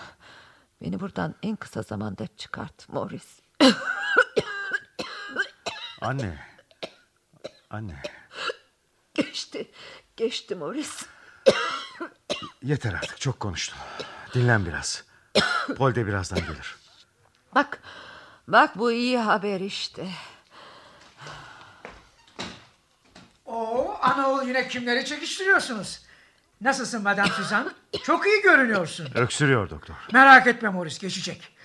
beni buradan en kısa zamanda çıkart Morris. Anne. Anne. Geçti, geçti Morris. Yeter artık çok konuştun. Dinlen biraz. Paul de birazdan gelir. Bak, bak bu iyi haber işte. Oo, ana oğul yine kimleri çekiştiriyorsunuz? Nasılsın Madame Suzan? Çok iyi görünüyorsun. Öksürüyor doktor. Merak etme Morris geçecek.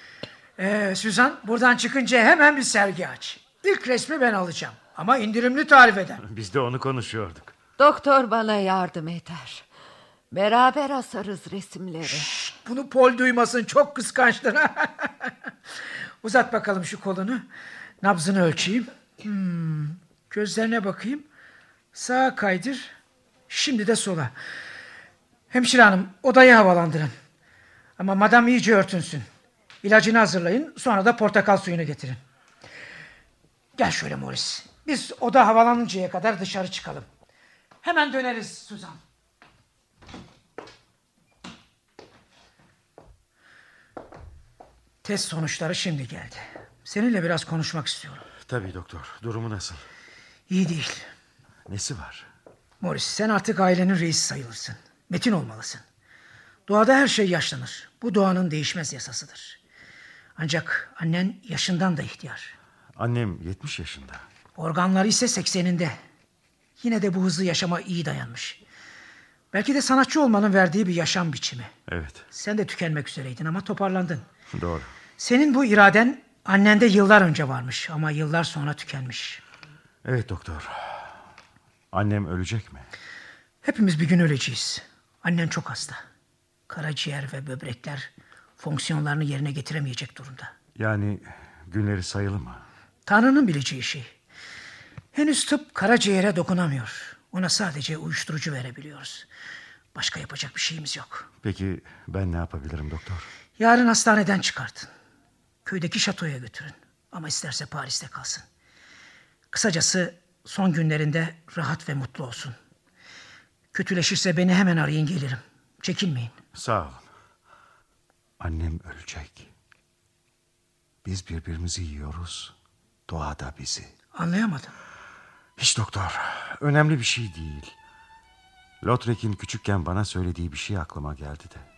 Ee, Suzan buradan çıkınca hemen bir sergi aç. İlk resmi ben alacağım. Ama indirimli tarif eder. Biz de onu konuşuyorduk. Doktor bana yardım eder. Beraber asarız resimleri. Bunu Paul duymasın çok kıskançtır. Uzat bakalım şu kolunu. Nabzını ölçeyim. Hmm, gözlerine bakayım. Sağa kaydır. Şimdi de sola. Hemşire hanım odayı havalandırın. Ama madam iyice örtünsün. İlacını hazırlayın sonra da portakal suyunu getirin. Gel şöyle Morris. Biz oda havalanıncaya kadar dışarı çıkalım. Hemen döneriz Suzan. Test sonuçları şimdi geldi. Seninle biraz konuşmak istiyorum. Tabii doktor. Durumu nasıl? İyi değil. Nesi var? Morris sen artık ailenin reisi sayılırsın. Metin olmalısın. Doğada her şey yaşlanır. Bu doğanın değişmez yasasıdır. Ancak annen yaşından da ihtiyar. Annem 70 yaşında. Organları ise sekseninde. Yine de bu hızlı yaşama iyi dayanmış. Belki de sanatçı olmanın verdiği bir yaşam biçimi. Evet Sen de tükenmek üzereydin ama toparlandın. doğru. Senin bu iraden annende yıllar önce varmış ama yıllar sonra tükenmiş. Evet doktor. Annem ölecek mi? Hepimiz bir gün öleceğiz. Annen çok hasta. Karaciğer ve böbrekler fonksiyonlarını yerine getiremeyecek durumda. Yani günleri sayılı mı? Tanrı'nın bileceği şey. Henüz tıp karaciğere dokunamıyor. Ona sadece uyuşturucu verebiliyoruz. Başka yapacak bir şeyimiz yok. Peki ben ne yapabilirim doktor? Yarın hastaneden çıkartın. Köydeki şatoya götürün. Ama isterse Paris'te kalsın. Kısacası son günlerinde rahat ve mutlu olsun. Kötüleşirse beni hemen arayın gelirim. Çekinmeyin. Sağ olun. Annem ölecek. Biz birbirimizi yiyoruz. Doğa da bizi. Anlayamadım. Hiç doktor. Önemli bir şey değil. Lautrec'in küçükken bana söylediği bir şey aklıma geldi de.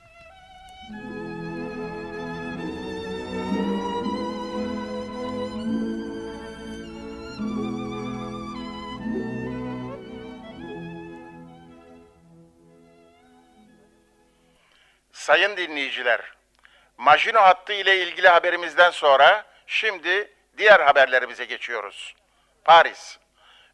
Sayın dinleyiciler, Majino hattı ile ilgili haberimizden sonra şimdi diğer haberlerimize geçiyoruz. Paris.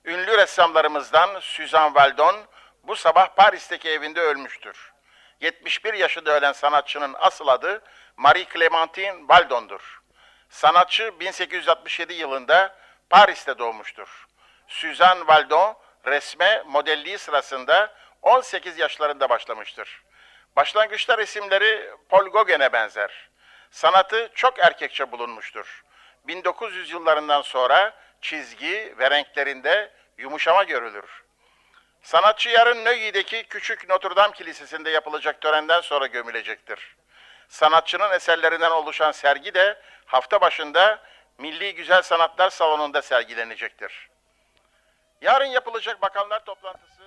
Ünlü ressamlarımızdan Suzanne Valdon bu sabah Paris'teki evinde ölmüştür. 71 yaşında ölen sanatçının asıl adı Marie Clémentine Valdon'dur. Sanatçı 1867 yılında Paris'te doğmuştur. Suzanne Valdon resme modelliği sırasında 18 yaşlarında başlamıştır. Başlangıçta resimleri Paul Gauguin'e benzer. Sanatı çok erkekçe bulunmuştur. 1900 yıllarından sonra çizgi ve renklerinde yumuşama görülür. Sanatçı yarın Neuilly'deki küçük Notre Dame Kilisesi'nde yapılacak törenden sonra gömülecektir. Sanatçının eserlerinden oluşan sergi de hafta başında Milli Güzel Sanatlar Salonu'nda sergilenecektir. Yarın yapılacak bakanlar toplantısı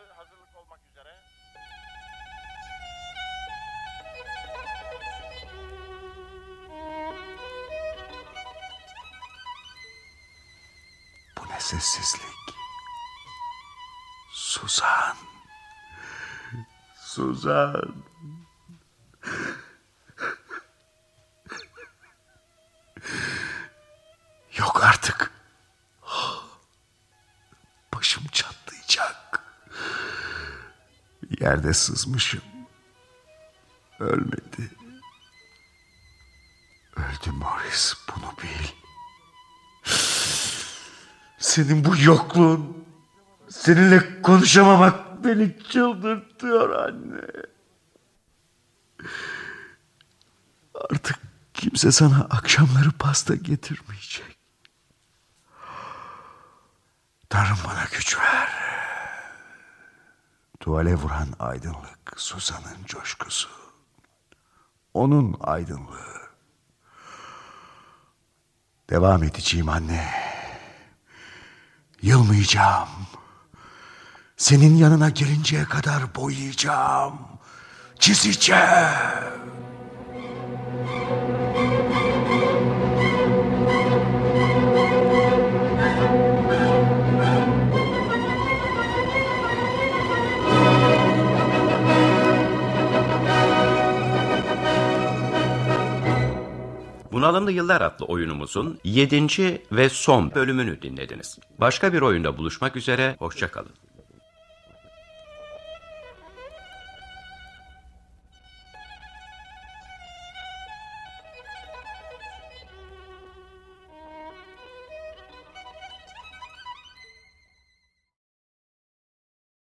Ne sessizlik? Suzan. Suzan. Yok artık. Başım çatlayacak. Yerde sızmışım. Ölmedi. Öldü Morris bunu bil. Senin bu yokluğun, seninle konuşamamak beni çıldırtıyor anne. Artık kimse sana akşamları pasta getirmeyecek. Tanrım bana güç ver. Tuvale vuran aydınlık Suzan'ın coşkusu. Onun aydınlığı. Devam edeceğim anne. Yılmayacağım. Senin yanına gelinceye kadar boyayacağım. Çizeceğim. Bunalımlı Yıllar adlı oyunumuzun 7. ve son bölümünü dinlediniz. Başka bir oyunda buluşmak üzere, hoşçakalın.